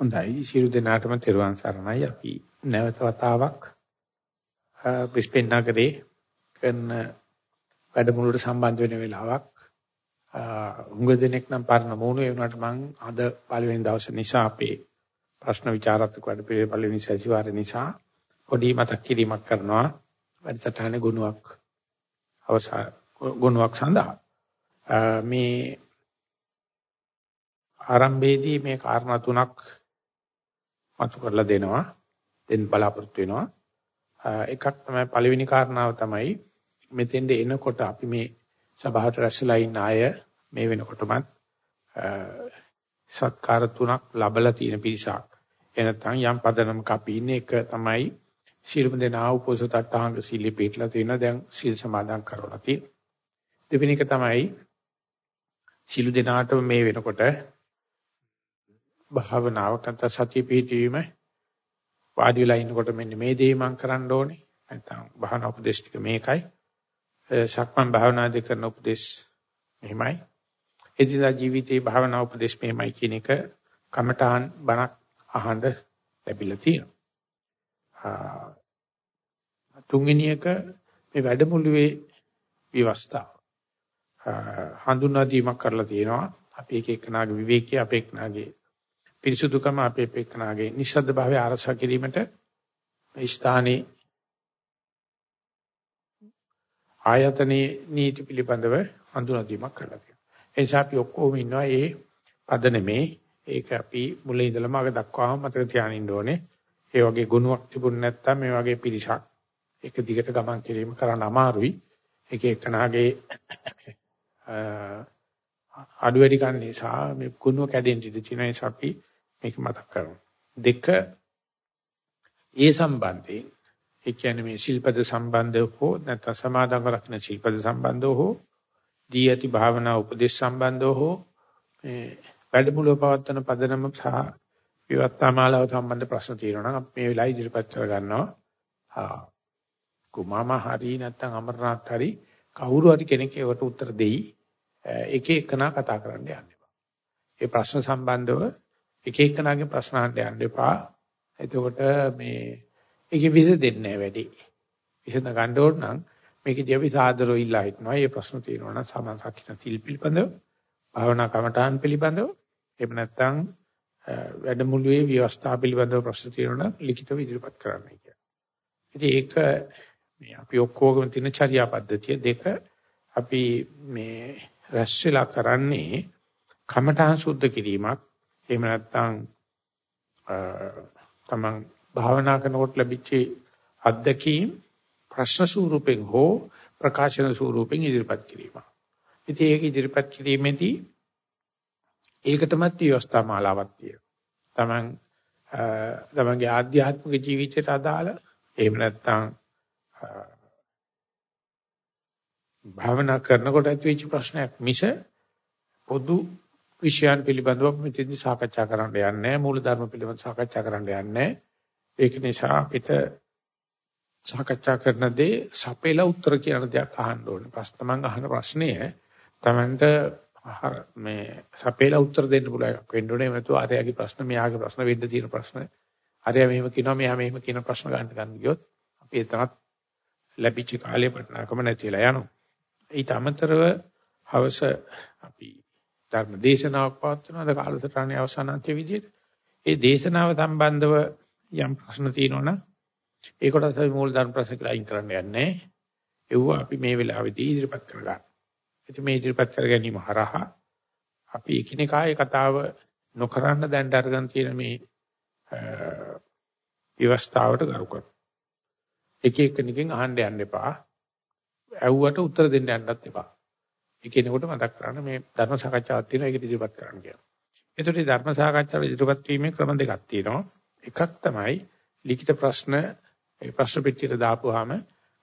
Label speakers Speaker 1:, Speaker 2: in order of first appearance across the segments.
Speaker 1: හොඳයි. සියලු දෙනාටම තෙරුවන් සරණයි. අපි නැවත වතාවක් බ්‍රිස්බේන් නගරේ කරන වැඩමුළුවට සම්බන්ධ වෙන වෙලාවක්. උඟ දෙනෙක් නම් පරණ මූණු ඒ වුණාට මම අද පළවෙනි දවසේ නිසා අපේ ප්‍රශ්න විචාරාත්මක වැඩ පිළිවෙල පළවෙනි සතිವಾರ නිසා පොඩි මතක් කිරීමක් කරනවා. වැඩසටහනේ ගුණයක් අවසා ගුණයක් සඳහා. මේ ආරම්භයේදී මේ කාරණා තුනක් මතු කරලා දෙනවා. දෙන්න බලාපොරොත්තු වෙනවා. එකක් තමයි පළවෙනි කාරණාව තමයි මෙතෙන්ද එනකොට අපි මේ සභාවට රැස්ලා ඉන්න අය මේ වෙනකොටමත් සත්කාර තුනක් ලැබලා තියෙන පිරිසක්. එනතන් යම් පදනමක අපි ඉන්නේ එක තමයි ශිල්ප දෙනා උපෝසත අටහංග සීලෙ පිටලා තියෙනවා දැන් සීල් සමාදන් කරවලා තියෙනවා දෙවෙනි එක තමයි ශිළු දෙනාටම මේ වෙනකොට භාවනාවක් නැත්නම් සතිය පිහිටීම වාඩි වෙලා ඉන්නකොට මෙන්න මේ දේ මම කරන්න ඕනේ. නැත්නම් භාවනා උපදේශ ටික මේකයි. සක්මන් භාවනාදී කරන උපදේශ මෙහිමයි. එදිනදා ජීවිතේ භාවනා උපදේශ මෙහිමයි කියන එක කමඨාන් බණක් අහන්න ලැබිලා තියෙනවා. තුන්වෙනි එක මේ වැඩමුළුවේ විවස්ථාව. හඳුනා දීමක් කරලා තියෙනවා. අපි එක එකනාගේ විවේකී අපේ එකනාගේ පිරිසුදුකම අපේ පෙක්කනාගේ නිස්සද්ද භාවය ආරසා කිරීමට ස්ථානයේ ආයතනයේ නීති පිළිබඳව හඳුනා දීමක් කරලා තියෙනවා. ඒ නිසා අපි ඔක්කොම ඉන්නවා ඒ පදනමේ ඒක අපි මුලින් ඉඳලම අග දක්වාම මතක තියානින්න ඕනේ. ඒ වගේ ගුණයක් තිබුණ නැත්නම් මේ වගේ පිරිසක් එක දිගට ගමන් කිරීම කරන්න අමාරුයි. එක එකනාගේ අඩු වැඩි ගන්න නිසා මේ ගුණ කැඩෙන්න ඉඩ තියෙන නිසා අපි මේක මතක් කරමු. දෙක ඒ සම්බන්ධයෙන් ඒ කියන්නේ මේ ශිල්පද සම්බන්ධව හෝ නැත්නම් සමාදන් රකින්න ශිල්පද සම්බන්ධව හෝ දී ඇති භාවනා උපදේශ සම්බන්ධව හෝ මේ වැඩමුළුව පවත්වන පදනම සහ විවත්තාමාලාව සම්බන්ධ ප්‍රශ්න තියෙනවා නම් අපි මේ වෙලාවේ ඉදිරිපත් කර ගන්නවා. ආ කුමාම හරි නැත්නම් අමරනාත් හරි කවුරු හරි කෙනෙක් ඒකට උත්තර දෙයි. එක එකනා කතා කරන්න යන්න එපා. ඒ ප්‍රශ්න සම්බන්ධව එක එකනාගේ ප්‍රශ්න අහන්න යන්න එපා. එතකොට මේ ඒකේ විස දෙන්නේ නැහැ වැඩි. විසඳ ගන්න ඕන නම් මේකදී අපි සාදරව ඉල්ලා හිටනවා. මේ ප්‍රශ්න තියෙනවා නම් සමාසක්කින සිල් පිළිබඳව, භාවනා කමඨාන් පිළිබඳව, එහෙම නැත්නම් වැඩමුළුවේ ව්‍යවස්ථා පිළිබඳව ප්‍රශ්න තියෙනවා නම් ලිඛිතව ඉදිරිපත් කරන්න කියලා. ඉතින් ඒක මේ අපි ඔක්කොගම තියෙන චර්යා පද්ධතිය දෙක අපි මේ රැස් වෙලා කරන්නේ කමඨාන් සුද්ධ කිරීමක් එහෙම නැත්නම් තමන් භාවනා කරනකොට ලැබිච්ච අත්දැකීම් ප්‍රශ්න ස්වරූපෙන් හෝ ප්‍රකාශන ස්වරූපෙන් ඉදිරිපත් කිරීම. ඉතින් ඒක ඉදිරිපත් කිරීමේදී ඒකටමත් ව්‍යවස්ථා මාලාවක් තියෙනවා. තමන් තමන්ගේ ආධ්‍යාත්මික ජීවිතයට අදාළ එහෙම නැත්නම් භාවනා කරනකොට ඇතිවෙච්ච ප්‍රශ්නයක් මිස පොදු විෂයන් පිළිබඳව මෙතෙන්දි සාකච්ඡා කරන්න යන්නේ මූල ධර්ම පිළිබඳව සාකච්ඡා කරන්න යන්නේ ඒක නිසා අපිට සාකච්ඡා කරන දේ සපේලා උත්තර කියන දෙයක් අහන්න ඕනේ. ප්‍රශ්න මං අහන ප්‍රශ්නය Tamanට මේ සපේලා උත්තර දෙන්න පුළුවන් එකක් වෙන්න ඕනේ. නැතුව ආරයාගේ ප්‍රශ්න මෙයාගේ ප්‍රශ්න වෙන්න තියෙන ප්‍රශ්න. ආරයා මෙහෙම කියනවා මෙයා මෙහෙම කියන ප්‍රශ්න ගන්න ගන්න ගියොත් අපි එතනත් ලැබිච්ච කාලේ පටනකම නැතිලා යනවා. ඊට අමතරව හවස අපි ධර්ම දේශනාවක් පවත්වනවාද කාලසටහනේ අවසාන අන්තිය විදිහට. ඒ දේශනාව සම්බන්ධව යම් ප්‍රශ්න තියෙනවනම් ඒ කොටස මූල ධර්ම ප්‍රශ්න කියලා අයින් කරන්න යන්නේ. ඒව අපි මේ වෙලාවේදී ඉදිරිපත් කරගන්න. ඉතින් මේ ඉදිරිපත් කර ගැනීම හරහා අපි එකිනෙකාගේ කතාව නොකරන්න දැන් අරගෙන තියෙන මේ විවස්ථාවට ගරු කරමු. එක එකනින් අහන්න යන්න එපා. ඇව්වට උත්තර දෙන්න යන්නත් එපා. ඒ කෙනෙකුට මතක් කරන්න මේ ධර්ම සාකච්ඡාවක් තියෙනවා ඒක ඉදිරිපත් කරන්න කියලා. ඒතකොට ධර්ම සාකච්ඡාව ඉදිරිපත් වීමේ ක්‍රම දෙකක් තියෙනවා. එකක් තමයි ලිඛිත ප්‍රශ්න ඒ ප්‍රශ්න පෙට්ටියට දාපුවාම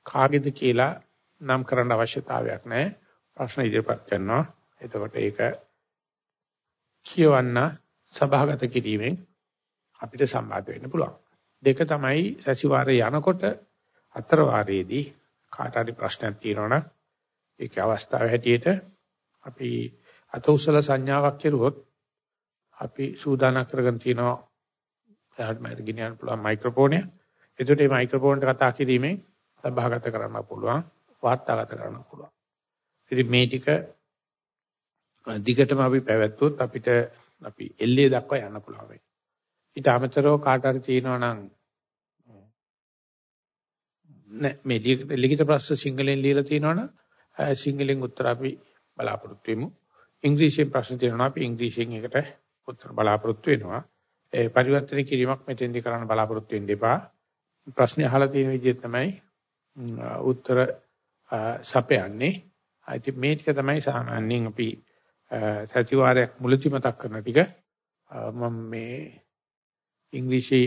Speaker 1: කාගේද කියලා නම් කරන්න අවශ්‍යතාවයක් නැහැ. ප්‍රශ්න ඉදිරිපත් කරනවා. එතකොට ඒක කියවන්න සභාගත කිරීමෙන් අපිට සම්බන්ධ වෙන්න පුළුවන්. දෙක තමයි සතිವಾರේ යනකොට අතර වාරයේදී කාට හරි ප්‍රශ්නයක් තියෙනවා නම් ඒකේ අවස්ථාව හැටියට අපි අත උසල සංඥාවක් කෙරුවොත් අපි සූදානම් කරගෙන තිනවා එහාට මෙහාට ගෙනියන්න පුළුවන් මයික්‍රොෆෝනය. ඒකට මේ මයික්‍රොෆෝන් එක කතා කිරීමෙන් සභාගත කරන්න පුළුවන්, වාර්තාගත කරන්න පුළුවන්. ඉතින් මේ ටික දිගටම අපි පැවැත්වුවොත් අපිට අපි එල්ලේ දක්වා යන්න පුළුවන් වෙයි. ඊට අමතරව කාට හරි තියෙනවා නම් නෑ මේ ලිඛිත ප්‍රශ්න සිංහලෙන් ලියලා තියෙනවනම් සිංහලෙන් උත්තර අපි බලාපොරොත්තු වෙමු. ඉංග්‍රීසියෙන් ප්‍රශ්න තියෙනවා අපි ඉංග්‍රීසියෙන් එකට උත්තර බලාපොරොත්තු වෙනවා. ඒ පරිවර්තන කිරීමක් මෙතෙන්දී කරන්න බලාපොරොත්තු වෙන්න එපා. ප්‍රශ්නේ අහලා තියෙන විදිහ තමයි උත්තර සපයන්නේ. අයිති මේ ටික තමයි සාමාන්‍යයෙන් අපි සතිವಾರයක් මුලදි මතක් කරන ටික මම මේ ඉංග්‍රීසි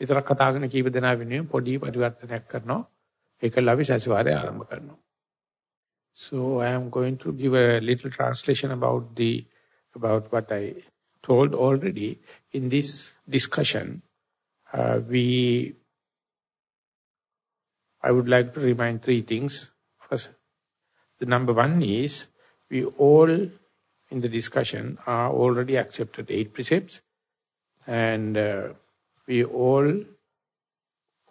Speaker 1: විතරක් කතා කරන කීප දෙනා වෙනුවෙන් පොඩි පරිවර්තනයක් කරනවා. ඒක ලවි සතිವಾರය ආරම්භ කරනවා. So I am going to give a little translation about the about what I told already in this discussion. Uh, we I would like to remind three things. First, the number one is we all in the discussion are already accepted eight precepts and uh, we all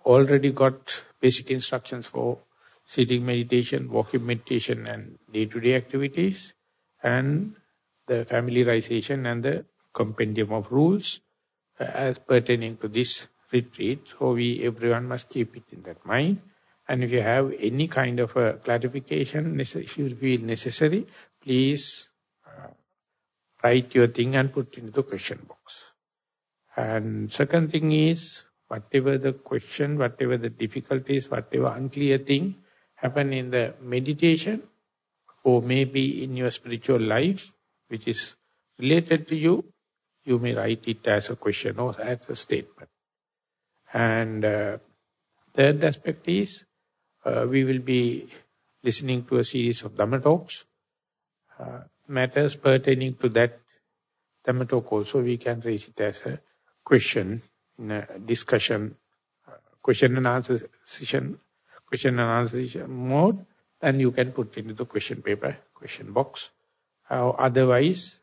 Speaker 1: already got basic instructions for sitting meditation, walking meditation and day-to-day -day activities and the familiarization and the compendium of rules uh, as pertaining to this retreat. So we, everyone must keep it in that mind. And if you have any kind of a clarification, if you feel necessary, please uh, write your thing and put into the question box. And second thing is, whatever the question, whatever the difficulties, whatever unclear thing happen in the meditation, or maybe in your spiritual life, which is related to you, you may write it as a question or as a statement. And uh, third aspect is, uh, we will be listening to a series of Dhamma talks. Uh, matters pertaining to that Dhamma talk also, we can raise it as a question in a discussion, uh, question and answer session, question and answer mode, and you can put into the question paper, question box. Uh, otherwise,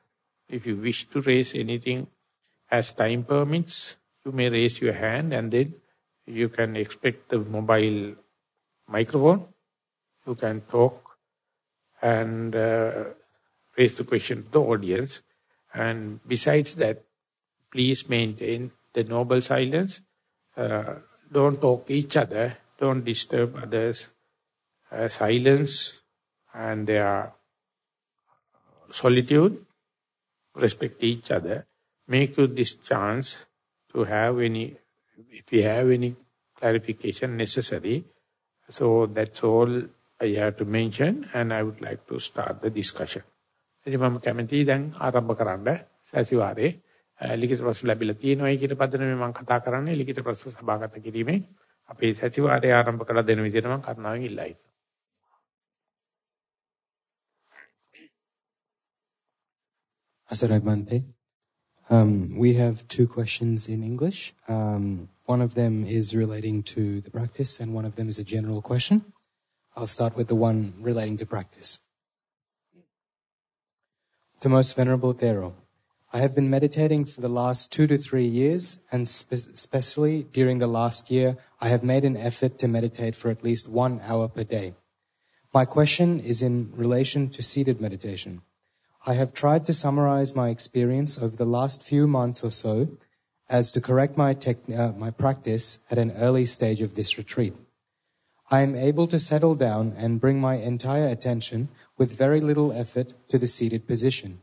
Speaker 1: if you wish to raise anything as time permits, you may raise your hand and then you can expect the mobile microphone. You can talk and uh, raise the question to the audience. And besides that, please maintain the noble silence. Uh, don't talk each other Don't disturb others. Uh, silence and their solitude. Respect each other. Make you this chance to have any, if you have any clarification necessary, so that's all I have to mention and I would like to start the discussion. ඉතින් මම කැමතියි දැන් ආරම්භ කරන්න සැසිවාරේ ලිඛිත ප්‍රශ්න ලැබිලා තියෙනවායි කියලා පදනමේ මම කතා කරන්නේ ලිඛිත ප්‍රශ්න සභාගත කිරීමෙන් අපේ සැසිවාරය ආරම්භ කළ දෙන විදිහට මම කරුණාවෙන් ඉල්ලා ඉන්නවා.
Speaker 2: Asarag Bante. Um, we have two questions in English. Um, one of them is relating to the practice, and one of them is a general question. I'll start with the one relating to practice. To Most Venerable Thero, I have been meditating for the last two to three years, and spe- especially during the last year, I have made an effort to meditate for at least one hour per day. My question is in relation to seated meditation. I have tried to summarize my experience over the last few months or so as to correct my, uh, my practice at an early stage of this retreat. I am able to settle down and bring my entire attention with very little effort to the seated position.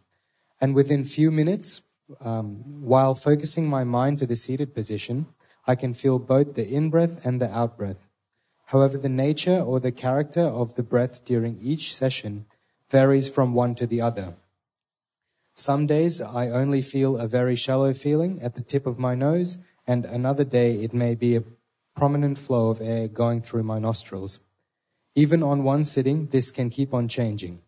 Speaker 2: And within few minutes, um, while focusing my mind to the seated position, I can feel both the in-breath and the out-breath. However, the nature or the character of the breath during each session varies from one to the other. Some days I only feel a very shallow feeling at the tip of my nose, and another day it may be a prominent flow of air going through my nostrils. Even on one sitting, this can keep on changing.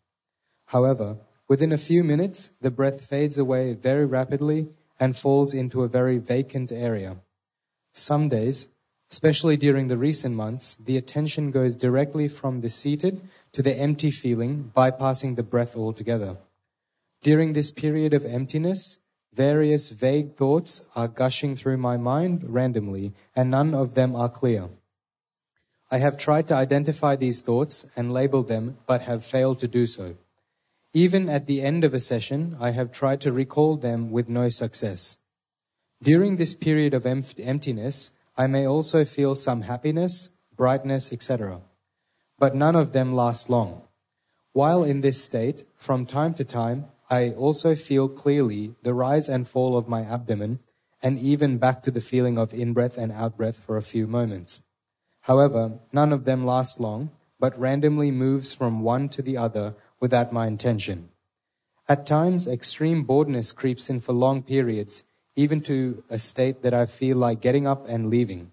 Speaker 2: However, within a few minutes, the breath fades away very rapidly and falls into a very vacant area. Some days, especially during the recent months, the attention goes directly from the seated to the empty feeling, bypassing the breath altogether. During this period of emptiness, Various vague thoughts are gushing through my mind randomly, and none of them are clear. I have tried to identify these thoughts and label them, but have failed to do so. Even at the end of a session, I have tried to recall them with no success. During this period of em- emptiness, I may also feel some happiness, brightness, etc. But none of them last long. While in this state, from time to time, I also feel clearly the rise and fall of my abdomen and even back to the feeling of in breath and out breath for a few moments. However, none of them last long, but randomly moves from one to the other without my intention. At times, extreme boredness creeps in for long periods, even to a state that I feel like getting up and leaving.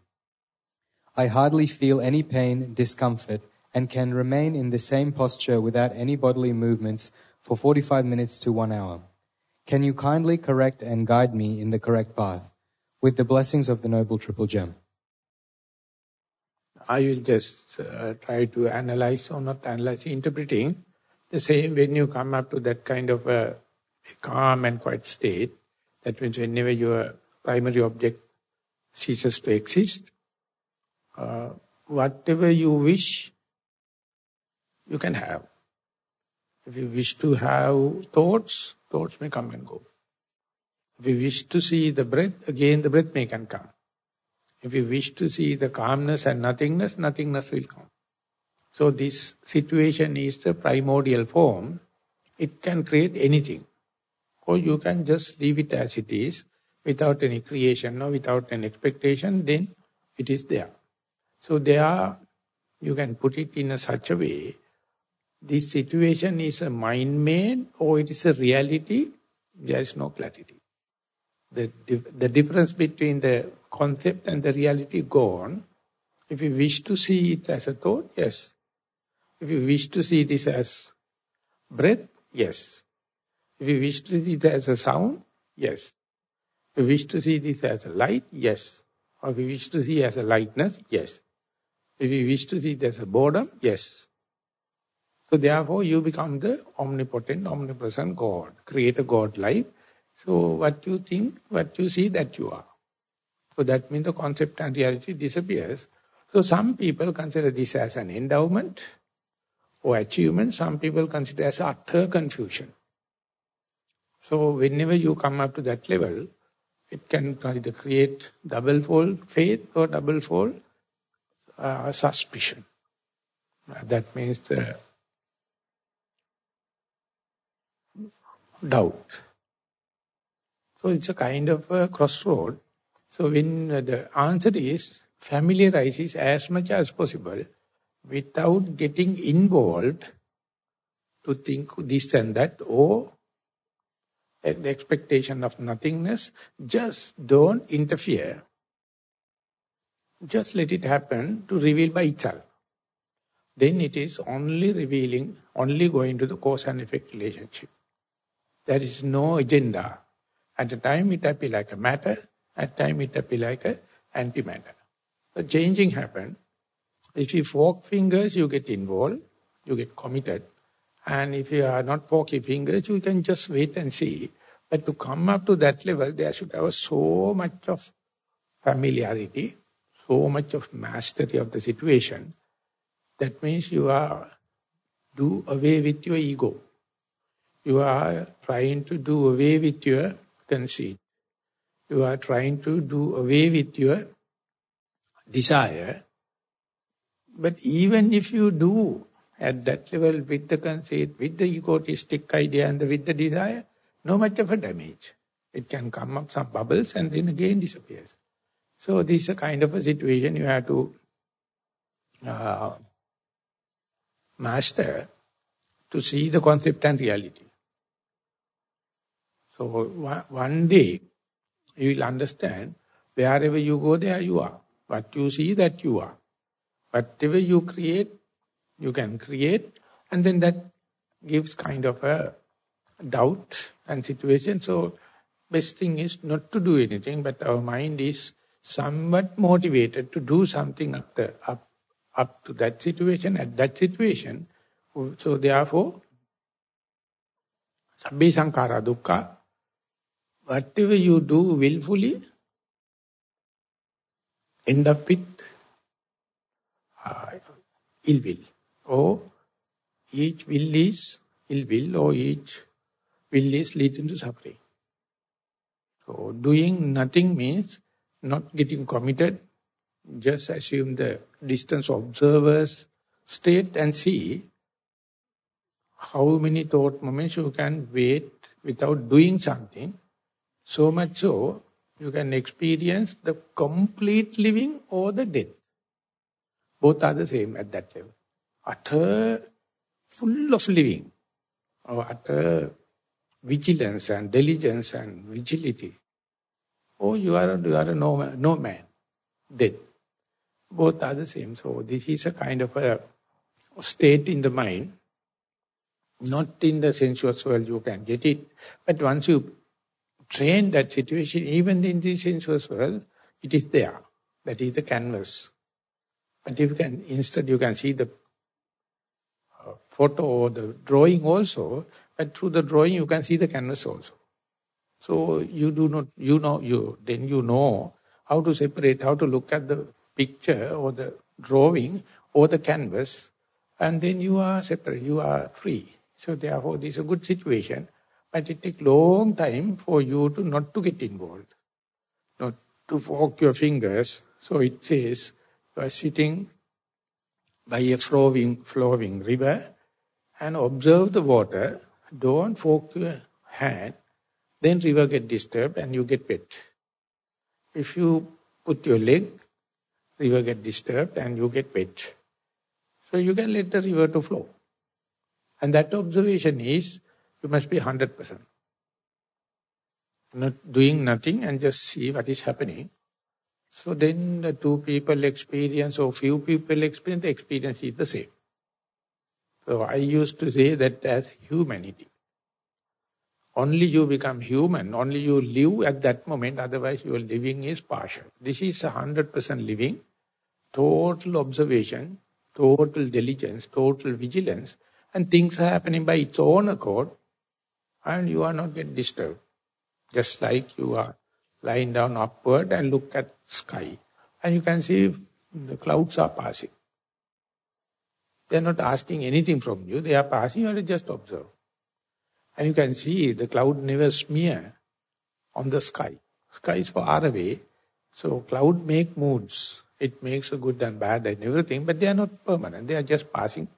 Speaker 2: I hardly feel any pain, discomfort, and can remain in the same posture without any bodily movements for 45 minutes to one hour. Can you kindly correct and guide me in the correct path? With the blessings of the Noble Triple Gem.
Speaker 1: I will just uh, try to analyze or not analyze, interpreting. The same when you come up to that kind of a, a calm and quiet state, that means whenever your primary object ceases to exist, uh, whatever you wish, you can have. If you wish to have thoughts, thoughts may come and go. If you wish to see the breath, again the breath may can come. If you wish to see the calmness and nothingness, nothingness will come. So this situation is the primordial form. It can create anything. Or you can just leave it as it is, without any creation or without any expectation, then it is there. So there, you can put it in a such a way, this situation is a mind-made or it is a reality, there is no clarity. The, the difference between the concept and the reality gone. If you wish to see it as a thought, yes. If you wish to see this as breath, yes. If you wish to see this as a sound, yes. If you wish to see this as a light, yes. Or if you wish to see as a lightness, yes. If you wish to see it as a boredom, yes. So therefore you become the omnipotent, omnipresent God, create a God life. So what you think, what you see, that you are. So that means the concept and reality disappears. So some people consider this as an endowment, or achievement, some people consider as utter confusion. So whenever you come up to that level, it can either create double-fold faith or double-fold uh, suspicion. That means the doubt. So it's a kind of a crossroad. So when the answer is familiarize as much as possible without getting involved to think this and that or the expectation of nothingness, just don't interfere. Just let it happen to reveal by itself. Then it is only revealing, only going to the cause and effect relationship. There is no agenda. At the time it appear like a matter, at time it appear like a antimatter. The changing happen. If you fork fingers, you get involved, you get committed. And if you are not forking fingers, you can just wait and see. But to come up to that level, there should have so much of familiarity, so much of mastery of the situation. That means you are do away with your ego. You are trying to do away with your conceit. You are trying to do away with your desire. But even if you do at that level with the conceit, with the egotistic idea and the, with the desire, no much of a damage. It can come up some bubbles and then again disappears. So this is a kind of a situation you have to uh, master to see the concept and reality. So one day you will understand wherever you go there you are. What you see that you are. Whatever you create, you can create and then that gives kind of a doubt and situation. So best thing is not to do anything but our mind is somewhat motivated to do something up, up, up to that situation, at that situation. So therefore, Sabbi Sankara Dukkha whatever you do willfully, end up with ill will. Or each will is ill will, or each will is leading to suffering. So doing nothing means not getting committed. Just assume the distance observers state and see how many thought moments you can wait without doing something. So much so, you can experience the complete living or the death. Both are the same at that level. Utter full of living or utter vigilance and diligence and vigility. Or you are, you are a no, no man, dead. Both are the same. So this is a kind of a state in the mind. Not in the sensuous world you can get it. But once you train that situation, even in the sensuous world, it is there. That is the canvas. But if you can, instead you can see the uh, photo or the drawing also, but through the drawing you can see the canvas also. So you do not, you know, you then you know how to separate, how to look at the picture or the drawing or the canvas, and then you are separate, you are free. So therefore this is a good situation, but it takes long time for you to not to get involved, not to fork your fingers. So it says, are sitting by a flowing, flowing river and observe the water, don't fork your hand, then river get disturbed and you get wet. If you put your leg, river get disturbed and you get wet. So you can let the river to flow. And that observation is, you must be 100%. Not doing nothing and just see what is happening. So then the two people experience or few people experience, the experience is the same. So I used to say that as humanity. Only you become human, only you live at that moment, otherwise your living is partial. This is a 100% living, total observation, total diligence, total vigilance, and things are happening by its own accord, and you are not getting disturbed. Just like you are lying down upward and look at sky, and you can see the clouds are passing. They are not asking anything from you, they are passing, you just observe. And you can see the cloud never smear on the sky. Sky is far away. So cloud make moods. It makes a good and bad and everything, but they are not permanent. They are just passing.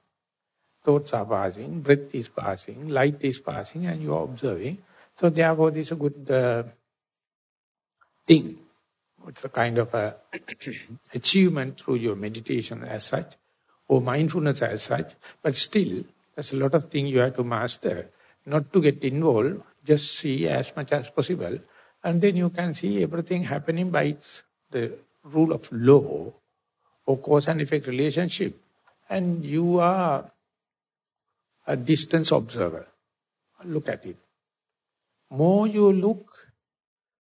Speaker 1: Thoughts are passing, breath is passing, light is passing, and you are observing. So therefore, this is a good uh, thing. It's a kind of a achievement through your meditation as such, or mindfulness as such. But still, there's a lot of things you have to master not to get involved, just see as much as possible, and then you can see everything happening by its, the rule of law or cause and effect relationship, and you are a distance observer. Look at it. More you look,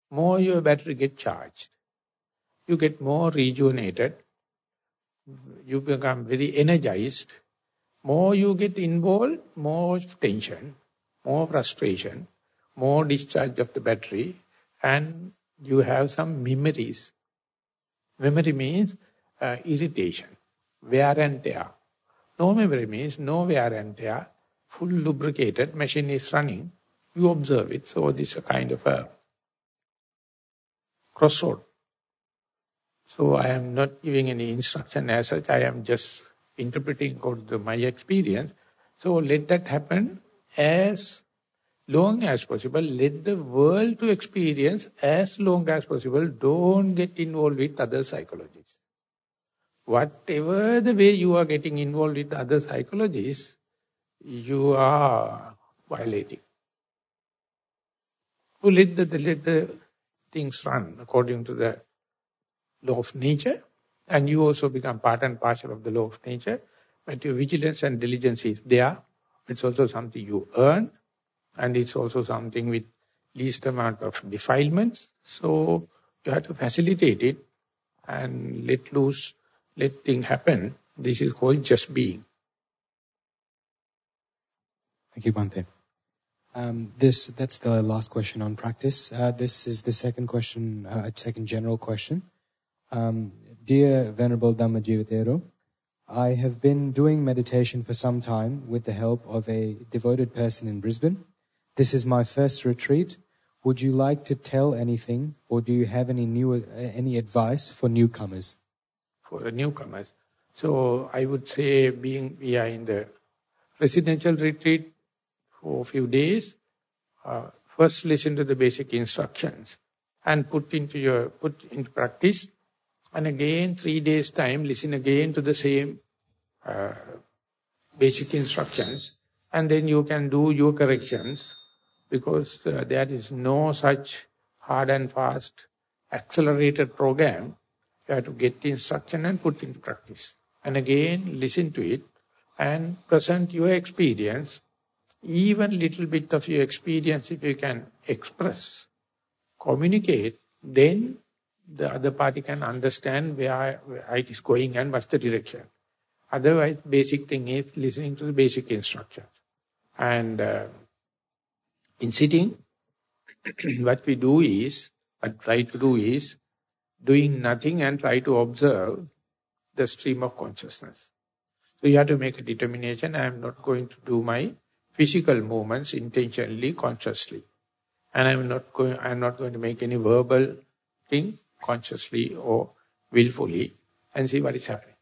Speaker 1: more your battery get charged. You get more rejuvenated. You become very energized. More you get involved, more tension, more frustration, more discharge of the battery, and you have some memories. Memory means uh, irritation, wear and tear. No memory means no wear and tear, full lubricated, machine is running, you observe it. So this is a kind of a crossroad. So I am not giving any instruction as such, I am just interpreting according to my experience. So let that happen as long as possible. Let the world to experience as long as possible. Don't get involved with other psychologies. Whatever the way you are getting involved with other psychologies, you are violating. To let the, let the things run according to the law of nature, and you also become part and parcel of the law of nature, but your vigilance and diligence is there, it's also something you earn, and it's also something with least amount of defilements. So you have to facilitate it and let loose, let things happen. This is called just being.
Speaker 2: Thank you, Bhante. Um, this that's the last question on practice. Uh, this is the second question, uh, second general question. Um, dear Venerable Dhammajivatero, I have been doing meditation for some time with the help of a devoted person in Brisbane. This is my first retreat. Would you like to tell anything, or do you have any new uh, any advice for newcomers?
Speaker 1: For the newcomers, so I would say, being we are in the residential retreat for a few days, uh, first listen to the basic instructions and put into your put into practice and again, three days time, listen again to the same uh, basic instructions. And then you can do your corrections because uh, there is no such hard and fast accelerated program. You have to get the instruction and put into practice. And again, listen to it and present your experience. Even little bit of your experience, if you can express, communicate, then the other party can understand where, where it is going and what's the direction. Otherwise, basic thing is listening to the basic instructions. And uh, in sitting, what we do is, what try to do is, doing nothing and try to observe the stream of consciousness. So you have to make a determination, I am not going to do my physical movements intentionally, consciously. And I am not going, I am not going to make any verbal thing consciously or willfully and see what is happening.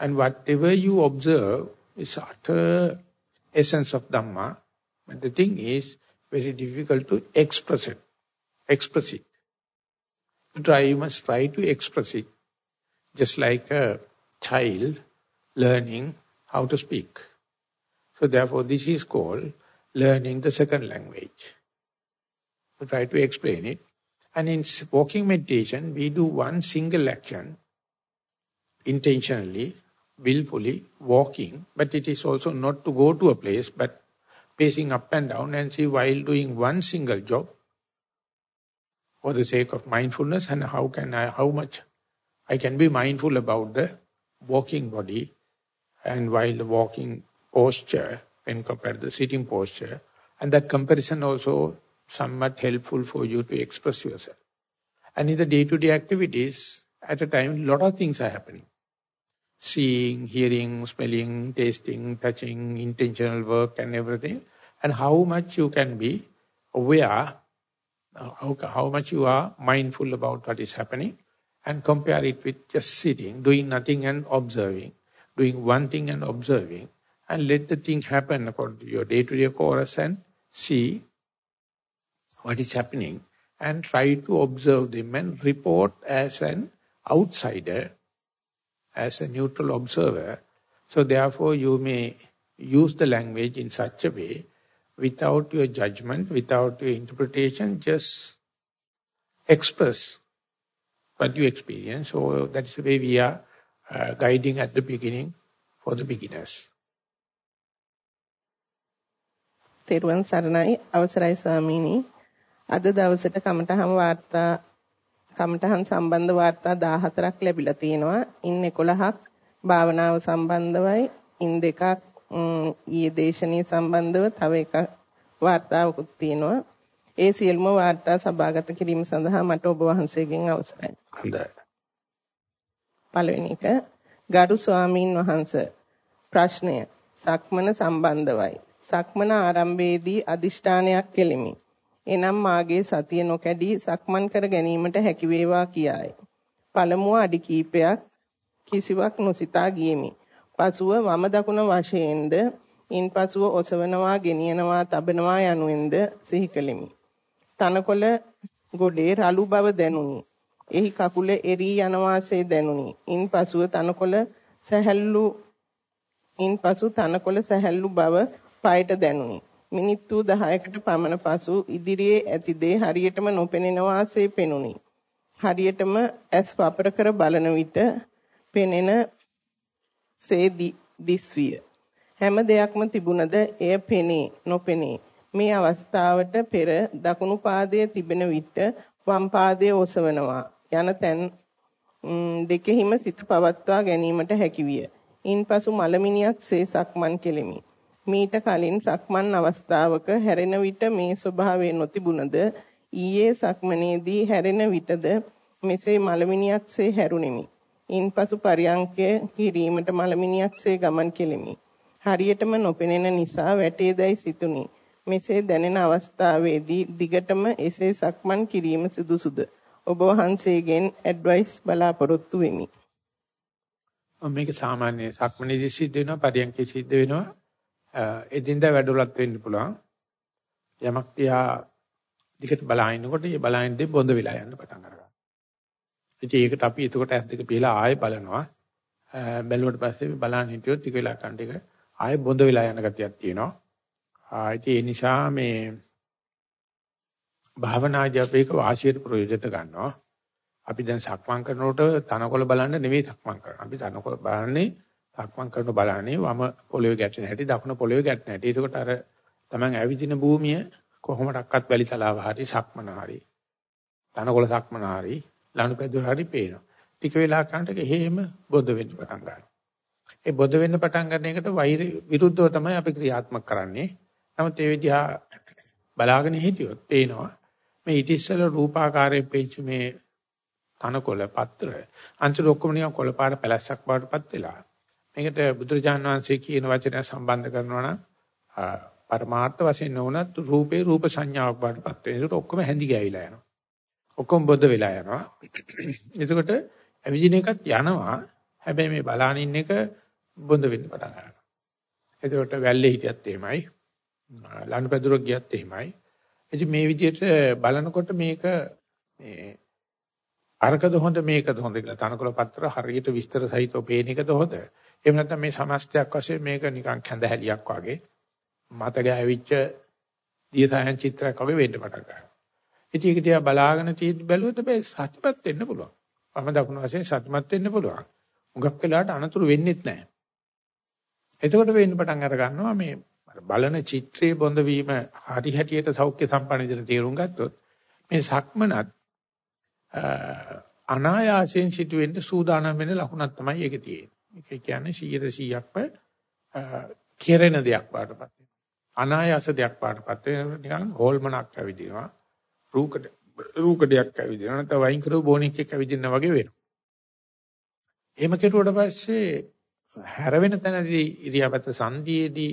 Speaker 1: And whatever you observe is utter essence of Dhamma. But the thing is very difficult to express it. Express it. To try, you must try to express it. Just like a child learning how to speak. So therefore this is called learning the second language. To try to explain it. And in walking meditation, we do one single action intentionally, willfully, walking. But it is also not to go to a place, but pacing up and down and see while doing one single job for the sake of mindfulness and how can I, how much I can be mindful about the walking body and while the walking posture when compared to the sitting posture. And that comparison also somewhat helpful for you to express yourself. And in the day-to-day -day activities, at a time, lot of things are happening. Seeing, hearing, smelling, tasting, touching, intentional work and everything. And how much you can be aware, uh, how, how much you are mindful about what is happening and compare it with just sitting, doing nothing and observing, doing one thing and observing, and let the thing happen according to your day-to-day -day course and see what is happening and try to observe them and report as an outsider, as a neutral observer. So therefore you may use the language in such a way without your judgment, without your interpretation, just express what you experience. So that's the way we are uh, guiding at the beginning for the beginners.
Speaker 3: තෙරුවන් සරණයි අවසරයි ස්වාමීනි අද දවසට කමටහන් වාර්තා කමටහන් සම්බන්ධ වාර්තා 14ක් ලැබිලා තියෙනවා. ඉන් 11ක් භාවනාව සම්බන්ධවයි. ඉන් දෙකක් ඊයේ දේශනීය සම්බන්ධව තව එකක් වාර්තාවකුත් තියෙනවා. ඒ සියලුම වාර්තා සභාගත කිරීම සඳහා මට ඔබ වහන්සේගෙන් අවසරයි.
Speaker 1: හොඳයි.
Speaker 3: පළවෙනි එක ගරු ස්වාමීන් වහන්ස ප්‍රශ්නය සක්මන සම්බන්ධවයි. සක්මන ආරම්භයේදී අදිෂ්ඨානයක් කෙලිමි. එනම් මාගේ සතිය නොකැඩී සක්මන් කර ගැනීමට හැකි වේවා කියායි. පළමුව අඩි කීපයක් කිසිවක් නොසිතා ගියෙමි. පසුව වම දකුණ වශයෙන්ද ඉන්පසුව ඔසවනවා, ගෙනියනවා, තබනවා යනුවෙන්ද සිහි කළෙමි. තනකොළ ගොඩේ රළු බව දැනුනි. එහි කකුල එරී යන වාසේ දැනුනි. ඉන්පසුව තනකොළ සැහැල්ලු ඉන්පසු තනකොළ සැහැල්ලු බව පයට දැනුනි. මිනිත්තු 10කට පමණ පසු ඉදිරියේ ඇති දේ හරියටම නොපෙනෙන වාසේ පෙනුනි. හරියටම ඇස් වපර කර බලන විට පෙනෙන සේ දිස්විය. හැම දෙයක්ම තිබුණද එය පෙනේ නොපෙනේ. මේ අවස්ථාවට පෙර දකුණු පාදයේ තිබෙන විට වම් පාදයේ ඔසවනවා යන තැන් දෙකෙහිම සිත පවත්වා ගැනීමට හැකිවිය. ඉන්පසු මලමිනියක් සේ සක්මන් කෙලිමි. මීට කලින් සක්මන් අවස්ථාවක හැරෙන විට මේ ස්වභාවය නොතිබුණද ඊයේ සක්මනේදී හැරෙන විටද මෙසේ මලමිනියක්සේ හැරුණෙමි. ඉන්පසු පරියංකය කිරීමට මලමිනියක්සේ ගමන් කෙලිමි. හරියටම නොපෙනෙන නිසා වැටේදයි සිතුනි. මෙසේ දැනෙන අවස්ථාවේදී දිගටම එසේ සක්මන් කිරීම සුදුසුද? ඔබ වහන්සේගෙන් ඇඩ්වයිස් බලාපොරොත්තු වෙමි.
Speaker 1: මේක සාමාන්‍ය සක්මනේදී සිද්ධ වෙනවා පරියන්කේ සිද්ධ වෙනවා. එදින්දා වැඩවලත් වෙන්න පුළුවන්. යමක් තියා දිගට බලහිනකොට ඒ බලහින්දේ බොඳ වෙලා යන්න පටන් ගන්නවා. ඉතින් ඒකට අපි එතකොට ඇස් දෙක පිහලා ආයෙ බලනවා. බැලුවට පස්සේ බලන් හිටියොත් ටික වෙලා කන් ටික ආයෙ බොඳ වෙලා යන ගතියක් තියෙනවා. ආයිති ඒ නිසා මේ භාවනාදී අපි ඒක වාසියට ප්‍රයෝජනට ගන්නවා. අපි දැන් සක්මන් කරනකොට තනකොළ බලන්න නෙවෙයි සක්මන් කරන්නේ. අපි තනකොළ බලන්නේ සක්මන් කරන බලන්නේ වම පොළවේ ගැටෙන හැටි, දකුණ පොළවේ ගැටෙන හැටි. ඒකට අර Taman ඇවිදින භූමිය කොහොමඩක්වත් වැලි තලාව හරි සක්මන හරි තනකොළ සක්මන හරි ලනුපැදුර හරි පේනවා. ටික වෙලා කරනකොට එහෙම බොද වෙන්න පටන් ගන්නවා. ඒ බොද වෙන්න පටන් ගන්න එකට වෛර විරුද්ධව තමයි අපි ක්‍රියාත්මක කරන්නේ. නමුත් ඒ විදිහ බලාගෙන හිටියොත් පේනවා මේ ඉතිස්සල රූපාකාරයෙන් පෙච්ච මේ තනකොළ පත්‍ර අන්තිම ඔක්කොම නිකන් කොළ පාට පැලැස්සක් බවටපත් වෙලා මේකට බුදුරජාණන් වහන්සේ කියන වචනය සම්බන්ධ කරනවා නම් පරමාර්ථ වශයෙන් නොවනත් රූපේ රූප සංඥාවක් බවටපත් වෙනවා ඒකට ඔක්කොම හැඳි ගෑවිලා යනවා. ඔක්කොම බොද්ද වෙලා යනවා. එතකොට අවිජින එකත් යනවා. හැබැයි මේ බලාන ඉන්න එක බොඳ වෙන්න පටන් ගන්නවා. එතකොට වැල්ලේ හිටියත් එහෙමයි. ලනුපැදුරක් ගියත් එහෙමයි. ඉතින් මේ විදිහට බලනකොට මේක මේ අරකද හොඳ මේකද හොඳ කියලා තනකොළ පත්‍ර හරියට විස්තර සහිතව පේන එකද හොඳ. එහෙම නැත්නම් මේ සමස්තයක් වශයෙන් මේක නිකන් කැඳහැලියක් වගේ මත ගෑවිච්ච දියසයන් චිත්‍රයක් වගේ වෙන්න පටන් ගන්නවා. ඉතින් ඒක දිහා බලාගෙන තියෙද්දි බැලුවොත් මේ සත්‍යපත් වෙන්න පුළුවන්. වම දකුණු වශයෙන් සත්‍යමත් වෙන්න පුළුවන්. මුගක් වෙලාවට අනතුරු වෙන්නේත් නැහැ. එතකොට වෙන්න පටන් අර ගන්නවා මේ බලන චිත්‍රයේ බොඳ වීම හරි හැටියට සෞඛ්‍ය සම්පන්න විදිහට තේරුම් ගත්තොත් මේ සක්මනත් අනායාසයෙන් සිදුවෙන්න සූදානම් වෙන ලකුණක් තමයි ඒකේ තියෙන්නේ. ඒක කියන්නේ 100%ක්ම කෙරෙන දෙයක් වඩපත් වෙනවා. අනායාස දෙයක් වඩපත් වෙනවා. නිකන් හෝල්මනක් ඇවිදිනවා. රූකඩ රූකඩයක් ඇවිදිනවා. නැත්නම් වයින් කරව බෝනික් එක්ක ඇවිදිනා වගේ වෙනවා. එහෙම කෙරුවට පස්සේ හැරවෙන තැනදී ඉරියාපත සංදීයේදී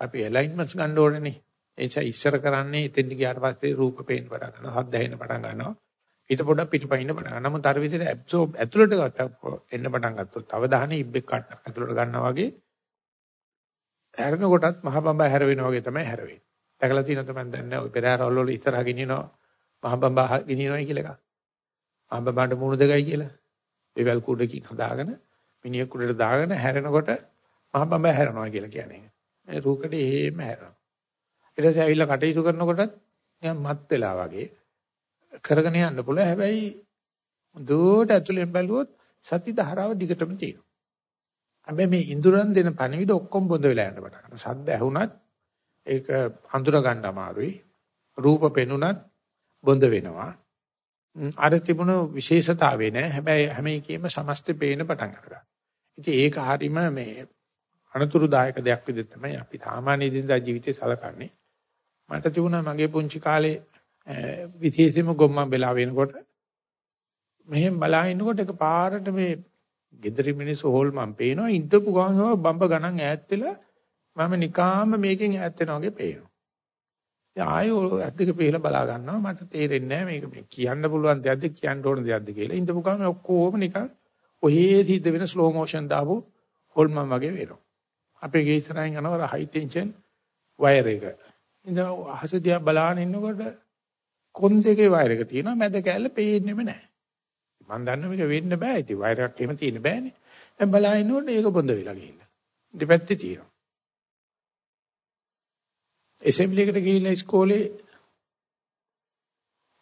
Speaker 1: අපි ඇලයින්මන්ට්ස් ගන්න ඕනේනේ. ඒ නිසා ඉස්සර කරන්නේ එතෙන්ට ගියාට පස්සේ රූප පේන්න පටන් ගන්නවා, හත් දැහෙන්න පටන් ගන්නවා. ඊට පොඩක් පිටපයින්න පටන් ගන්නවා. නමුත් අර විදිහට ඇබ්සෝබ් ඇතුළට එන්න පටන් ගත්තොත් අවධානය ඉබ්බෙක් කට්ටක් ඇතුළට ගන්නවා වගේ හැරෙන කොටත් මහ බඹා හැරවෙනවා වගේ තමයි හැරෙන්නේ. දැකලා තියෙනවද මම දන්නේ ඔය පෙරහැරවල වල ඉස්සරහ ගෙනියනවා මහ බඹා ගෙනියනවායි කියලා එකක්. මහ බඹාට මූණු දෙකයි කියලා. ඒවල් කුඩකින් හදාගෙන මිනිහ කුඩට දාගෙන හැරෙනකොට මහ බඹා හැරෙනවා කියලා කියන්නේ. මේ රූකඩේ එහෙම හැරෙනවා. ඊට පස්සේ ඇවිල්ලා කටයුතු කරනකොටත් නිකන් මත් වෙලා වගේ කරගෙන යන්න පුළුවන්. හැබැයි දුවට ඇතුලෙන් බැලුවොත් සති ධාරාව දිගටම තියෙනවා. හැබැයි මේ ඉඳුරන් දෙන පණිවිඩ ඔක්කොම බොඳ වෙලා යන්න පටන් ගන්නවා. ශබ්ද ඇහුණත් ඒක අඳුර ගන්න අමාරුයි. රූප පෙනුනත් බොඳ වෙනවා. අර තිබුණු විශේෂතාවේ නෑ. හැබැයි හැම එකෙම සමස්ත පේන පටන් ගන්නවා. ඉතින් ඒක හරීම මේ අනතුරුදායක දෙයක් විදිහට තමයි අපි සාමාන්‍ය දිනදා ජීවිතේ සලකන්නේ. මට තිබුණා මගේ පුංචි කාලේ විශේෂයෙන්ම ගොම්මන් වෙලා වෙනකොට මෙහෙම බලා ඉන්නකොට එක පාරට මේ gedari මිනිස්සු හොල් මම පේනවා ඉඳපු ගමන් බම්බ ගණන් ඈත් වෙලා මම නිකාම මේකෙන් ඈත් වෙනවා වගේ පේනවා. ඉතින් ආයෙ ඇද්දක පේලා බලා ගන්නවා මට තේරෙන්නේ නැහැ මේක මේ කියන්න පුළුවන් දෙයක්ද කියන්න ඕන දෙයක්ද කියලා. ඉඳපු ගමන් ඔක්කොම නිකන් ඔහේ සිද්ධ වෙන ස්ලෝ මෝෂන් දාපු හොල් මම වගේ වෙනවා. අපේ ගේ ඉස්සරහින් යනවා හයි ටෙන්ෂන් වයර් එක. ඉතින් අහස දිහා බලාගෙන ඉන්නකොට කොන් දෙකේ වයර් එක තියෙනවා මැද කෑල්ල පේන්නේම නැහැ. මම දන්නවා මේක වෙන්න බෑ. ඉතින් වයර් එකක් එහෙම තියෙන්න බෑනේ. දැන් බලහිනකොට ඒක බොඳ වෙලා ගිහිල්ලා. දෙපැත්තේ තියෙනවා. ඇසෙම්බලි එකට ගිහිල්ලා ඉස්කෝලේ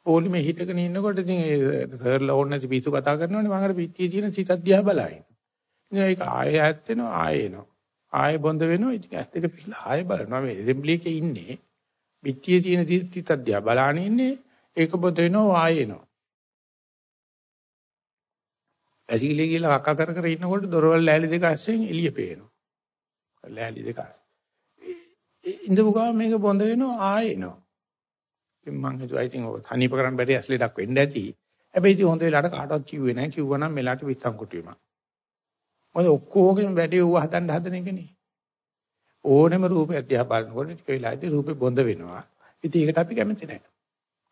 Speaker 1: පොලිමේ හිටගෙන ඉන්නකොට ඉතින් ඒ සර්ලා ඕන නැති පිස්සු කතා කරනවනේ මම අර පිටියේ තියෙන සිතක් දිහා බලයි. ඉතින් ඒක ආයෙ ඇත් වෙනවා ආයෙ එනවා. ආයෙ බොඳ වෙනවා ඉතින් ඇස් දෙක පිළලා ආයෙ බලනවා මේ ඇසෙම්බලි එකේ ඉන්නේ. පිටියේ තියෙන තිතක් දිහා බලාගෙන ඉන්නේ. ඒක බොඳ වෙනවා ආයෙ එනවා. ඇසිකිලි කියලා කක්ක කර කර ඉන්නකොට දොරවල් ලෑලි දෙක අස්සෙන් එළිය පේනවා. ලෑලි දෙක. ඉඳපු ගමන් මේක බොඳ වෙනවා ආයෙ එනවා. ඉතින් මං හිතුවා ඉතින් ඔය තනිප කරන්න බැරි ඇස්ලෙඩක් වෙන්න ඇති. හැබැයි ඉතින් හොඳ වෙලාවට කාටවත් කිව්වේ නැහැ. කිව්වනම් මෙලාට විස්සම් කුටි වීමක්. මොකද ඔක්කොගෙම වැඩි ඌව හදන්න හදන එකනේ. ඕනෙම රූපයක් දිහා බලනකොට ටික වෙලාවදී රූපේ බොඳ වෙනවා. ඉතින් ඒකට අපි කැමති නැහැ.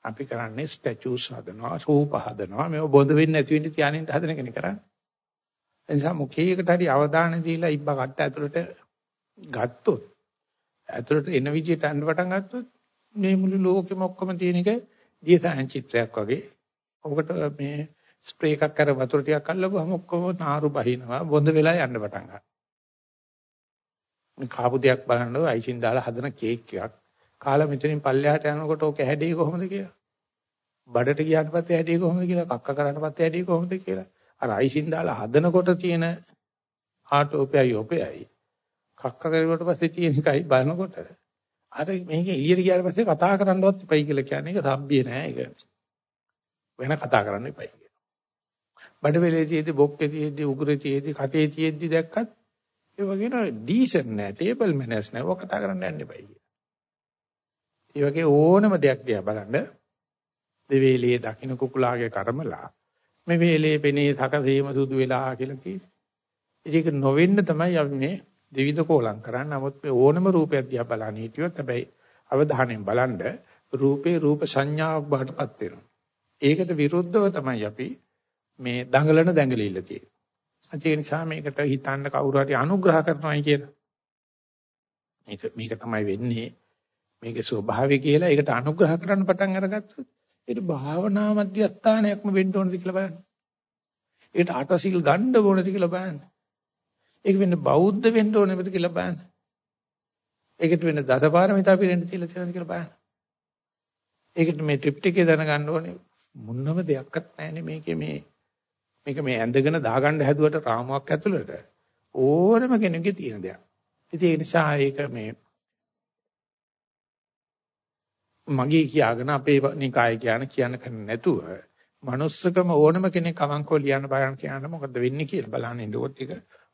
Speaker 1: අපි කරන්නේ ස්ටැචුස් හදනවා, රූප හදනවා. මේව බොඳ වෙන්නේ නැති වෙන්න තියානින්න හදන එකනේ කරන්නේ. ඒ නිසා මුඛයකට හරි අවධානය දීලා ඉබ්බ කට්ට ඇතුළට ගත්තොත් ඇතුළට එන විදිහට අඬ පටන් ගත්තොත් මේ මුළු ලෝකෙම ඔක්කොම තියෙන එක දියසයන් චිත්‍රයක් වගේ. ඔකට මේ ස්ප්‍රේ එකක් කර වතුර ටිකක් අල්ලපුවම ඔක්කොම නාරු බහිනවා බොඳ වෙලා යන්න පටන් ගන්නවා. මේ කාපු දෙයක් බලනකොට අයිසින් දාලා හදන කේක් එකක් කාලා මෙතනින් පල්ලෙහාට යනකොට ඕක හැඩේ කොහොමද කියලා. බඩට ගියාට පස්සේ හැඩේ කොහොමද කියලා කක්ක කරාට පස්සේ හැඩේ කොහොමද කියලා. අර අයිසින් දාලා හදනකොට තියෙන ආටෝපයයි ඔපයයි කක්ක කරුවට පස්සේ තියෙන එකයි බලනකොට අර මේක එළියට ගියාට පස්සේ කතා කරන්නවත් එපයි කියලා කියන්නේ ඒක සම්බිය නෑ ඒක. වෙන කතා කරන්න එපයි කියලා. බඩ වෙලේ තියෙද්දි බොක්කේ තියෙද්දි උගුරේ තියෙද්දි කටේ තියෙද්දි දැක්කත් ඒ වගේ නෝ ඩීසන්ට් නෑ ටේබල් මැනර්ස් නෑ ඔක කතා කරන්න යන්න එපයි කියලා. ඒ වගේ ඕනම දෙයක් දිහා බලන්න දෙවේලේ දකින්න කුකුලාගේ කර්මලා මේ වේලේ පෙනේ සකසීම සුදු වෙලා කියලා තියෙන්නේ. ඒක නොවෙන්න තමයි අපි මේ දෙවිද කෝලම් කරන්නේ. නමුත් මේ ඕනම රූපයක් දිහා බලන්න හිටියොත් හැබැයි අවධානයෙන් බලන්න රූපේ රූප සංඥාවක් බාටපත් වෙනවා. ඒකට විරුද්ධව තමයි අපි මේ දඟලන දැඟලිල්ල තියෙන්නේ. ඒ නිසා මේකට හිතන්න කවුරු හරි අනුග්‍රහ කරනවායි කියලා. මේක මේක තමයි වෙන්නේ. මේකේ ස්වභාවය කියලා ඒකට අනුග්‍රහ කරන්න පටන් අරගත්තොත් ඒක භාවනා මධ්‍යස්ථානයක්ම වෙන්න ඕනද කියලා බලන්න. ඒකට අටසිල් ගන්න ඕනද කියලා බලන්න. ඒක වෙන්න බෞද්ධ වෙන්න ඕනේද කියලා බලන්න. ඒකට වෙන්න දසපාරමිතා පිරෙන්න තියලා තියෙනවද කියලා බලන්න. ඒකට මේ ට්‍රිප්ටිකේ දැනගන්න ඕනේ මොනම දෙයක්වත් නැහැනේ මේකේ මේ මේක මේ ඇඳගෙන දාගන්න හැදුවට රාමුවක් ඇතුළට ඕනම කෙනෙකුගේ තියෙන දෙයක්. ඉතින් ඒ නිසා ඒක මේ මගේ කියාගෙන අපේ නිකාය කියන කියන කන්නේ නැතුව manussකම ඕනම කෙනෙක් කමංකෝ ලියන්න බලන්න කියන්න මොකද වෙන්නේ කියලා බලන්න ඉන්නකොට ඒක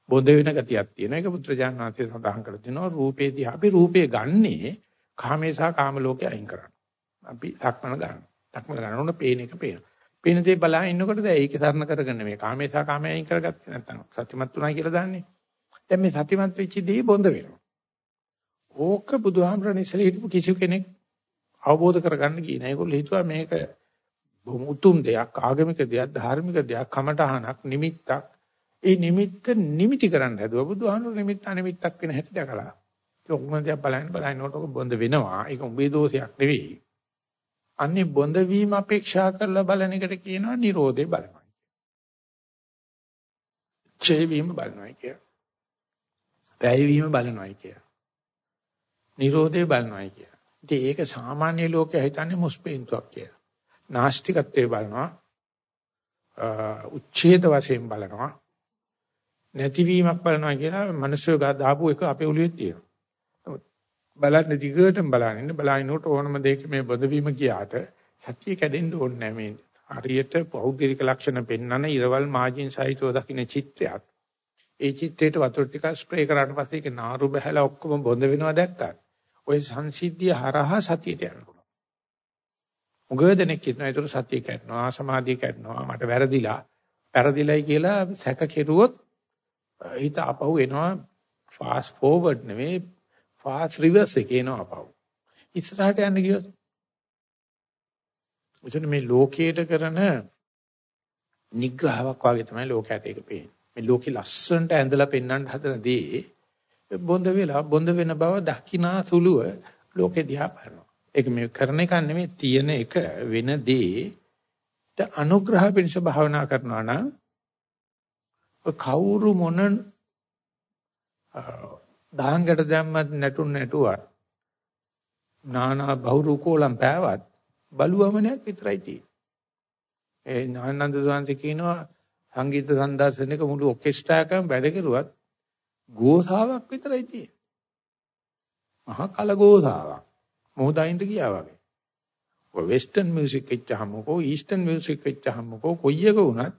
Speaker 1: බොඳ වෙන ගතියක් තියෙනවා. ඒක පුත්‍රජාන වාසිය සඳහන් කරලා තිනවා රූපේ දිහා අපි රූපේ ගන්නේ කාමේ සහ කාම ලෝකේ අයින් කරන්න. අපි සක්මන ගන්න. සක්මන ගන්නකොට පේන එක පේන. පේන දේ බලා ඉන්නකොට දැන් ඒක සරණ කරගන්න මේ කාමේ සහ කාමයේ අයින් කරගත්තේ නැත්නම් සත්‍යමත් උනායි කියලා දාන්නේ. දැන් මේ සත්‍යමත් වෙච්ච දේ බොඳ වෙනවා. ඕක බුදුහාමරණ ඉස්සෙල්ලා හිටපු කිසි කෙනෙක් අවබෝධ කරගන්න කියන. ඒගොල්ලෝ හිතුවා මේක බොහොම උතුම් දෙයක්, ආගමික දෙයක්, ධාර්මික දෙයක්, කමටහනක්, නිමිත්තක්. ඒ නිමිත්ත නිමිති කරන්න හැදුවා. බුදුහාමුදුරු නිමිත්ත අනිමිත්තක් වෙන හැටි දැකලා. ඒක ඔක්කොම දිහා බලන්න බලනකොට ඔක බොඳ වෙනවා. ඒක උඹේ දෝෂයක් නෙවෙයි. අන්නේ බොඳ වීම අපේක්ෂා කරලා බලන එකට කියනවා Nirodhe බලනවා. ඡේ වීම බලනවා කිය. වැය වීම බලනවා කිය. Nirodhe බලනවා කිය. ඉතින් ඒක සාමාන්‍ය ලෝකයා හිතන්නේ මුස්පේන්තුවක් කියලා. නාස්තිකත්වයේ බලනවා. උච්ඡේද වශයෙන් බලනවා. නැතිවීමක් බලනවා කියලා මිනිස්සු දාපු එක අපේ ඔළුවේ තියෙනවා. බලන්න දිගටම බලන්න බලනකොට ඕනම දෙයක මේ බොදවීම කියාට සත්‍ය කැඩෙන්න ඕනේ නැහැ මේ. හරියට පෞද්ගලික ලක්ෂණ පෙන්වන ඉරවල් මාජින් සහිතව දකින්න චිත්‍රයක්. ඒ චිත්‍රයට වතුර ටිකක් ස්ප්‍රේ කරාට පස්සේ ඒක නාරු බහැලා ඔක්කොම බොඳ වෙනවා දැක්කත් ওই සංසිද්ධිය හරහා සතියට යනවා. උගදෙනෙක් කියනවා ඒතර සතිය කැඩනවා සමාධිය කැඩනවා මට වැරදිලා වැරදිලයි කියලා සැක කෙරුවොත් හිත අපහු එනවා ෆාස්ට් ෆෝවර්ඩ් නෙවෙයි ෆාස්ට් රිවර්ස් එකේ එනවා අපහු. ඉස්සරහට යන්න ගියොත් එතන මේ ලෝකයට කරන නිග්‍රහාවක් වගේ තමයි ලෝකයට ඒක පේන්නේ. මේ ලෝකෙ ලස්සනට ඇඳලා පෙන්වන්න හදන දේ බොඳ වෙලා බොඳ වෙන බව දකිනා සුළුව ලෝකෙ දිහා බලනවා. ඒක මේ කරන එක නෙමෙයි තියෙන එක වෙන දේ අනුග්‍රහ පිණිස භාවනා කරනවා නම් කවුරු මොන දහංගට දැම්මත් නැටුන් නැටුවත් නානා බහුරු කෝලම් පෑවත් බලුවමනක් විතරයි තියෙන්නේ. ඒ ඥානන්ද සෝන්ති කියනවා සංගීත සංදර්ශනයක මුළු ඔකෙස්ට්‍රා එකම වැඩ කෙරුවත් ගෝසාවක් විතරයි තියෙන්නේ. මහා කල ගෝසාවක්. මොහොතයින්ට ගියා වගේ. ඔය වෙස්ටර්න් මියුසික් එච්චහමකෝ ඊස්ටර්න් මියුසික් එච්චහමකෝ කොයි එක වුණත්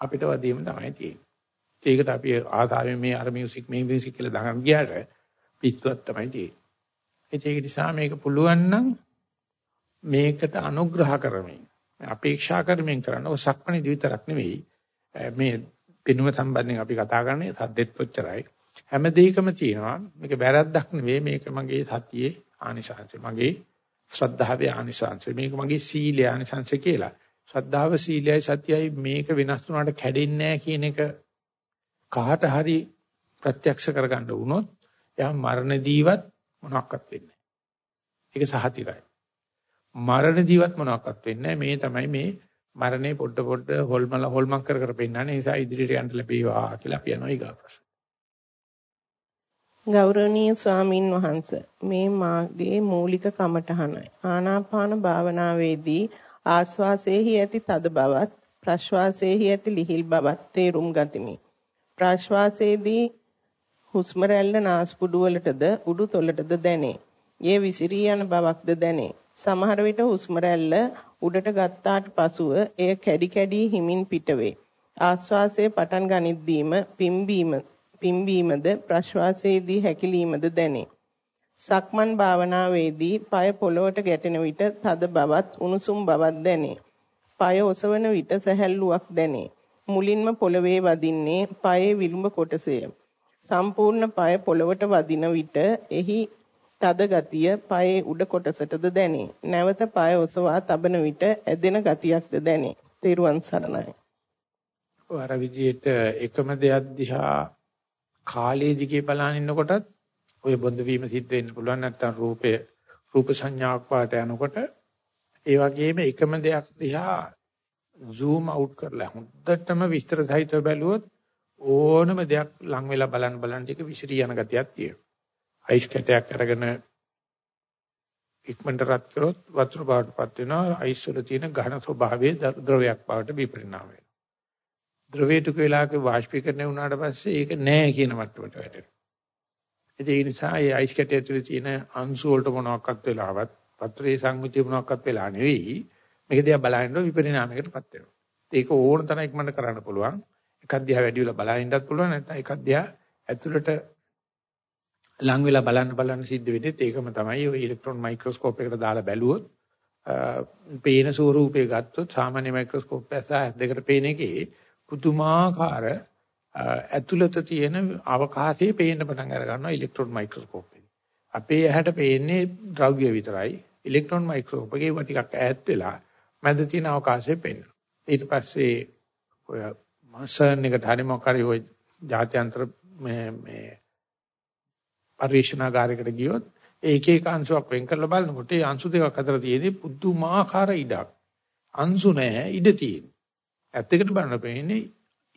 Speaker 1: අපිට වදීම තමයි තියෙන්නේ. ඒකට අපි ආසාවෙන් මේ අර මියුසික් මේ මියුසික් කියලා දාගන්න ගියාට පිටුවක් තමයි තියෙන්නේ. ඒක නිසා මේක පුළුවන් නම් මේකට අනුග්‍රහ කරමින් අපේක්ෂා කරමින් කරන ඔය සක්මණේ විතරක් නෙවෙයි. මේ පිනුම සම්බන්ධයෙන් අපි කතා කරන්නේ සද්දෙත් ඔච්චරයි හැම දෙයකම තියෙනවා. මේක වැරද්දක් නෙවෙයි. මේක මගේ සතියේ ආනිසංශය. මගේ ශ්‍රද්ධාවේ ආනිසංශය. මේක මගේ සීලයේ ආනිසංශය කියලා. ශ්‍රද්ධාව සීලයයි සතියයි මේක වෙනස් වුණාට කැඩෙන්නේ නැහැ කියන එක කාට හරි ප්‍රත්‍යක්ෂ කරගන්න වුණොත් එයා මරණදීවත් මොනවත් වෙන්නේ ඒක සහතිකයි. මරණ ජීවත් මොනවත් වෙන්නේ මේ තමයි මේ මරණේ පොඩ පොඩ හොල්මල හොල්මන් කර කර පෙන්නන්නේ නිසා ඉදිරියට යන්න ලැබේවා කියලා අපි යනවා ඊගා ප්‍රශ්න.
Speaker 3: ගෞරවනීය ස්වාමින් වහන්සේ මේ මාගේ මූලික කමඨහනයි. ආනාපාන භාවනාවේදී ආස්වාසයේහි ඇති තද බවත් ප්‍රශ්වාසයේහි ඇති ලිහිල් බවත් තේරුම් ගතිමි. ප්‍රශ්වාසයේදී හුස්ම රැල්ල නාස්පුඩු වලටද උඩු තොලටද දැනේ. ඒ විසිරී යන බවක්ද දැනේ. සමහර විට හුස්ම රැල්ල උඩට ගත්තාට පසුව එය කැඩි කැඩි හිමින් පිටවේ. ආශ්වාසයේ පටන් ගනිද්දීම පිම්බීම පිම්බීමද ප්‍රශ්වාසයේදී හැකිලීමද දැනේ. සක්මන් භාවනාවේදී পায় පොළොවට ගැටෙන විට තද බවත් උණුසුම් බවක් දැනේ. পায় ඔසවන විට සැහැල්ලුවක් දැනේ. මුලින්ම පොළවේ වදින්නේ පායේ විලුඹ කොටසය. සම්පූර්ණ පාය පොළවට වදින විට එහි තද ගතිය පායේ උඩ කොටසටද දැනේ. නැවත පාය ඔසවා තබන විට ඇදෙන ගතියක්ද දැනේ. තෙරුවන් සරණයි.
Speaker 1: අර විදිහට එකම දෙයක් දිහා කාලයේ දිගේ බලන ඉන්නකොටත් ඔය බොඳ වීම සිද්ධ වෙන්න පුළුවන් නැත්නම් රූපය රූප සංඥාවක් පාට යනකොට ඒ වගේම එකම දෙයක් දිහා zoom out කරලා හොඳටම විස්තර සහිතව බැලුවොත් ඕනම දෙයක් ලං වෙලා බලන්න බලන්න ටික විසිරී යන ගතියක් තියෙනවා. අයිස් කැටයක් අරගෙන ඉක්මනට රත් කරොත් වතුර බවටපත් වෙනවා අයිස් වල තියෙන ඝන ස්වභාවයේ ද්‍රවයක් බවට විපරිණාම වෙනවා. ද්‍රවයට වෙලාවක වාෂ්පීකරණය වුණාට පස්සේ ඒක නෑ කියන මට්ටමට වැටෙනවා. ඒ නිසා ඒ අයිස් කැටය ඇතුලේ තියෙන අංශු වලට මොනවාක්වත් වෙලාවත් පත්‍රයේ සංවිතිය මොනවාක්වත් වෙලා නෙවෙයි මේක දිහා බලනකොට විපරිණාමයකටපත් වෙනවා. ඒක ඕන තරම් ඉක්මනට කරන්න පුළුවන්. එකක් දිහා වැඩි වෙලා බලනින්නත් පුළුවන් නැත්නම් එකක් දිහා ඇතුළට ලං වෙලා බලන්න බලන්න සිද්ධ වෙන්නේ ඒකම තමයි ඔය ඉලෙක්ට්‍රෝන මයික්‍රොස්කෝප් එකට දාලා බැලුවොත් පේන ස්වරූපය ගත්තොත් සාමාන්‍ය මයික්‍රොස්කෝප් එක ඇස් දෙකට පේන එකේ පුදුමාකාර ඇතුළත තියෙන අවකාශයේ පේන්න පටන් අර ගන්නවා ඉලෙක්ට්‍රෝන මයික්‍රොස්කෝප් එකේ. අපේ ඇහැට පේන්නේ ද්‍රව්‍ය විතරයි. ඉලෙක්ට්‍රෝන මයික්‍රොස්කෝප් එකේ වා ටිකක් ඈත් වෙලා මැද තියෙන අවකාශය පේනවා. ඊට පස්සේ ඔය මාසන් එකට හරි මොකක් හරි ඔය ජාත්‍යන්තර මේ මේ පරිශනාගාරයකට ගියොත් ඒක එක අංශුවක් වෙන් කරලා බලනකොට ඒ අංශු දෙකක් අතර තියෙන පුදුමාකාර ඉඩක්. අංශු නැහැ ඉඩ තියෙන. ඇත්තකට බලන පෙන්නේ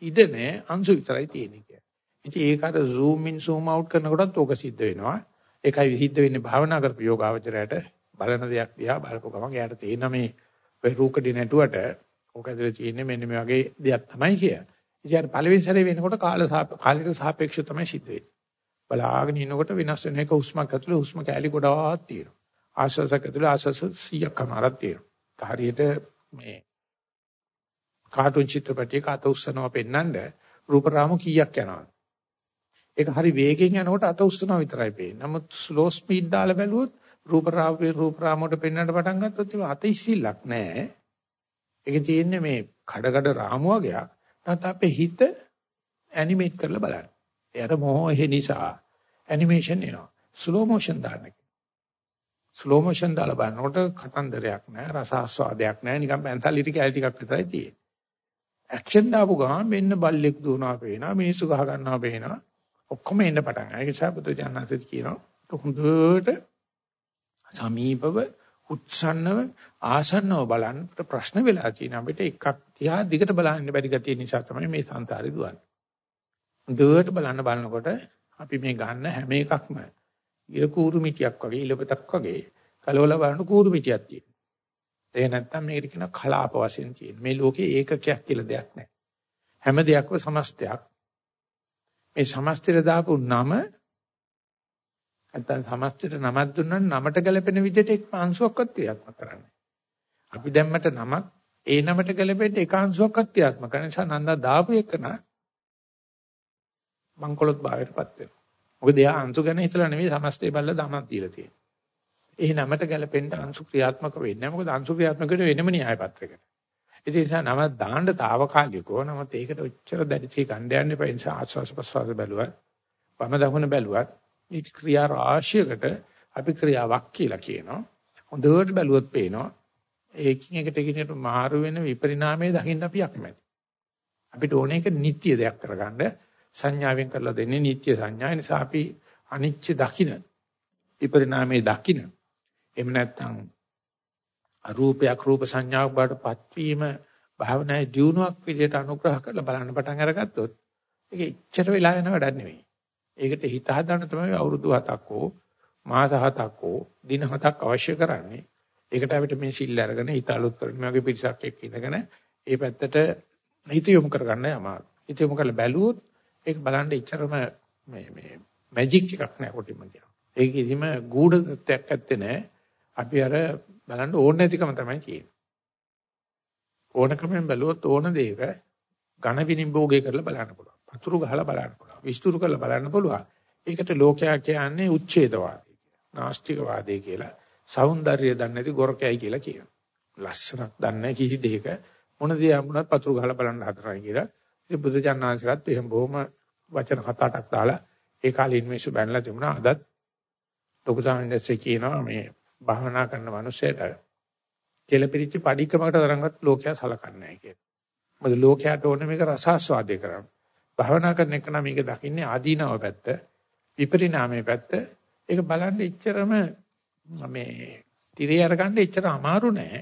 Speaker 1: ඉඩ නැහැ අංශු විතරයි තියෙන්නේ කියලා. ඉතින් ඒකට zoom in zoom out කරනකොටත් ඕක සිද්ධ වෙනවා. ඒකයි සිද්ධ වෙන්නේ භාවනා කරපු යෝගාවචරයට බලන දෙයක් දිහා බලපුව ගමන් එයාට තේරෙන මේ ඔය රූකඩි නැටුවට ඕක ඇතුලේ තියෙන්නේ මෙන්න මේ වගේ දෙයක් තමයි කිය. ඉතින් පළවෙනි සැරේ වෙනකොට කාල කාලයට සාපේක්ෂව තමයි සිද්ධ වෙන්නේ. බලාගෙන ඉනකොට වෙනස් වෙන එක හුස්මක් ඇතුලේ හුස්ම කැලි ගොඩාක් තියෙනවා. ආශ්වාසයක් ඇතුලේ ආශ්වාස 100ක් අමාරක් තියෙනවා. හරියට මේ කාටුන් චිත්‍රපටයක අත උස්සනවා පෙන්නඳ රූප රාමු කීයක් යනවද? ඒක හරි වේගෙන් යනකොට අත උස්සනවා විතරයි පේන්නේ. නමුත් ස්ලෝ ස්පීඩ් දාලා බැලුවොත් රූප රාමයේ රූප රාමුවට පෙන්වන්න පටන් ගත්තොත් ඒක අත ඉස්සිල්ලක් නැහැ. ඒක තියෙන්නේ මේ කඩ කඩ රාමු වගේක්. නැත්නම් අපේ හිත ඇනිමේට් කරලා බලන්න. එයාට මොහේ නිසා ඇනිමේෂන් එනවා. ස්ලෝ මෝෂන් දාන්න. ස්ලෝ මෝෂන් දාලා බලනකොට කතන්දරයක් නැහැ, රසාස්වාදයක් නැහැ, නිකන් පැන්සල් ඉටි කැලි ටිකක් විතරයි තියෙන්නේ. ඇක්ෂන් දාපු ගමන් මෙන්න බල්ලෙක් දුවනවා පේනවා, මිනිස්සු ගහ ගන්නවා පේනවා. ඔක්කොම එන්න පටන් ගන්නවා. ඒක නිසා බුදු ජානසිත කියනවා හොඳට සමීපව උත්සන්නව ආසන්නව බලන්න ප්‍රශ්න වෙලා තියෙන අපිට එකක් තියා දිගට බලන්න බැරි ගතිය නිසා තමයි මේ සංසාරේ දුවන්නේ. දුවට බලන්න බලනකොට අපි මේ ගන්න හැම එකක්ම ඉර කූරු මිටියක් වගේ ඉලපතක් වගේ කලවල බලන කූරු මිටියක් තියෙනවා. ඒ නැත්තම් මේකට කියන කලාප වශයෙන් තියෙන. මේ ලෝකේ ඒකකයක් කියලා දෙයක් නැහැ. හැම දෙයක්ම සමස්තයක්. මේ සමස්තයට දාපු නම නැත්තම් සමස්තයට නමක් දුන්නා නමට ගැලපෙන විදිහට එක් අංශුවක්වත් ක්‍රියාත්මක කරන්නේ. අපි දැම්මට නමක් ඒ නමට ගැලපෙන්න එක අංශුවක්වත් ක්‍රියාත්මක කරන නිසා නන්දා දාපු එකන මංකොලොත් භාවයටපත් වෙනවා. මොකද එයා අංශු ගැන හිතලා නෙවෙයි සමස්තය බලලා දමක් දීලා තියෙන්නේ. ඒ නමට ගැලපෙන්න අංශු ක්‍රියාත්මක වෙන්නේ නැහැ. මොකද අංශු ක්‍රියාත්මක වෙන්නේ වෙනම න්‍යාය පත්‍රයකට. ඒ නිසා නම දාන්න తాවකාලිකව නමුත් ඒකට ඔච්චර දැඩිචි ගන්න යන්න එපා. ඒ නිසා ආස්වාස් ප්‍රසවාස බැලුවා. වම දකුණ බැලුවත් මේ ක්‍රියා රාශියකට අපි ක්‍රියාවක් කියලා කියනවා. හොඳට බැලුවොත් පේනවා. ඒකින් එකට එකිනෙකට මාරු වෙන විපරිණාමයේ දකින්න අපි අකමැති. අපිට ඕනේ ඒක නිත්‍ය දෙයක් කරගන්න සංඥාවෙන් කරලා දෙන්නේ නිත්‍ය සංඥා. ඒ නිසා අපි අනිච්ච දකින්න විපරිණාමයේ දකින්න. එහෙම නැත්නම් රූපයක් රූප සංඥාවක් බවට පත්වීම භාවනායේ දියුණුවක් විදිහට අනුග්‍රහ කරලා බලන්න පටන් අරගත්තොත් ඒක ඉච්ඡර වෙලා යන වැඩක් නෙවෙයි. ඒකට හිත හදන්න තමයි අවුරුදු 7ක් හෝ මාස 7ක් හෝ දින 7ක් අවශ්‍ය කරන්නේ. ඒකට අපිට මේ සිල් අරගෙන හිත අලුත් කරන මේ වගේ පිරිසක් එක්ක ඉඳගෙන ඒ පැත්තට හිත යොමු කරගන්න අමාරු. හිත යොමු කරලා බැලුවොත් ඒක බලන්න ඉච්චරම මේ මේ මැජික් එකක් නෑ කොටිම කියනවා. ඒක කිසිම ගුඪ තත්ත්වයක් ඇත්තේ නෑ. අපි අර බලන්න ඕන නැතිකම තමයි තියෙන්නේ. ඕනකමෙන් බැලුවොත් ඕන දෙයක ඝන විනිභෝගය කරලා බලන්න පුළුවන්. පතුරු ගහලා බලන්න පුළුවන්. විස්තර කරලා බලන්න පුළුවන්. ඒකට ලෝකයා කියන්නේ උච්ඡේදවාදී කියලා. නාස්තිකවාදී කියලා. సౌందර්යය දන්නේ නැති ගොරකයි කියලා කියනවා. ලස්සනක් දන්නේ කිසි දෙයක මොන දේ හම්බුනත් පතුරු ගහලා බලන්න හදනවා කියලා. ඉතින් බුදුචානන්සලත් එහෙම බොහොම වචන හත අටක් දාලා ඒ කාලේ ඉන්වෙස්ට් බැනලා තිබුණා. අදත් ලොකු සාමින්දස්සේ කියනවා මේ භාවනා කරන මනුස්සයට කෙලපිරිච්ච padikkaමකට තරංගවත් ලෝකයා සලකන්නේ නැහැ කියලා. මොකද ලෝකයාට ඕනේ මේක රසාස්වාදේ කරන්න. භාවනා කරන එක නම් මේක දකින්නේ ආදීනව පැත්ත, විපරිණාමයේ පැත්ත. ඒක බලන්න ඉච්චරම මේ tire අරගන්න ඉච්චර අමාරු නෑ.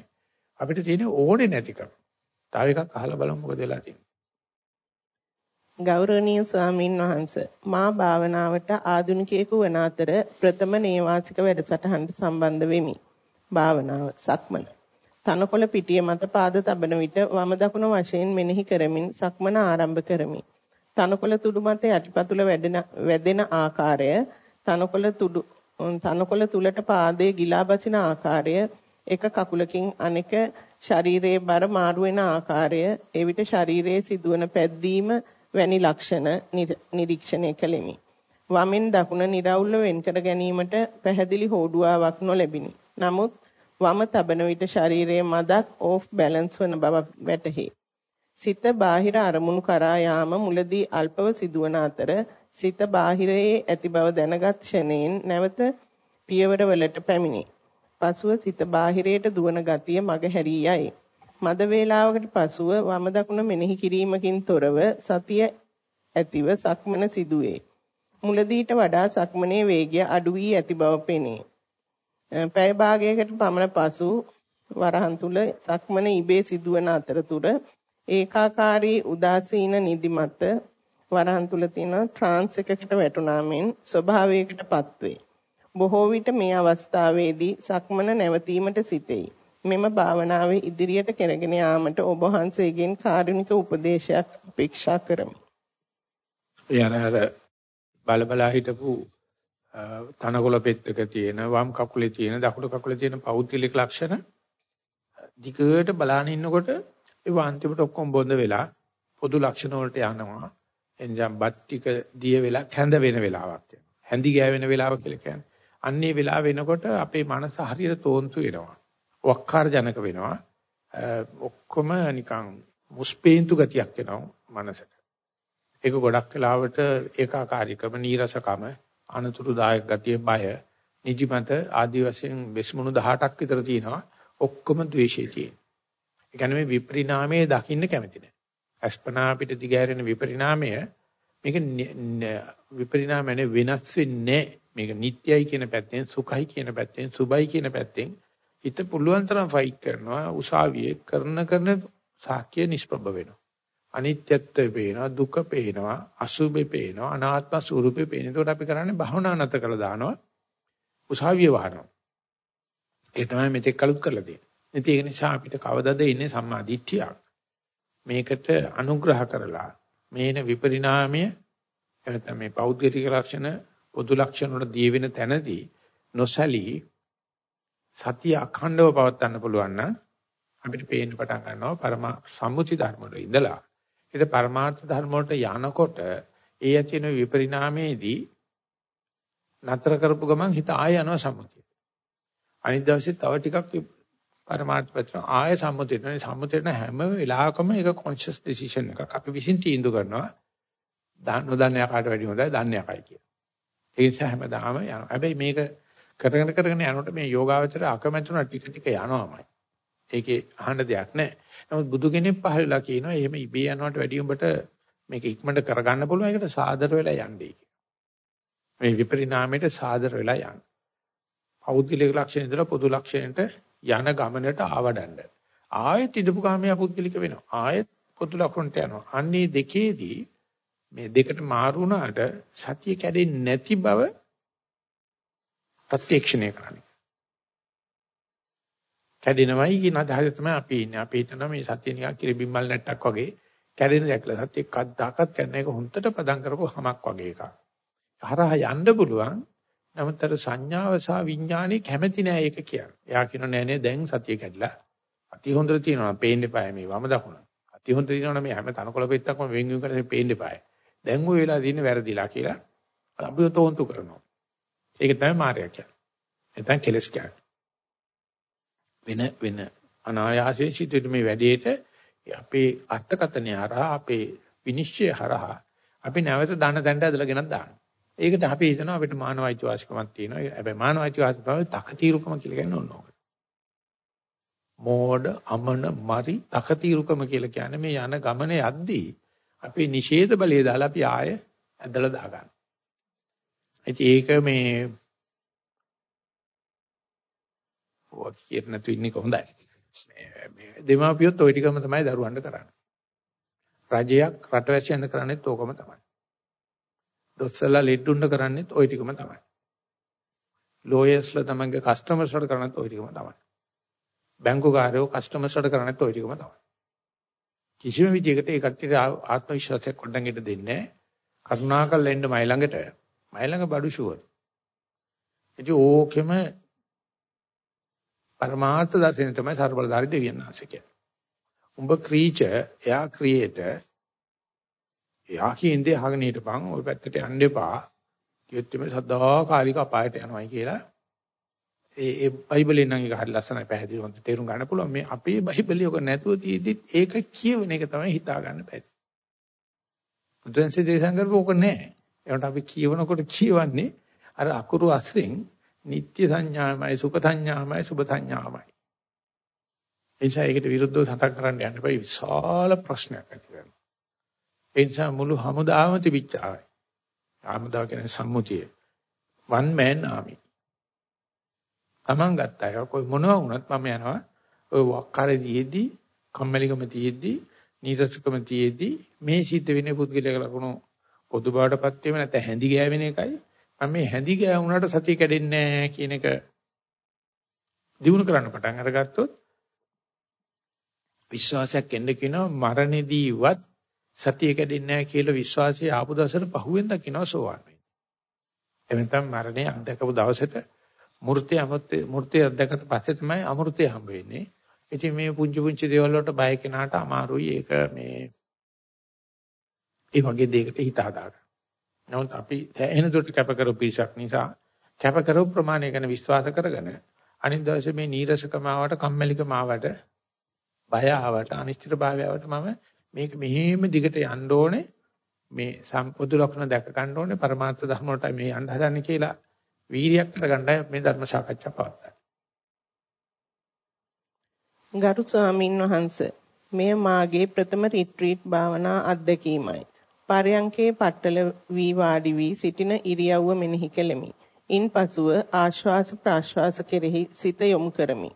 Speaker 1: අපිට තියෙන ඕනේ නැතිකම. තව එකක් අහලා බලමු මොකද වෙලා තියෙන්නේ.
Speaker 3: ගෞරවනීය ස්වාමින් වහන්සේ මා භාවනාවට ආධුනිකයෙකු වන අතර ප්‍රථම නේවාසික වැඩසටහනට සම්බන්ධ වෙමි. භාවනාව සක්මන. තනකොළ පිටිය මත පාද තබන විට වම දකුණ වශයෙන් මෙනෙහි කරමින් සක්මන ආරම්භ කරමි. තනකොළ තුඩු මත යටිපතුල වැදෙන ආකාරය තනකොළ තුඩු තනකොළ තුලට පාදයේ ගිලා බසින ආකාරය එක කකුලකින් අනෙක ශරීරයේ බර මාරු වෙන ආකාරය එවිට ශරීරයේ සිදුවන පැද්දීම වැනි ලක්ෂණ නිරීක්ෂණය කළෙමි. වමෙන් දකුණ निराවුල්ව වෙන් කර ගැනීමට පැහැදිලි හෝඩුවාවක් නොලැබිනි. නමුත් වම තබන විට ශරීරයේ මදක් ඕෆ් බැලන්ස් වන බව වැටහි. සිත බාහිර අරමුණු කරා යාම මුලදී අල්පව සිදුවන අතර සිත බාහිරයේ ඇති බව දැනගත් ක්ෂණයෙන් නැවත පියවරවලට පැමිණි. පසුව සිත බාහිරයට දුවන ගතිය මග හැරී යයි. මද වේලාවකට පසුව වම දකුණ මෙනෙහි කිරීමකින් තොරව සතිය ඇතිව සක්මන සිදුවේ. මුලදීට වඩා සක්මනේ වේගය අඩු වී ඇති බව පෙනේ. පැය භාගයකට පමණ පසු වරහන් තුල සක්මන ඉබේ සිදුවන අතරතුර ඒකාකාරී උදාසීන නිදිමත වරහන් තුල තියෙන ට්‍රාන්ස් එකකට වැටුණා මෙන් ස්වභාවයකටපත් වේ. බොහෝ විට මේ අවස්ථාවේදී සක්මන නැවතීමට සිටෙයි. මෙම භාවනාවේ ඉදිරියට කරගෙන යාමට ඔබ වහන්සේගෙන් කාරුණික උපදේශයක් අපේක්ෂා කරමි.
Speaker 1: එයාර බලබලා හිටපු තනකොළ පෙත්තක තියෙන වම් කකුලේ තියෙන දකුණු කකුලේ තියෙන පෞද්ගලික ලක්ෂණ දිගට බලාගෙන ඉන්නකොට ඒ අන්තිමට ඔක්කොම බොඳ වෙලා පොදු ලක්ෂණ වලට යනවා. එනිසා බත් ටික දිය වෙලා කැඳ වෙන වෙලාවක් යනවා. හැඳි ගෑවෙන වෙලාව කියලා කියන්නේ. අන්නේ වෙලාව වෙනකොට අපේ මනස හරියට තෝන්තු වෙනවා. වක්කාර ජනක වෙනවා. ඔක්කොම නිකන් මුස්පේන්තු ගතියක් එනවා මනසට. ඒක ගොඩක් වෙලාවට ඒකාකාරීකම, නීරසකම, අනතුරුදායක ගතිය, බය, නිදිමත ආදි වශයෙන් වෙස්මුණු 18ක් විතර තියෙනවා. ඔක්කොම ද්වේෂය තියෙන. ඒ කියන්නේ මේ විපරිණාමයේ දකින්න කැමති නැහැ. අස්පනා අපිට දිගහැරෙන විපරිණාමය මේක විපරිණාමනේ වෙනස් වෙන්නේ මේක නිට්ටයයි කියන පැත්තෙන් සුඛයි කියන පැත්තෙන් සුබයි කියන පැත්තෙන් හිත පුළුවන් තරම් ෆයිට් කරනවා උසාවියේ කරන කරන සාක්‍ය නිෂ්ප්‍රභ වෙනවා. අනිත්‍යත්වය පේනවා දුක පේනවා අසුභේ පේනවා අනාත්ම ස්වરૂපේ පේනවා. ඒකට අපි කරන්නේ භවනා නැත කළා දානවා උසාවිය වහනවා. ඒ තමයි මෙතෙක් කලුත් කරලා තියෙන්නේ. ඉතින් ඒක නිසා අපිට කවදද ඉන්නේ සම්මා දිට්ඨියක් මේකට අනුග්‍රහ කරලා මේන විපරිණාමය එනතම මේ පෞද්ගලික ලක්ෂණ පොදු ලක්ෂණ වල දී වෙන තැනදී නොසලී සතිය අඛණ්ඩව පවත්වන්න පුළුවන් නම් අපිට පේන්න පටන් ගන්නවා පරම සම්මුති ධර්ම වල ඉඳලා ඊට පරමාර්ථ ධර්ම වලට යනකොට ඒ ඇතින විපරිණාමයේදී නතර කරපු ගමන් හිත ආය යනවා සම්මුතිය. අනිත් දවසේ තව ටිකක් පරමාර්ථ පැත්තට ආය සම්මුතියට නේ සම්මුතියට හැම වෙලාවකම ඒක කොන්ෂස් ඩිසිෂන් එකක්. අපි විසින් තීන්දුව කරනවා. නොදන්න යකාට වැඩි හොඳයි දන්න යකයි කියලා. ඒ නිසා හැමදාම යනවා. හැබැයි මේක කරගෙන කරගෙන යනකොට මේ යෝගාවචර අකමැතුන ටික ටික යනවාමයි. ඒකේ අහන්න දෙයක් නැහැ. නමුත් බුදු කෙනෙක් පහළලා කියනවා එහෙම ඉබේ යනවට වැඩිය උඹට මේක ඉක්මනට කරගන්න පුළුවන් ඒකට සාදර වෙලා යන්නේ මේ විපරිණාමයට සාදර වෙලා යන්න. පෞද්ගලික ලක්ෂණ ඉඳලා පොදු ලක්ෂණයට යන ගමනට ආවඩන්න. ආයෙත් ඉදපු කාමයා පුද්ගලික වෙනවා. ආයෙත් පොදු ලක්ෂණට යනවා. අන්නේ දෙකේදී මේ දෙකට මාරු වුණාට සතිය කැඩෙන්නේ නැති බව ප්‍රත්‍යක්ෂණය කරන්නේ. කැඩෙනවයි කියන අදහස තමයි අපි ඉන්නේ. අපි හිතනවා මේ සතිය නිකන් කිරිබිම්මල් නැට්ටක් වගේ කැඩෙන දැක්ලා සතිය කද්දාකත් කරන එක හොන්තට පදම් කරපුව හමක් වගේ එකක්. හරහා යන්න පුළුවන්. නමුත් අර සංඥාව සහ විඥානේ කැමැති නෑ ඒක කියන්නේ. එයා කියනවා නෑ නෑ දැන් සතිය කැඩලා. අති හොඳට තියෙනවා පේන්න එපා මේ වම දකුණ. අති හොඳට තියෙනවා මේ හැම තනකොළ පෙත්තක්ම වෙන් වෙන් කරලා පේන්න එපා. දැන් ඔය වෙලා තියෙන්නේ වැරදිලා කියලා අපි තෝන්තු කරනවා. ඒක තමයි මායя කියන්නේ. නැත්නම් කෙලස් කියන්නේ. වෙන වෙන අනායාසයෙන් සිදුවෙන මේ වැඩේට අපේ අර්ථකතනය හරහා අපේ විනිශ්චය හරහා අපි නැවත දන දැන්ට ඇදලා ගෙනත් දානවා. ඒකට අපි හිතනවා අපිට මානව අයිතිවාසිකමක් තියෙනවා. හැබැයි මානව අයිතිවාසිකම තකතිරුකම කියලා කියන්නේ ඕනෝක. මෝඩ අමන මරි තකතිරුකම කියලා කියන්නේ මේ යන ගමන යද්දී අපේ නිෂේධ බලය දාලා අපි ආය ඇදලා දාගන්න. ඒක මේ ඔක් කියන නැතු ඉන්නේ කොහොඳයි. මේ දෙමාපියොත් ওই ටිකම තමයි දරුවන්ට කරන්නේ. රජයක් රටවැසියන් කරන්නේත් ඕකම තමයි. දොස්සලා ලෙඩුන්න කරන්නේත් ওই ටිකම තමයි. ලෝයර්ස්ලා තමන්ගේ කස්ටමර්ස්ලාට කරන්නත් ওই ටිකම තමයි. බැංකුකාරයෝ කස්ටමර්ස්ලාට කරන්නත් ওই ටිකම තමයි. කිසිම විදිහකට ඒ කට්ටියට ආත්ම විශ්වාසයක් කොණ්ඩංගෙට දෙන්නේ නැහැ. කරුණාකරලා එන්න මයි ළඟට. මයි ළඟ බඩු ෂුවර්. ඒ ඕකෙම පරමාර්ථ දර්ශනය තමයි ਸਰබලධාරී දෙවියන් ආශිකය. උඹ ක්‍රීචර්, එයා ක්‍රියේටර් එයා කියන්නේ අහගෙන හිටපන් ওই පැත්තට යන්න එපා. කිව්වොත් මේ සදාකාලික අපායට යනවායි කියලා ඒ ඒ බයිබලෙන් නම් ඒක හරි ලස්සනයි පැහැදිලිව හොඳ තේරුම් ගන්න පුළුවන් මේ අපේ බයිබලිය ඔක නැතුව තියෙද්දිත් ඒක කියවන එක තමයි හිතා ගන්න බැහැ. බුදුන්සේ දේශනා කරපු ඕක නෑ. ඒකට අපි කියවනකොට කියවන්නේ අර අකුරු අස්සෙන් නිත්‍ය සංඥාමයි සුඛ සංඥාමයි සුභ සංඥාමයි. එනිසා ඒකට විරුද්ධව සටන් කරන්න යන්න බෑ විශාල ප්‍රශ්නයක් ඇති වෙනවා. ඒ නිසා මුළු හමුදාවම තිබිච්ච ආයි. හමුදාව කියන්නේ සම්මුතිය. one man army. Taman ගත්ත එක කොයි මොනවා වුණත් මම යනවා ඔය වක්කාරේ තියෙද්දි කම්මැලිකම තියෙද්දි නීරසකම තියෙද්දි මේ සිද්ධ වෙන්නේ පුද්ගලයාක ලකුණු පොදු බවටපත් වීම නැත්නම් හැඳි ගෑවෙන එකයි මම මේ හැඳි ගෑවුණාට සතිය කැඩෙන්නේ නැහැ කියන එක දිනු කරන්න පටන් අරගත්තොත් විශ්වාසයක් එන්න කියනවා මරණෙදීවත් සතිය කැඩෙන්නේ නැහැ කියලා විශ්වාසය ආපු දවසට පහුවෙන් දකින්න සෝවන් වෙන්නේ. එවෙන්තම් මරණය අත්දකපු දවසට මූර්තිය අමෘතය මූර්තිය අධ්‍යක්ෂකට පස්සේ තමයි අමෘතය හම්බ වෙන්නේ. ඉතින් මේ පුංචි පුංචි දේවල් වලට බය කෙනාට අමාරුයි ඒක මේ ඒ වගේ දෙයකට හිත හදාගන්න. නමුත් අපි එන දුරට කැප කරපු පිරිසක් නිසා කැප කරපු ප්‍රමාණය ගැන විශ්වාස කරගෙන අනිත් දවසේ මේ නීරසකම ආවට කම්මැලිකම ආවට බය ආවට අනිශ්චිතභාවය ආවට මම මේක මෙහෙම දිගට යන්න ඕනේ මේ සම්පොදු ලක්ෂණ දැක ගන්න ඕනේ පරමාර්ථ ධර්ම වලට මේ යන්න හදන්නේ කියලා වීරියක් කරගන්නයි මේ ධර්ම සාකච්ඡා පවත්වන්නේ.
Speaker 3: ගරු ස්වාමින් වහන්සේ මෙය මාගේ ප්‍රථම රිට්‍රීට් භාවනා අත්දැකීමයි. පරයන්කේ පట్టල වී වාඩි වී සිටින ඉරියව්ව මෙනෙහි කෙලෙමි. ඉන්පසුව ආශ්වාස ප්‍රාශ්වාස කෙරෙහි සිත යොමු කරමි.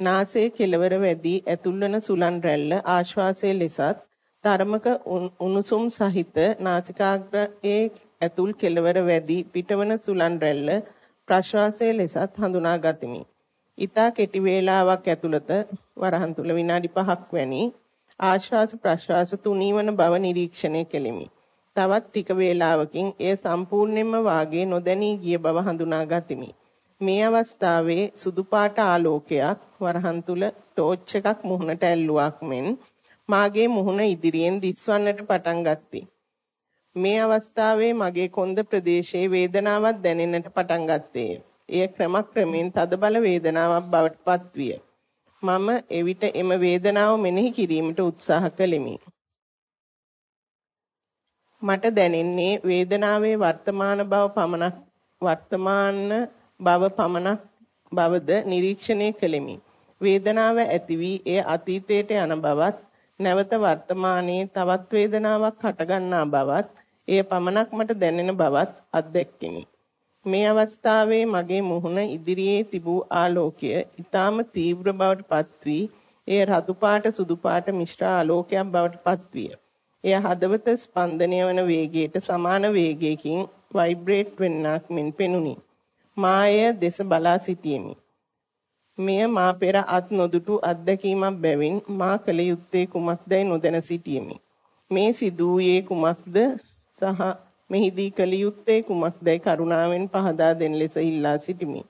Speaker 3: නාසයේ කෙළවර වැදී ඇතුල්වන සුලන් රැල්ල ආශ්වාසයේ ලෙසත් ධර්මක උණුසුම් සහිත නාසිකාග්‍රයේ ඇතුල් කෙළවර වැදී පිටවන සුලන් රැල්ල ප්‍රශ්වාසයේ ලෙසත් හඳුනා ගතිමි. ඊතා කෙටි වේලාවක් ඇතුළත වරහන් තුල විනාඩි 5ක් වැනි ආශ්වාස ප්‍රශ්වාස තුනීවන බව නිරීක්ෂණය කෙලිමි. තවත් ටික වේලාවකින් එය සම්පූර්ණයෙන්ම වාගේ නොදැනී ගිය බව හඳුනා ගතිමි. මේ අවස්ථාවේ සුදු පාට ආලෝකයක් වරහන් තුල ටෝච් එකක් මුහුණට ඇල්ලුවක් මෙන් මාගේ මුහුණ ඉදිරියෙන් දිස්වන්නට පටන් ගත්තේ. මේ අවස්ථාවේ මගේ කොන්ද ප්‍රදේශයේ වේදනාවක් දැනෙන්නට පටන් ගත්තේය. එය ක්‍රමක්‍රමයෙන් තදබල වේදනාවක් බවට පත්විය. මම එවිට එම වේදනාව මෙනෙහි කිරීමට උත්සාහ කළෙමි. මට දැනෙන්නේ වේදනාවේ වර්තමාන බව පමණක් වර්තමාන බව පමණක් බවද නිරීක්ෂණය කළෙමි. වේදනාව ඇති වී එය අතීතයට යන බවත් නැවත වර්තමානයේ තවත් වේදනාවක් හටගන්නා බවත් එය පමණක් මට දැනෙන බවත් අත්දැක්කෙමි. මේ අවස්ථාවේ මගේ මුහුණ ඉදිරියේ තිබූ ආලෝකය ඊටාම තීව්‍ර බවට පත්වී එය රතු පාට සුදු පාට මිශ්‍ර ආලෝකයක් බවට පත්විය. එය හදවත ස්පන්දනය වන වේගයට සමාන වේගයකින් ভাইබ්‍රේට් වෙන්නක් මෙන් පෙනුනි. මාය දෙස බලා සිටියෙමි. මෙය මා පෙර අත් නොදුටු අත්දැකීමක් බැවින් මා කල යුත්තේ කුමක්දයි නොදැන සිටියෙමි. මේ සිදුවේ කුමක්ද සහ මෙහිදී කල යුත්තේ කුමක්දයි කරුණාවෙන් පහදා දෙන ලෙස ඉල්ලා සිටිමි.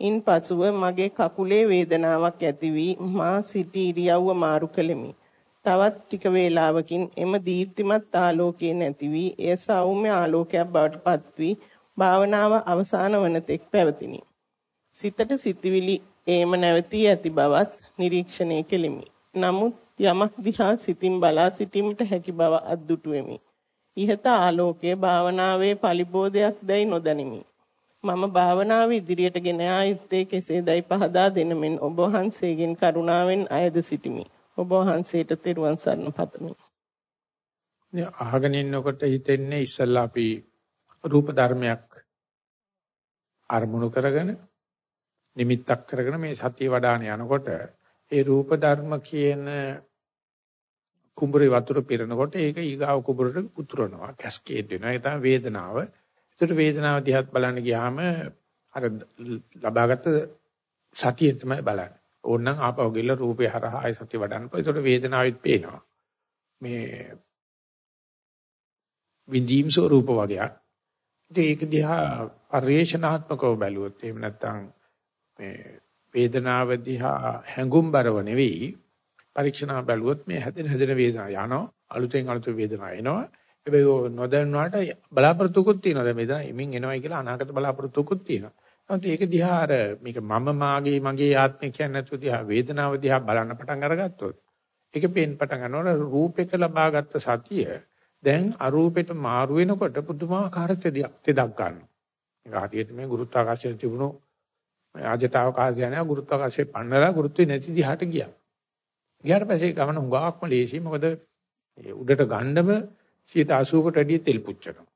Speaker 3: ඉන්පසුව මගේ කකුලේ වේදනාවක් ඇති වී මා සිටි ඉරියව්ව මාරු කළෙමි. තවත් ටික වේලාවකින් එම දීප්තිමත් ආලෝකයේ නැති වී එය සෞම්‍ය ආලෝකයක් බවට පත් වී භාවනාව අවසන් වන තෙක් පැවතිනි. සිතට සිතවිලි ඒම නැවතී ඇති බවත් නිරීක්ෂණය කෙලිමි. නමුත් යමක් දිහා සිතින් බලා සිටීමට හැකි බව අද්දුටුවෙමි. ইহත ආලෝකයේ භාවනාවේ පලිබෝධයක් දැයි නොදනිමි. මම භාවනාව ඉදිරියට ගෙන යා යුත්තේ කෙසේදයි පහදා දෙනමින් ඔබ වහන්සේගෙන් කරුණාවෙන් අයද සිටිමි. ඔබ වහන්සේට තෙරුවන් සරණ පතමි.
Speaker 1: අහගෙන ඉන්නකොට හිතෙන්නේ ඉස්සල්ලා අපි රූප ධර්මයක් අරමුණු කරගෙන නිමිත්තක් කරගෙන මේ සතිය වඩාන යනකොට ඒ රූප ධර්ම කියන කුඹුරේ වතුර පිරෙනකොට ඒක ඊගාව කුඹුරට උතුරනවා කැස්කේඩ් වෙනවා ඒ තමයි වේදනාව. ඒකට වේදනාව දිහාත් බලන්න ගියාම අර ලබාගත් සතියෙන් තමයි බලන්නේ. ඕනනම් ආපහු ගිහලා රූපේ හරහා ආයි සතිය වඩන්නකො. ඒකට වේදනාවෙත් පේනවා. මේ විඳීම් ස්වරූප වගේක්. ඉතින් ඒක දිහා පරිේශනාත්මකව බැලුවොත් එහෙම නැත්නම් මේ වේදනාව දිහා හැඟුම්overව නෙවෙයි. පරීක්ෂණ බැලුවොත් මේ හැදෙන හැදෙන වේදනාව යනවා. අලුතෙන් අලුත වේදනාව එනවා. හැබැයි නොදැන්නාට බලාපොරොත්තුකුත් තියෙනවා. දැන් වේදනාව එමින් එනවයි කියලා අනාගත බලාපොරොත්තුකුත් තියෙනවා. නමුත් ඒක දිහා අර මේක මම මාගේ මගේ ආත්මය කියන්නේ නැතුව දිහා වේදනාව දිහා බලන්න පටන් අරගත්තොත් ඒක පේන්න පටන් ගන්නකොට රූපයක ලබාගත් සතිය දැන් අරූපෙට මාරු වෙනකොට පුදුමාකාර තෙදක් ගන්නවා. ඒක හරියට මේ ගුරුත්වාකර්ෂණ තිබුණු ආජතාවකාශය යනවා ගුරුත්වාකර්ෂයේ පන්නලා ගුරුත්වේ නැති දිහාට ගියා. ගියාට පස්සේ ගමන හුඟක්ම ලේසි මොකද ඒ උඩට ගන්නම 180කට වැඩිය තෙල් පුච්චනවා.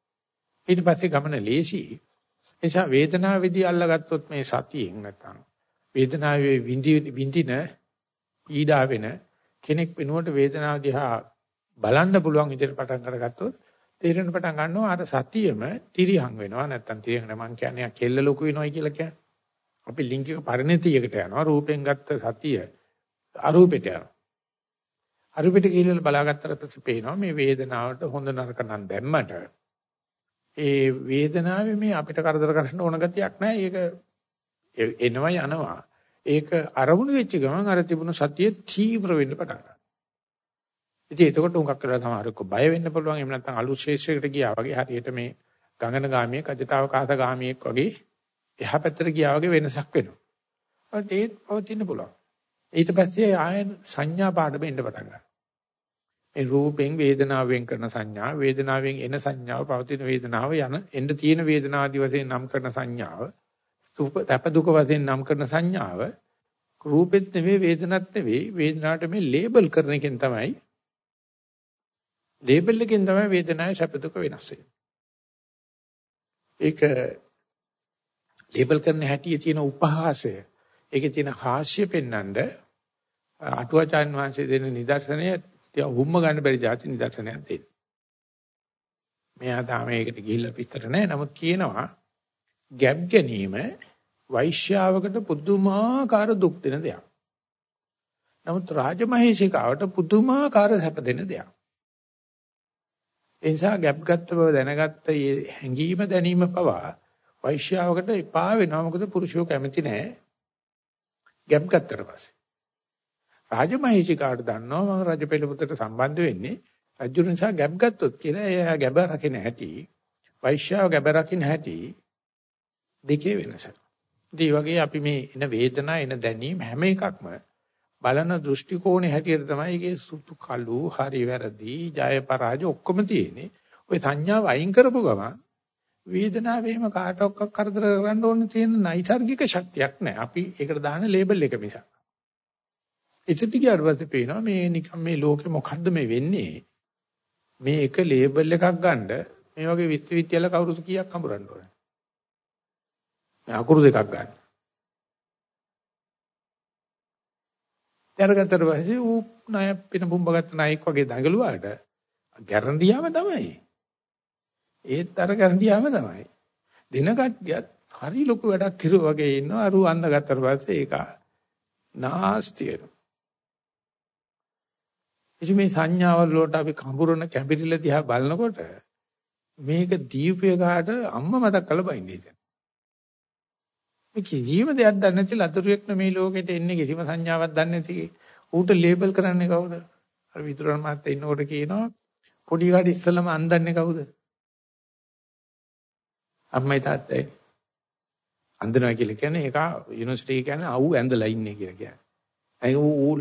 Speaker 1: ඊට පස්සේ ගමන ලේසි. එනිසා වේදනාවේදී අල්ලගත්තොත් මේ සතියෙන් නැත්තම් වේදනාවේ විඳින පීඩා වෙන කෙනෙක් වෙනුවට වේදනාව දිහා බලන්න පුළුවන් විදිහට පටන් අරගත්තොත් තේරෙන පටන් ගන්නවා අර සතියෙම තිරියන් වෙනවා නැත්තම් තිරියන් මම කියන්නේ කෙල්ල ලොකු වෙනවයි කියලා කියන්නේ. අපි ලිංගික පරිණතියකට යනවා රූපෙන් ගත්ත සතිය අරූපෙට යනවා. අරූපෙට ගිහිල්ලා බලාගත්තට පස්සේ පේනවා මේ වේදනාවට හොඳ නරක නම් දැම්මට ඒ වේදනාවේ මේ අපිට කරදර කරන්න ඕන ගතියක් නැහැ. ඒක එනවා යනවා. ඒක අරමුණු වෙච්ච ගමන් අර තිබුණු සතිය තීව්‍ර වෙන්න පටන් ගන්නවා. ඉතින් එතකොට උඟක් කරලා සමහරෙක් බය වෙන්න පුළුවන්. එහෙම නැත්නම් අලුත් ශේෂයකට ගියා වගේ හරියට මේ ගංගන ගාමියෙක් අජතාවකාශ ගාමියෙක් වගේ එහා පැත්තට ගියා වගේ වෙනසක් වෙනවා. ඒත් පවතින්න පුළුවන්. ඊට පස්සේ ආය සංඥා පාඩම එන්න පටන් ගන්නවා. මේ රූපෙන් වේදනාවෙන් කරන සංඥා, වේදනාවෙන් එන සංඥාව, පවතින වේදනාව යන එන්න තියෙන වේදනාදි වශයෙන් නම් කරන සංඥාව, සුප තප දුක වශයෙන් නම් කරන සංඥාව රූපෙත් නෙවෙයි වේදනත් නෙවෙයි වේදනාවට මේ ලේබල් කරන එකෙන් තමයි ලේබල් එකෙන් තමයි වේදනාවේ සැප දුක වෙනස් වෙන්නේ. ඒක ලේබල් කරන හැටියේ තියෙන උපහාසය ඒකේ තියෙන හාස්‍ය පෙන්වන්න අටුවාචාන් වහන්සේ දෙන නිදර්ශනය හුම්ම ගන්න බැරි જાති නිදර්ශනයක් දෙන්න. මෙයා තාම ඒකට ගිහිල්ලා පිටතට නැහැ. නමුත් කියනවා ගැප් ගැනීම වෛශ්‍යාවකට පුදුමාකාර දුක් දෙන දෙයක්. නමුත් රාජමහේෂිකාවට පුදුමාකාර සැප දෙන දෙයක්. ඒ නිසා ගැප් ගත්ත බව දැනගත්ත හැඟීම දැනීම පවා වෛශ්‍යාවකට එපා වෙනවා. මොකද පුරුෂයෝ කැමති නැහැ ගැප් ගත්තට පස්සේ. රාජමහේෂිකාට දන්නවා මම රජපෙළ පුතට සම්බන්ධ වෙන්නේ. රජු නිසා ගැබ් ගත්තොත් කියලා එයා ගැබ රකින්න හැටි. වෛශ්‍යාව ගැබ රකින්න හැටි. දෙකේ වෙනස. ඒ වගේ අපි මේ එන වේදනා එන දැනීම හැම එකක්ම බලන දෘෂ්ටි කෝණේ හැටියට තමයි ඒකේ සුතු කළු හරි වැරදි ජය පරාජය ඔක්කොම තියෙන්නේ. ওই සංඥාව අයින් කරපු ගමන් වේදනාව එහෙම කාටවත් කරදර කරන්න ඕන තියෙන නයිසර්ගික ශක්තියක් නැහැ. අපි ඒකට දාන ලේබල් එක මිසක්. එතෙටි ගියාට පස්සේ පේනවා මේ නිකන් මේ ලෝකෙ මොකද්ද මේ වෙන්නේ? මේ එක ලේබල් එකක් ගන්න මේ වගේ විශ්වවිද්‍යාල කවුරුද කීයක් හම්බුරන්න ඕනේ. මේ අකුරු දෙකක් ගන්න. දැනගත්තට පස්සේ ඌ ණය පින බුම්බගත්ත ණයෙක් වගේ දඟලුවාට ගැරන්ඩියාම තමයි. ඒත් අර ගැරන්ඩියාම තමයි. දින කට්ටියත් හරි ලොකු වැඩක් කිරුවා වගේ ඉන්නවා අරු අඳ ගත්තට පස්සේ ඒක නාස්ති වෙනවා. ඉතින් මේ සංඥාවල් වලට අපි කඹුරන කැඹිරිලා දිහා බලනකොට මේක දීපේකාට අම්මා මතක් කරලා බයින්නේ දැන්. මේ කිසිම දෙයක් දන්නේ නැති ලතුරුෙක් මේ ලෝකෙට එන්නේ කිසිම සංඥාවක් දන්නේ නැති. ඌට ලේබල් කරන්නේ කවුද? අර විතුරන් මහත්තයා ඉන්නකොට කියනවා පොඩි කාට ඉස්සෙල්ලම අන්දන්නේ කවුද? අම්මයි තාත්තයි. අන්දනවා කියලා කියන්නේ ඒක යුනිවර්සිටි කියන්නේ අවු ඇඳලා ඉන්නේ කියලා කියන්නේ. ඒ ඌ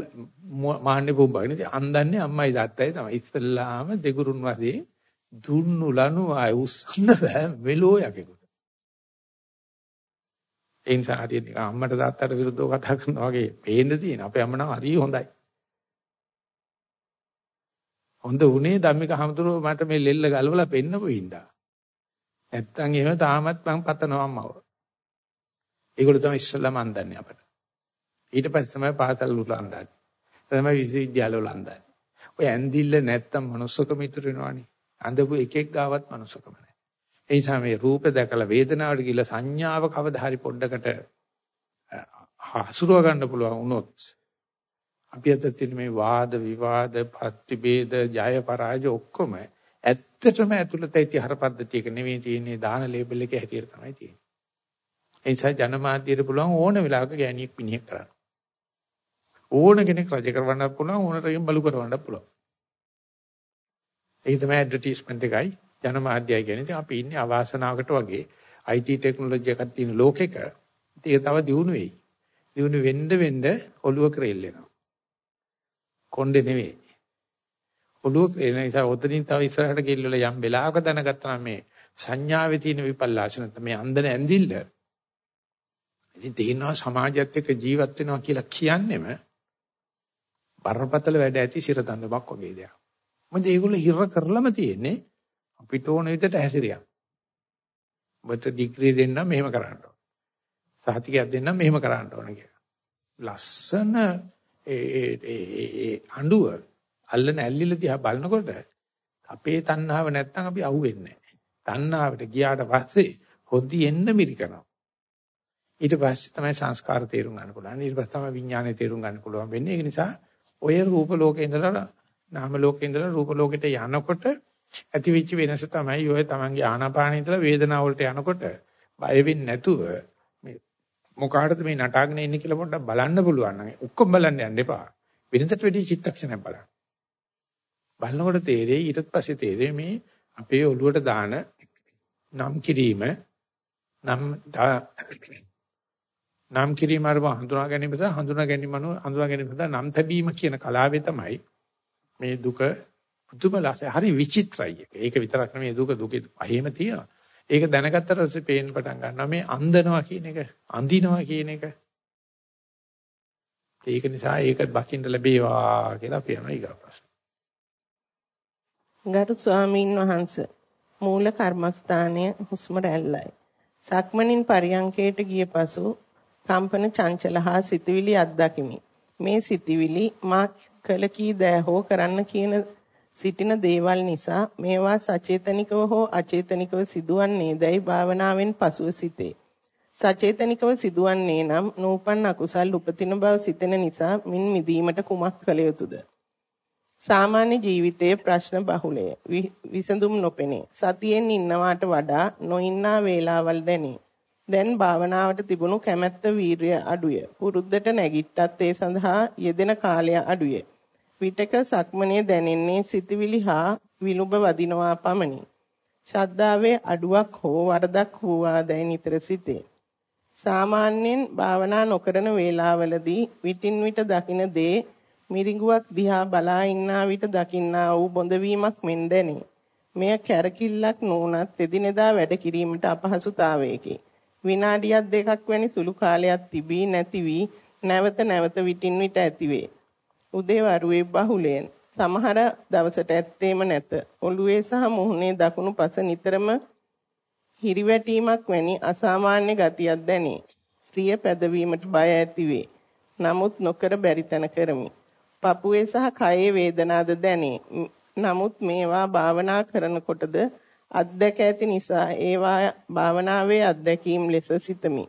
Speaker 1: මාන්නේ පොම්බගෙන ඉතින් අන්දන්නේ අම්මයි තාත්තයි තමයි. ඉස්සෙල්ලාම දෙගුරුන් වශයෙන් දුන්නු ලනු ආය උස්සන්න බෑ මෙලෝ යකෙකුට. ඒ නිසා හරියට නිකන් අම්මට තාත්තට විරුද්ධව කතා කරනවා වගේ පේන්න තියෙන. අපේ අම්ම නම් හරි හොඳයි. හොඳ උනේ ධම්මික හමුදුරුව මට මේ ලෙල්ල ගලවලා පෙන්නපු හින්දා. නැත්තම් එහෙම තාමත් මං පතනවා අම්මව. ඒගොල්ලෝ තමයි ඉස්සල්ලාම අන්දන්නේ අපට. ඊට පස්සේ තමයි පාසල් වල අන්දන්නේ. තමයි විශ්වවිද්‍යාල වල අන්දන්නේ. ඔය ඇඳිල්ල නැත්තම් මනුස්සකම ඉතුරු වෙනවනේ. අඳපු එකෙක් ගාවත් මනුස්සකම නැහැ. ඒ නිසා මේ රූප දැකලා වේදනාවට ගිහිල්ලා සංඥාව කවදා හරි පොඩ්ඩකට හසුරුව ගන්න පුළුවන් වුණොත් අපි අද තියෙන මේ වාද විවාද ප්‍රතිභේද ජය පරාජය ඔක්කොම ඇත්තටම ඇතුළත ඉතිහාර පද්ධතියක නෙවෙයි තියෙන්නේ දාන ලේබල් එකේ හැටියට තමයි තියෙන්නේ. ඒ නිසා ජනමාධ්‍යයට පුළුවන් ඕන වෙලාවක ගෑණියෙක් මිනිහෙක් කරන්න. ඕන කෙනෙක් රජ කරවන්නත් පුළුවන් ඕනටම බලු කරවන්නත් පුළුවන්. ඒක තමයි ඇඩ්වර්ටයිස්මන්ට් එකයි ජනමාධ්‍යය කියන්නේ. ඉතින් අපි ඉන්නේ අවාසනාවකට වගේ IT ටෙක්නොලොජි එකක් තියෙන ලෝකෙක. ඒක තව දියුණු වෙයි. දියුණු වෙන්න වෙන්න ඔළුව ක්‍රේල් වෙනවා. කොණ්ඩේ නෙවෙයි. ඔළුව ක්‍රේල් නිසා ඔතනින් තව ඉස්සරහට ගිහිල්ලා යම් වෙලාවක දැනගත්තා මේ සංඥාවේ තියෙන විපල්ලාශ නැත්නම් මේ අන්දන ඇඳිල්ල. ඉතින් තේිනවා සමාජයත් එක්ක ජීවත් වෙනවා කියලා කියන්නෙම බරපතල වැඩ ඇති සිර දඬුවමක් වගේ දෙයක්. මොකද ඒගොල්ලෝ හිර කරලම තියෙන්නේ අපිට ඕන විදිහට හැසිරියක්. ඔබට ඩිග්‍රී දෙන්න මෙහෙම කරන්න ඕන. සහතිකයක් දෙන්න මෙහෙම කරන්න ඕන කියලා. ලස්සන ඒ ඒ අඬුව අල්ලන ඇල්ලිල දිහා බලනකොට අපේ තණ්හාව නැත්තම් අපි අහුවෙන්නේ නැහැ. තණ්හාවට ගියාට පස්සේ හොද්දි එන්න මිරිකනවා. ඊට පස්සේ තමයි සංස්කාර තේරුම් ගන්න පුළුවන්. ඊට පස්සේ තමයි විඥානය තේරුම් ගන්න පුළුවන් වෙන්නේ. ඒක නිසා ඔය රූප ලෝකේ ඉඳලා නාම ලෝකේ ඉඳලා රූප ලෝකෙට යනකොට ඇතිවෙච්ච වෙනස තමයි ඔය තමන්ගේ ආනාපානෙ ඉඳලා වේදනාව වලට යනකොට බය වෙන්නේ නැතුව මේ මොකාටද මේ නටාගෙන ඉන්නේ කියලා පොඩ්ඩක් බලන්න පුළුවන් නම් ඔක්කොම බලන්න යන්න එපා. වෙනදට වැඩි චිත්තක්ෂණයක් බලන්න. බලනකොට තේරෙයි ඊට පස්සේ තේරෙයි මේ අපේ ඔළුවට දාන නම් කිරීම නම් නම් කිරීම අරව හඳුනා ගැනීම සහ හඳුනා ගැනීම අනුව හඳුනා ගැනීම සඳහා නම් තැබීම කියන කලාවේ තමයි මේ දුක පුදුම ලස්සයි. හරි විචිත්‍රයි. ඒක විතරක් නෙමෙයි දුක දුකේ පහේම තියෙනවා. ඒක දැනගත්තට පස්සේ පේන්න පටන් ගන්නවා මේ අන්දනවා කියන එක, අඳිනවා කියන එක. ඒක නිසා ඒක බකින්න ලැබේවා කියලා අපි යනවා ඊගා ප්‍රශ්න.
Speaker 3: ගරු ස්වාමීන් වහන්සේ මූල කර්මස්ථානය හුස්ම රැල්ලයි. සක්මණින් පරියංකයට ගිය පසු කම්පන චංචල හා සිතවිලි අත්දකිමි. මේ සිතවිලි මා කළ කී දෑ හෝ කරන්න කියන සිටින දේවල් නිසා මේවා සචේතනිකව හෝ අචේතනිකව සිදුවන්නේදයි භාවනාවෙන් පසුව සිටේ. සචේතනිකව සිදුවන්නේ නම් නූපන් අකුසල් උපතින බව සිතෙන නිසා මින් මිදීමට කුමක් කළ යුතුද? සාමාන්‍ය ජීවිතයේ ප්‍රශ්න බහුලය. විසඳුම් නොපෙනේ. සතියෙන් ඉන්නවාට වඩා නොඉන්නා වේලාවල් දැනේ. දැන් භාවනාවට තිබුණු කැමැත්ත වීරිය අඩුය. පුරුද්දට නැගිට්ටත් ඒ සඳහා යෙදෙන කාලය අඩුය. විටක සක්මනේ දැනෙන්නේ සිතවිලි හා විලුඹ වදිනවා පමණි. ශ්‍රද්ධාවේ අඩුවක් හෝ වරදක් වූවාදැයි නිතර සිතේ. සාමාන්‍යයෙන් භාවනා නොකරන වේලාවලදී විටින් විට දකින දේ මිරිඟුවක් දිහා බලා ඉන්නා විට දකින්නා වූ බොඳවීමක් මෙන් දැනේ. මෙය කැරකිල්ලක් නොඋනත් එදිනෙදා වැඩ කිරීමට අපහසුතාවයකි. විනාඩියක් දෙකක් වැනි සුළු කාලයක් තිබී නැති වී නැවත නැවත විටින් විට ඇතිවේ. උදේවරුේ බහුලයෙන් සමහර දවසට ඇත්තේම නැත. ඔළුවේ සහ මුහුණේ දකුණු පස නිතරම හිරිවැටීමක් වැනි අසාමාන්‍ය ගතියක් දැනේ. රිය පැදවීමට බය ඇතිවේ. නමුත් නොකර බැරි තැන කරමි. පපුවේ සහ කයේ වේදනාද දැනේ. නමුත් මේවා භාවනා කරනකොටද අත්දැක ඇති නිසා ඒවා භාවනාවේ අත්දැකීම් ලෙස සිතමි.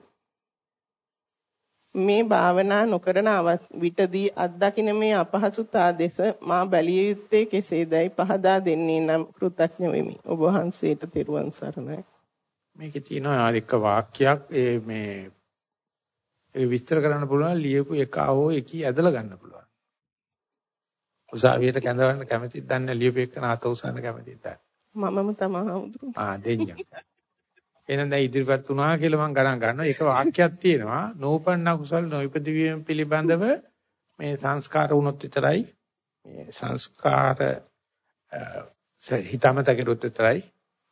Speaker 3: මේ භාවනා නොකරන විටදී අත්දකින්න මේ අපහසුතා දෙස මා බැලිය යුත්තේ කෙසේදයි පහදා දෙන්නේ නම් කෘතඥ වෙමි. ඔබ වහන්සේට තෙරුවන් සරණයි.
Speaker 1: මේකේ තියෙනවා එක වාක්‍යයක් ඒ මේ ඒ විස්තර කරන්න පුළුවන් ලියපු එක හෝ එකී ඇදලා ගන්න පුළුවන්. උසාවියට කැඳවන්න කැමතිද දන්නේ ලියපු එක නාත උසන්න කැමතිද?
Speaker 3: මමම තමයි.
Speaker 1: ආ දෙන්නම්. එහෙනම් දැන් ඉදිරිපත් වුණා කියලා මම ගණන් ගන්නවා. ඒක වාක්‍යයක් තියෙනවා. නෝපන්න කුසල් නොයිපද වීම පිළිබඳව මේ සංස්කාර වුණොත් විතරයි මේ සංස්කාර හිතමත කෙරුවොත් විතරයි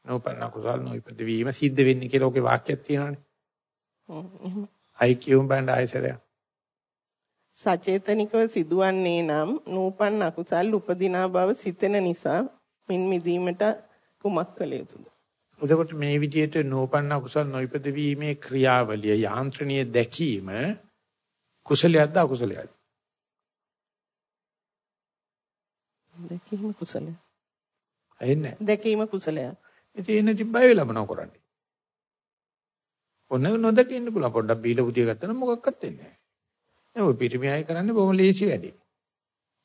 Speaker 1: නෝපන්න කුසල් නොයිපද වීම සිද්ධ වෙන්නේ කියලා ඔගේ වාක්‍යයක් තියෙනවානේ. හ්ම්. අයි කියුම් බණ්ඩ ආයසරය.
Speaker 3: සචේතනිකව සිදුවන්නේ නම් නූපන් අකුසල් උපදිනා බව සිතෙන නිසා මින් මිදීමට කුමක් කළ යුතුද?
Speaker 1: එතකොට මේ විදිහට නෝපන්න කුසල් නොයිපද වීමේ ක්‍රියාවලිය යාන්ත්‍රණීය දැකීම කුසලයක්ද අකුසලයක්ද?
Speaker 3: දැකීම කුසලයක්.
Speaker 1: එන්නේ.
Speaker 3: දැකීම කුසලයක්.
Speaker 1: ඉතින් එන්නේ තිබ්බය වෙලා මොනව කරන්නේ? ඔන්න නොදක ඉන්න පුළුවන් පොඩ්ඩක් බීලා බුදිය ගත්තා නම් මොකක්වත් වෙන්නේ නැහැ. දැන් ඔය පිරිමියයි කරන්නේ බොහොම ලේසි වැඩේ.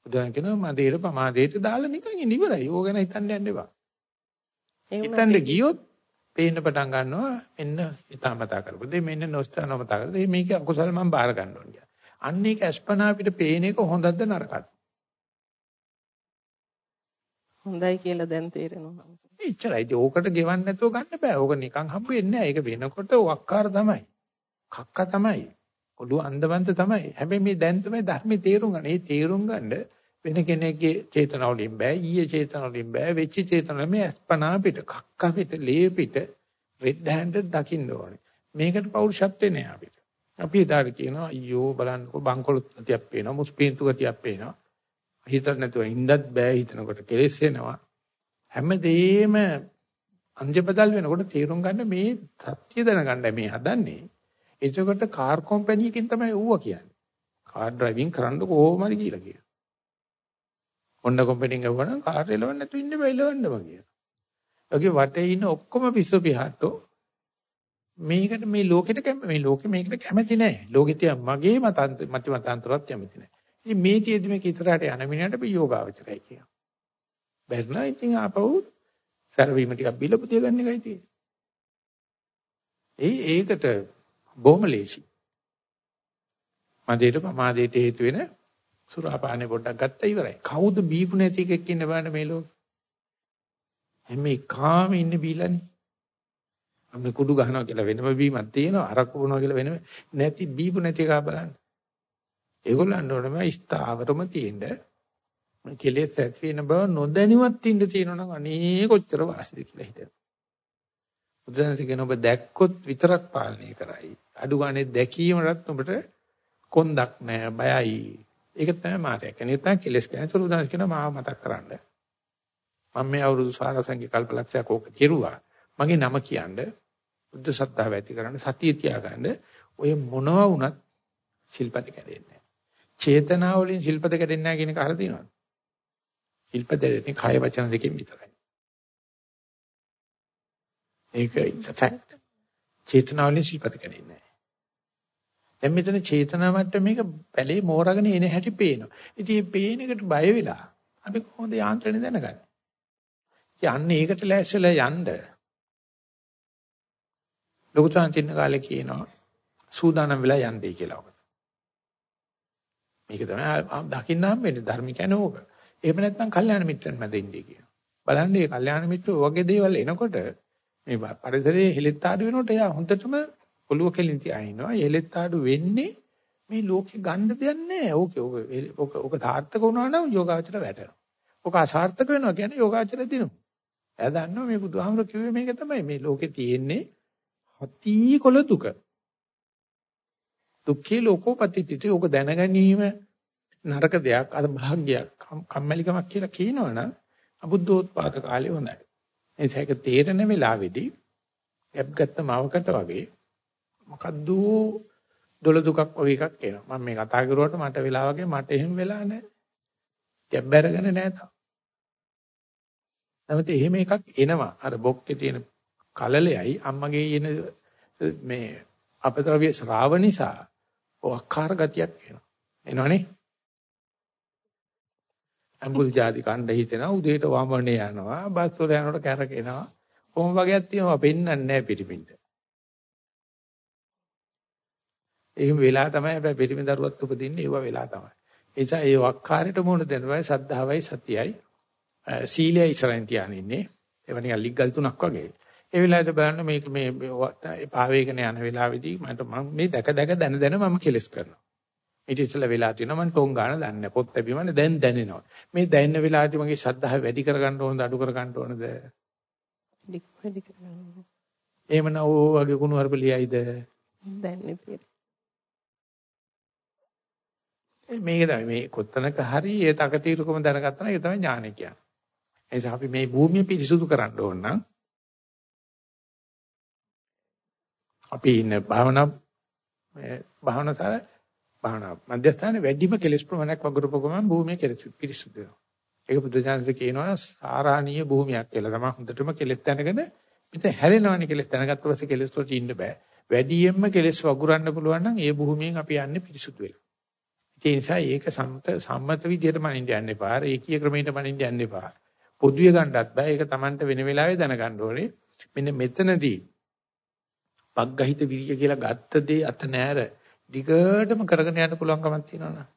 Speaker 1: බුදුන් කියනවා මදේට පමාදේට දාලා නිකන් ඉන්න ඉවරයි. ඕක ගැන හිතන්න යන්න එපා. හිතන්න ගියොත් පේන්න පටන් ගන්නවා මෙන්න හිතාමතා කරපො දෙ මෙන්න නොස්තනමතා කරලා මේක අකුසල මම බාර ගන්න ඕනේ. අන්න ඒක අස්පනා අපිට පේන එක හොඳද නරකද?
Speaker 3: හොඳයි කියලා දැන් තේරෙනවා.
Speaker 1: එච්චරයි. ඕකට ගෙවන්න නැතුව ගන්න බෑ. ඕක නිකන් හම්බ වෙන්නේ නැහැ. ඒක වෙනකොට වක්කාර තමයි. කක්ක තමයි. ඔළුව අන්දවන්ත තමයි. හැබැයි මේ දැන් තමයි ධර්මයේ තේරුම් ගන්න. ඒ තේරුම් ගන්න වෙන කෙනෙක්ගේ චේතනාවලින් බෑ ඊයේ චේතනාවලින් බෑ වෙච්ච චේතනාව මේ අස්පනා පිට කක්ක පිට ලේ පිට රෙඩ් හෑන්ඩඩ් දකින්න ඕනේ. මේකට පෞරුෂත්වේ නෑ අපිට. අපි එදාට කියනවා අයියෝ බලන්නකෝ බංකොලොත් ගතියක් පේනවා මුස්පීන්තු ගතියක් පේනවා. හිතට නැතුව ඉන්නත් බෑ හිතනකොට කෙලෙස් වෙනවා හැමදේම අංජබදල් වෙනකොට තීරුම් ගන්න මේ සත්‍ය දැනගන්න මේ හදන්නේ. එතකොට කාර් කම්පැනි එකකින් තමයි ඌව කියන්නේ කාර් ඩ්‍රයිවිං කරන්න කොහොමද කියලා කියනවා Honda company එක ගවනම් කාර් එලවන්න නැතු ඉන්න බෑ එලවන්නම කියලා. ඔගේ වටේ ඉන්න ඔක්කොම පිස්සු පිහට්ටෝ මේකට මේ ලෝකෙට මේ ලෝකෙ මේකට කැමති නැහැ. ලෝකෙ තියා මගේ මතන්ත මත මතාන්තරවත් කැමති නැහැ. ඉතින් මේ තියදී මේක ඉතරහට යන මිනිහට අපි යෝගාවචරයි කියනවා. බැරිනා ඉතින් ආපහු සර්වීම ටිකක් බිලපුතිය ගන්න එකයි තියෙන්නේ. ඒ ඒකට බොහොම ලේසි. මදේට පමාදේට හේතු වෙන සුරාපානේ පොඩ්ඩක් ගත්තා ඉවරයි. කවුද බීපු නැති එකෙක් ඉන්න බලන්න මේ ලෝකේ. හැම එකාම ඉන්නේ බීලානේ. අපි කුඩු ගහනවා කියලා වෙනම බීමක් තියෙනවා. අරක්කු බොනවා කියලා වෙනම නැති බීපු නැති එකා බලන්න. ඒගොල්ලන්ට ඕනම ස්ථාවරම තියෙන්න. කෙලෙස් ඇති වෙන බව නොදැනුවත් ඉන්න තියෙනවා නම් අනේ කොච්චර වාසිද කියලා හිතෙනවා. බුදුරජාණන් ඔබ දැක්කොත් විතරක් පාලනය කරයි. අඩු ගානේ දැකීමකට ඔබට කොන්දක් නැහැ බයයි. ඒක තමයි මායя. කෙනෙක් තමයි කෙලස් කියන්නේ. ඒක උදාහරණ කියනවා මාව මතක් කරන්න. මම මේ අවුරුදු සාරසංගේ කල්පලක්ෂයක් ඕක කෙරුවා. මගේ නම කියන්න බුද්ධ සත්‍තාව ඇති කරන්න සතිය තියාගන්න ඔය මොනවා වුණත් ශිල්පති කැඩෙන්නේ නැහැ. චේතනාව වලින් ශිල්පද කැඩෙන්නේ නැහැ කියන එක අහලා තියෙනවද? ශිල්පද දෙන්නේ කය වචන දෙකෙන් විතරයි. ඒක it's a fact. චේතනාව වලින් ශිල්පද කැඩෙන්නේ නැහැ. දැන් මෙතන චේතනා මට්ටමේක පැලේ මෝරගෙන එන හැටි පේනවා. ඉතින් මේ පේන එකට බය වෙලා අපි කොහොමද යාන්ත්‍රණය දැනගන්නේ? යන්න ඒකට ලෑස්තිලා යන්න. ලොකු චාන්තින්න කාලේ කියනවා සූදානම් වෙලා යන්නයි කියලා. මේක තමයි දකින්න හම්බෙන්නේ ධර්ම කියන්නේ ඕක. එහෙම නැත්නම් කල්යාණ මිත්‍රන් මැද ඉන්නේ කියන. බලන්න මේ කල්යාණ මිත්‍රෝ වගේ දේවල් එනකොට මේ පරිසරයේ හෙලෙත් ආඩු වෙනකොට එයා හොඳටම ඔළුව කෙලින් තියා ඉන්නවා. හෙලෙත් ආඩු වෙන්නේ මේ ලෝකේ ගන්න දෙයක් නැහැ. ඕකේ ඕක ඕක සාර්ථක වුණා නම් යෝගාචර වැටෙනවා. ඕක අසාර්ථක වෙනවා කියන්නේ යෝගාචර දිනු. එයා දන්නවා මේ බුදුහාමර කිව්වේ මේක තමයි මේ ලෝකේ තියෙන්නේ හති කොළ දුක. දුක්ඛේ ලෝකෝපතිත්‍ති ඕක දැනගැනීම නරක දෙයක් අද භාග්‍යයක් කම්මැලිකමක් කියලා කියනවනම් අබුද්ධෝත්පාද කාලේ හොඳයි. එනිසා ඒක තේරෙන වෙලාවේදී ඇප් ගත්ත මවකට වගේ මොකද්ද දොළ දුකක් වගේ එකක් එනවා. මම මේ කතා කරුවට මට වෙලා වගේ මට එහෙම වෙලා නැහැ. ඇප් බැරගෙන නැහැ තාම. නැමෙත එහෙම එකක් එනවා. අර බොක්කේ තියෙන කලලෙයි අම්මගේ එන මේ අපද්‍රව්‍ය ශ්‍රාව නිසා ඔක්කාර ගතියක් එනවා. එනවනේ. අඹුල් ಜಾති කණ්ඩ හිතෙනවා උදේට වමනේ යනවා බස් වල යනකොට කැරකෙනවා. කොහොම වගේක් තියෙනවා පෙන්වන්නේ නැහැ පිටිමින්ට එහෙම වෙලා තමයි හැබැයි පිටිමි දරුවත් උපදින්නේ ඒව වෙලා තමයි. ඒ නිසා ඒ වක්කාරයට මොන දෙනවයි සද්ධාවයි සතියයි සීලයයි ඉස්සරහින් තියාගෙන ඉන්නේ. ඒව නිකන් ලිග්ගල් තුනක් වගේ. ඒ වෙලාවට බලන්න මේක මේ පාවේගෙන යන වෙලාවේදී මට මම මේ දැක දැක දැන දැන මම කෙලස් කරනවා. ඊට ඉස්සෙල්ලා වෙලා තියෙනවා මම ටෝන් ගන්න දන්නේ නැහැ. පොත් ලැබීමනේ දැන් දැනෙනවා. මේ දැනෙන වෙලාවදී මගේ ශ්‍රද්ධාව වැඩි කරගන්න ඕනද අඩු කරගන්න ඕනද?
Speaker 3: වැඩි කරගන්න.
Speaker 1: එහෙමනම් ඕ වගේ කුණු හරප ලියයිද?
Speaker 3: දැන්නේ තියෙන.
Speaker 1: මේක තමයි මේ කොත්තනක හරි ඒ තකතිරුකම දැනගත්තා නම් ඒක තමයි ඥානය කියන්නේ. ඒ නිසා අපි මේ භූමිය පිරිසුදු කරන්න ඕන නම් අපි ඉන්න භාවනා භාවනාසාර භාවනා මධ්‍යස්ථානයේ වැඩිම කෙලෙස් ප්‍රමාණයක් වගුරුපු ගමන් භූමිය කෙලෙස් පිරිසුදු වෙනවා. ඒක බුදුජානක කියනවා සාරාණීය භූමියක් කියලා. තමයි හොඳටම කෙලෙස් දැනගෙන මෙතන හැරෙනවනේ කෙලෙස් දැනගත්ත පස්සේ කෙලෙස් වලට ඉන්න බෑ. වැඩියෙන්ම කෙලෙස් වගුරන්න පුළුවන් නම් ඒ භූමියෙන් අපි යන්නේ පිරිසුදු වෙලා. ඒ නිසා ඒක සම්මත සම්මත විදියට මනින්න යන්න එපා. ඒකීය ක්‍රමයට මනින්න යන්න එපා. පොදුවේ ගන්නත් බෑ. ඒක Tamanට වෙන වෙලාවෙ දැනගන්න ඕනේ. මෙන්න මෙතනදී පග්ගහිත විරිය කියලා ගත්ත දේ අත නෑර දිගටම කරගෙන යන්න පුළුවන්කමක් තියෙනවනේ.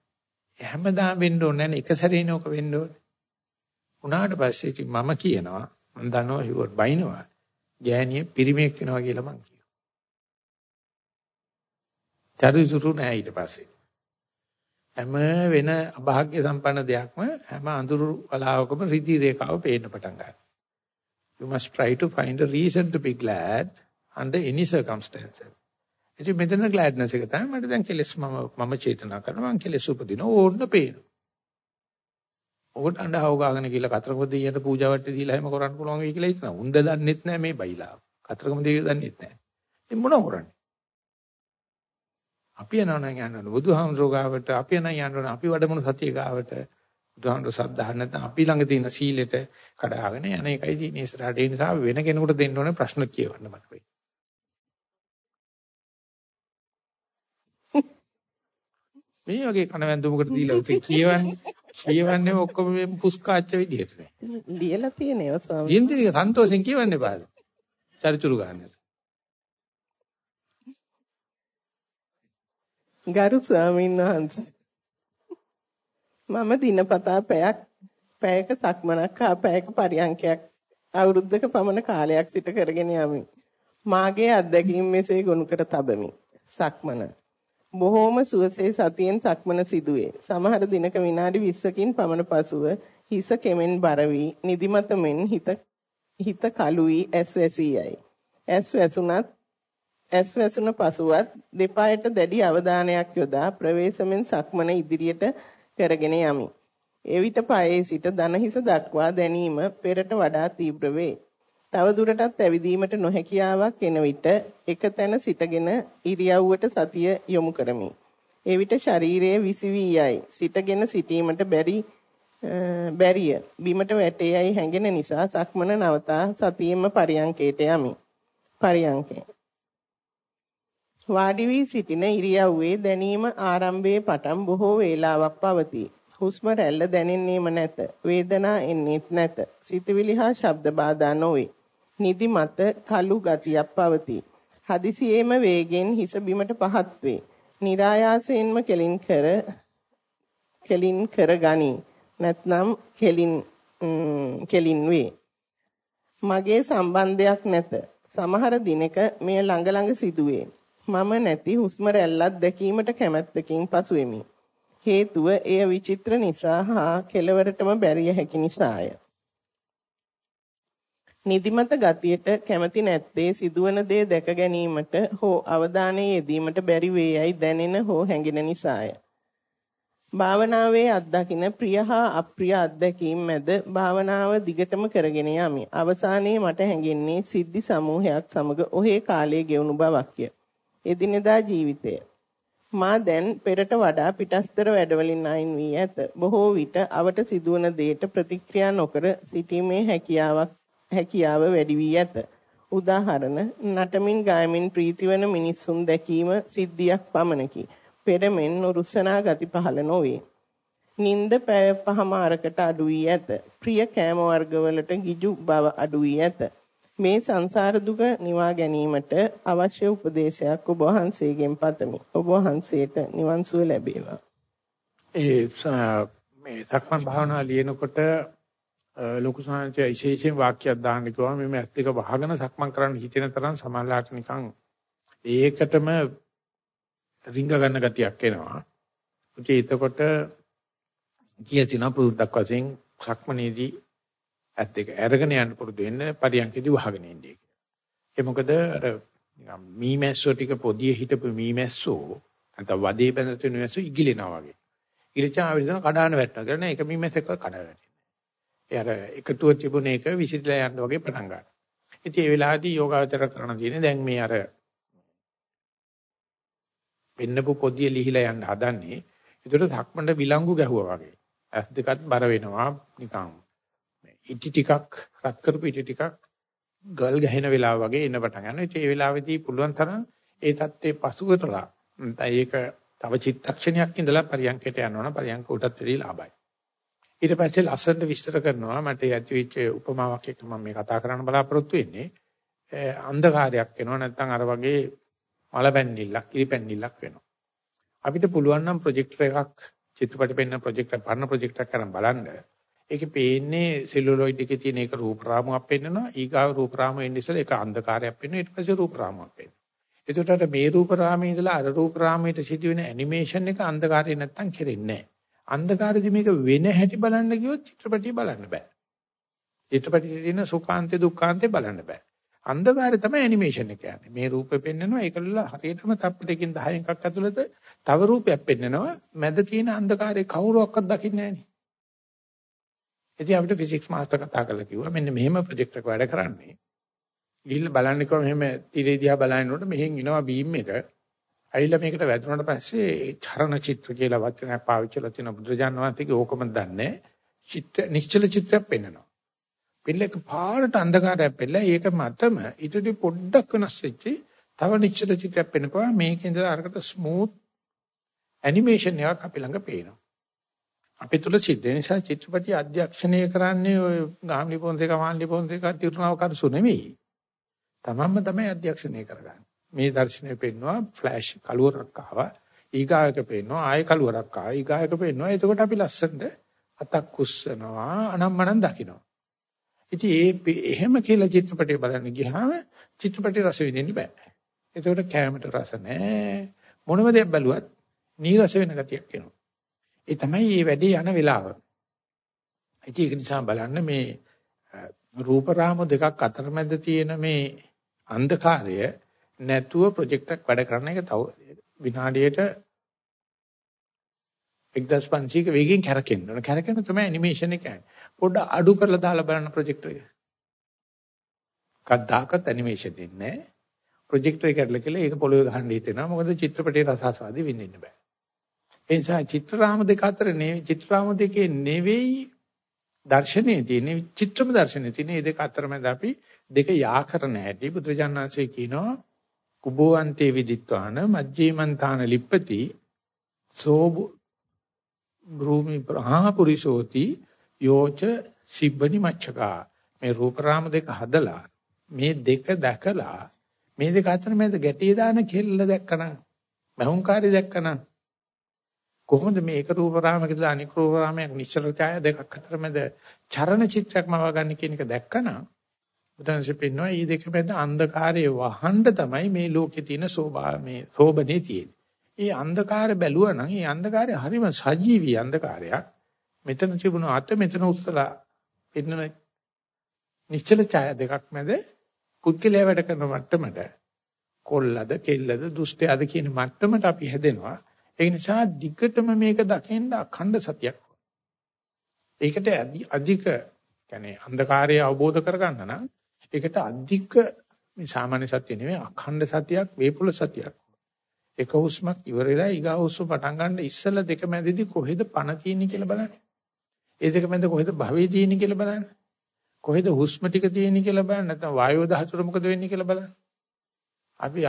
Speaker 1: හැමදාම වෙන්න ඕනේ නැහැ එක සැරේනේ ඕක වෙන්න ඕනේ. උනාට පස්සේ ඉතින් මම කියනවා මම දන්නවා හිවොත් බයිනවා. ගෑණිය පිරිමියෙක් වෙනවා කියලා මං කියනවා. චරිසුරු නැහැ ඊට පස්සේ. හැම වෙන අභාග්‍ය සම්පන්න දෙයක්ම හැම අඳුරු වලාවකම රිදි රේඛාව පේන්න පටන් ගන්නවා. You must try to find a reason to be glad under any circumstances. ඉතින් මෙතන ග්ලැඩ්නස් එක තමයි මට දැන් කෙලස් මම මම චේතනා කරනවා මං කෙලස් උපදින ඕන්න පේනවා. ඔකට අඬහව ගාගෙන කියලා කතරගම දෙයියට පූජාවට දීලා එහෙම කරන්න පුළුවන් වෙයි කියලා හිතනවා. උන්ද දන්නෙත් නැහැ මේ බයිලා. කතරගම දෙයිය දන්නෙත් නැහැ. ඉතින් මොනව කරන්නේ? අපි යනවා නම් යනවා බුදුහාමුදුරුවෝ ගාවට අපි යනවා යනවා අපි වැඩමුණු සතිය ගාවට බුදුහාමුදුරුවෝ සද්ධා නැත්නම් අපි ළඟ තියෙන සීලෙට කඩාගෙන යන එකයි තියෙන ඉස්සරහට ඒ නිසා වෙන කෙනෙකුට දෙන්න ඕනේ ප්‍රශ්න කියවන්න මට වෙයි. මේ වගේ කනවැන්දුමකට දීලා උතේ කියවන්නේ කියවන්නේ ඔක්කොම මේ පුස්කාච්ච විදිහට නේ.
Speaker 3: ලියලා තියෙනවා ස්වාමී.
Speaker 1: දින්දිරික සන්තෝෂෙන් කියවන්න එපාද? චරිචුරු ගන්නට.
Speaker 3: ගරු ස්වාමීන් වහන්සේ. මම දිනපතා පැයක් පැයක සක්මනක් හා පැයක පරියන්කයක් අවුරුද්දක පමණ කාලයක් සිට කරගෙන යමි. මාගේ අත්දැකීම් මෙසේ ගොනු කර තබමි. සක්මන බොහෝම සුවසේ සතියෙන් සක්මන සිදුවේ. සමහර දිනක විනාඩි 20කින් පමණ පසුව හිස කෙමෙන් බර වී නිදිමත මෙන් හිත හිත කළු වී ඇස් වැසීයයි. ඇස් වැසුණත් ඇස් වැසුණ පසුවත් දෙපායට දැඩි අවධානයක් යොදා ප්‍රවේශමෙන් සක්මන ඉදිරියට කරගෙන යමි. එවිට පායේ සිට දන හිස දක්වා දැනීම පෙරට වඩා තීව්‍ර වේ. තව දුරටත් ඇවිදීමට නොහැකියාවක් එන විට එක තැන සිටගෙන ඉරියව්වට සතිය යොමු කරමි. එවිට ශරීරයේ විසිවී යයි. සිටගෙන සිටීමට බැරි බැරිය. බිමට වැටේයයි හැඟෙන නිසා සක්මන නවතා සතියෙම පරියංකේට යමි. පරියංකේ. වාඩි වී සිටින ඉරියව්වේ දැනීම ආරම්භයේ පටන් බොහෝ වේලාවක් පවතී. හුස්ම රැල්ල දැනෙන්නේම නැත. වේදනා එන්නේත් නැත. සිතවිලි හා ශබ්ද බාධා නොවේ. නිදි මත කළු ගතියක් පවතී. හදිසියේම වේගෙන් හිස බිමට පහත් වේ. નિરાයාසයෙන්ම කෙලින් කර කෙලින් කරගනි. නැත්නම් කෙලින් කෙලින් වේ. මගේ සම්බන්ධයක් නැත. සමහර දිනක මෙය ළඟ ළඟ සිදුවේ. මම නැති හුස්ම රැල්ලක් දැකීමට කැමැත්තකින් පසු වෙමි. හේතුව එය විචිත්‍ර නිසා හා කෙලවරටම බැරිය හැකි නිසාය. නිදිමත ගතියට කැමති නැත්තේ සිදුවන දේ දැක ගැනීමට හෝ අවධානය යෙදීමට බැරි වේයයි දැනෙන හෝ හැඟෙන නිසාය. භාවනාවේ අත්දකින ප්‍රිය හා අප්‍රිය අත්දැකීම් මැද භාවනාව දිගටම කරගෙන යමි. අවසානයේ මට හැඟෙන්නේ සිද්ධි සමූහයක් සමග ඔහේ කාලය ගෙවුණු බවක්ය. එදිනෙදා ජීවිතය. මා දැන් පෙරට වඩා පිටස්තර වැඩවලින් අයින් වී ඇත. බොහෝ විට අවට සිදුවන දේට ප්‍රතික්‍රියා නොකර සිටීමේ හැකියාවක් හැකියාව වැඩි වී ඇත. උදාහරණ නටමින් ගායමින් ප්‍රීතිවන මිනිසුන් දැකීම සිද්ධියක් පමණකි. පෙරමෙන් නුරුස්සනා ගති පහළ නොවේ. නිନ୍ଦ පැය පහමාරකට අඩු වී ඇත. ප්‍රිය කෑම වර්ගවලට ගිජු බව අඩු වී ඇත. මේ සංසාර දුක නිවා ගැනීමට අවශ්‍ය උපදේශයක් ඔබ වහන්සේගෙන් පතමි. ඔබ වහන්සේට නිවන් සුව ලැබේවා.
Speaker 1: ඒ මේ සක්මන් භාවනා ලියනකොට ලොකු සංහචය විශේෂයෙන් වාක්‍යයක් දාන්න කිව්වා මේ ඇස් දෙක වහගෙන සක්මන් කරන්න හිතෙන තරම් සමාලාට නිකන් ඒකටම රිංග ගන්න ගතියක් එනවා. ඒ එතකොට කියතින පුරුද්දක් වශයෙන් සක්මනේදී ඇස් දෙක අරගෙන යන්න පුරුදු වෙන්න පරියන්කේදී වහගෙන ඉන්නේ කියලා. ඒ මොකද අර නිකන් මීමැස්සෝ ටික පොදියේ හිටපු මීමැස්සෝ නැත්නම් වදේ බැඳ තුන මැස්සෝ ඉගිලෙනවා වගේ. ඉගිලචා ආවිසන කඩාන වැටෙනවා. කරන එක මීමැස්සක කඩා වැටෙනවා. ඒ අර එකතුව තිබුණ එක විසිරලා යන්න වගේ පටන් ගන්නවා. ඉතින් ඒ වෙලාවේදී යෝගාවචර කරන තියෙන්නේ දැන් මේ අර වෙන්නපු පොදිය ලිහිලා යන්න හදන්නේ. ඒකට ධක්මඬ විලංගු ගැහුවා වගේ. ඇස් දෙකත් බර වෙනවා නිකන්. ඉටි ටිකක් රත් කරපු ඉටි ටිකක් ගල් ගැහෙන වෙලාව වගේ එන්න පටන් ගන්නවා. ඒ වෙලාවේදී පුළුවන් තරම් ඒ தත්ත්වේ පසු කරලා ඒක තව චිත්තක්ෂණයක් ඉඳලා පරියන්කයට යනවනම් පරියන්ක උටත් වැඩි ලාභයි. ඊට පස්සේ ලස්සනට විස්තර කරනවා මට ඇතිවෙච්ච උපමාවක් එක්ක මම මේ කතා කරන්න බලාපොරොත්තු වෙන්නේ. අන්ධකාරයක් එනවා නැත්නම් අර වගේ මලපැන්නිල්ලක් ඉරිපැන්නිල්ලක් වෙනවා. අපිට පුළුවන් නම් ප්‍රොජෙක්ටර් එකක් චිත්‍රපට පෙන්න ප්‍රොජෙක්ටර් පරණ ප්‍රොජෙක්ටර් එකක් කරන් බලන්න. ඒකේ පේන්නේ සෙලුලොයිඩ් එකේ තියෙන එක රූප රාමුවක් පෙන්නනවා. ඊගාව රූප රාමුව එන්නේ ඉස්සෙල්ලා ඒක අන්ධකාරයක් පෙන්වනවා. ඊට පස්සේ රූප රාමුවක් පෙන්වනවා. ඒකට මේ රූප රාමයේ ඉඳලා අර රූප රාමයට සිදුවෙන ඇනිමේෂන් එක අන්ධකාරය නැත්තම් කෙරෙන්නේ නැහැ. අන්ධකාරයේදී මේක වෙන හැටි බලන්න ගියොත් චිත්‍රපටිය බලන්න බෑ. චිත්‍රපටියේ තියෙන සුඛාන්තේ දුක්ඛාන්තේ බලන්න බෑ. අන්ධකාරය තමයි ඇනිමේෂන් එක කියන්නේ. මේ රූපේ පෙන්නනවා ඒකල හරියටම තප්පටකින් 10 එකක් ඇතුළත තව රූපයක් පෙන්නනවා. මැද තියෙන අන්ධකාරයේ කවුරුවක්වත් දකින්නේ නැහෙනි. ඉතින් අපිට ෆිසික්ස් මාස්ටර් කතා කරලා කිව්වා මෙන්න මෙහෙම ප්‍රොජෙක්ට් එක වැඩ කරන්නේ. ගිහිල්ලා බලන්න කිව්වා මෙහෙම තිරේ දිහා බලනකොට මෙහෙන් එනවා බීම් එක. ඇවිල්ලා මේකට වැදුනට පස්සේ චරණ චිත්‍ර කියලා වචනයක් පාවිච්චි කරලා තියෙන බුදුරජාණන් වහන්සේගේ ඕකම දන්නේ. චිත්‍ර නිශ්චල චිත්‍රයක් පෙන්නනවා. පිල්ලක පාරට අන්ධකාරයක් පෙළලා ඒක මතම ඊටදී පොඩ්ඩක් වෙනස් වෙච්චි තව නිශ්චල චිත්‍රයක් පෙන්නපුවා මේකෙන්ද අරකට ස්මූත් ඇනිමේෂන් එකක් අපි ළඟ පේනවා. අපි තුල සිද්ධ නිසා චිත්‍රපටි අධ්‍යක්ෂණය කරන්නේ ඔය ගාම්ලි පොන්සේක මාන්ලි පොන්සේක තිරුණාව කරසු නෙමෙයි. තමන්ම තමයි අධ්‍යක්ෂණය කරගන්නේ. මේ දර්ශනය පෙන්නවා ෆ්ලෑෂ් කළුවරක් ආවා. ඊගායක පෙන්නවා ආයෙ කළුවරක් ආවා. ඊගායක පෙන්නවා. එතකොට අපි ලස්සනට අතක් කුස්සනවා අනම්මනම් දකිනවා. ඉතින් ඒ එහෙම කියලා චිත්‍රපටය බලන්න ගියාම චිත්‍රපටි රස විඳින්න බෑ. ඒකට කැමරට රස නැහැ. මොනම දෙයක් බැලුවත් නීරස වෙන ගතියක් එනවා. ඒ තමයි මේ වැඩේ යන වෙලාව. ඉතින් ඒක නිසා බලන්න මේ රූප රාම දෙකක් අතරමැද තියෙන මේ අන්ධකාරය නැතුව ප්‍රොජෙක්ට් එකක් වැඩ කරන එක තව විනාඩියට 1500ක වේගෙන් කැරකෙන්න ඕන. කැරකෙන තමයි ඇනිමේෂන් එක. පොඩ්ඩ අඩු කරලා දාලා බලන්න ප්‍රොජෙක්ටර් එක. කද්දාකත් ඇනිමේෂන් දෙන්නේ නැහැ. ප්‍රොජෙක්ටර් එක ඇරලා කියලා ඒක පොළොවේ ගහන්න හිතෙනවා. මොකද චිත්‍රපටයේ රසාස්වාදී විඳින්න බෑ. ඒ නිසා චිත්‍රාම දෙක අතර නෙවෙයි චිත්‍රාම දෙකේ නෙවෙයි දර්ශනයේ තියෙන චිත්‍රම දර්ශනයේ තියෙන මේ දෙක අතරමැද අපි දෙක යා කරන හැටි බුදුරජාණන්සේ කියනවා කුබෝ අන්තේ විදිත්වාන මජ්ජේමන්තාන ලිප්පති සෝ භූමි ප්‍රහාපුරිසෝති යෝච සිබ්බනි මච්චකා. මේ රූපරාම දෙක හදලා මේ දෙක දැකලා මේ දෙක අතර මැද ගැටිය දාන කෙල්ල දැක්කනම් මහුංකාරي දැක්කනම් කොහොමද මේ එක රූප රාමයක ඉඳලා අනික් රූප රාමයක් නිශ්චල ඡාය දෙකක් අතර මැද චරණ චිත්‍රයක්ම වගන්න කියන එක දැක්කනම් බුදුන්සේ පෙන්වනවා මේ දෙක මැද අන්ධකාරයේ වහන්න තමයි මේ ලෝකේ තියෙන සෝභා මේ සෝබනේ තියෙන්නේ. මේ අන්ධකාරය බැලුවා නම් මේ අන්ධකාරය හරිම සජීවී අන්ධකාරයක්. මෙතන තිබුණ අත මෙතන උස්සලා පෙන්වන නිශ්චල ඡාය දෙකක් මැද පුද්ගලයා වැඩ කරන මට්ටමට කොල්ලද කෙල්ලද දුෂ්ටයද කියන මට්ටමට අපි හැදෙනවා. ඒ නිසා දිගටම මේක දකින්න අඛණ්ඩ සතියක්. ඒකට අධික يعني අන්ධකාරය අවබෝධ කරගන්න නම් ඒකට අධික මේ සාමාන්‍ය සත්‍ය නෙවෙයි අඛණ්ඩ සතියක් වේපුල සතියක්. එක හුස්මක් ඉවර වෙලා ඊගා හුස්ම පටන් ගන්න ඉස්සෙල්ලා දෙක මැදදී කොහෙද පණ තියෙන්නේ කියලා බලන්න. ඒ දෙක මැද කොහෙද භවයේ තියෙන්නේ කියලා බලන්න. කොහෙද හුස්ම ටික තියෙන්නේ කියලා බලන්න. නැත්නම් වායෝ දහතුර මොකද වෙන්නේ කියලා බලන්න. අපි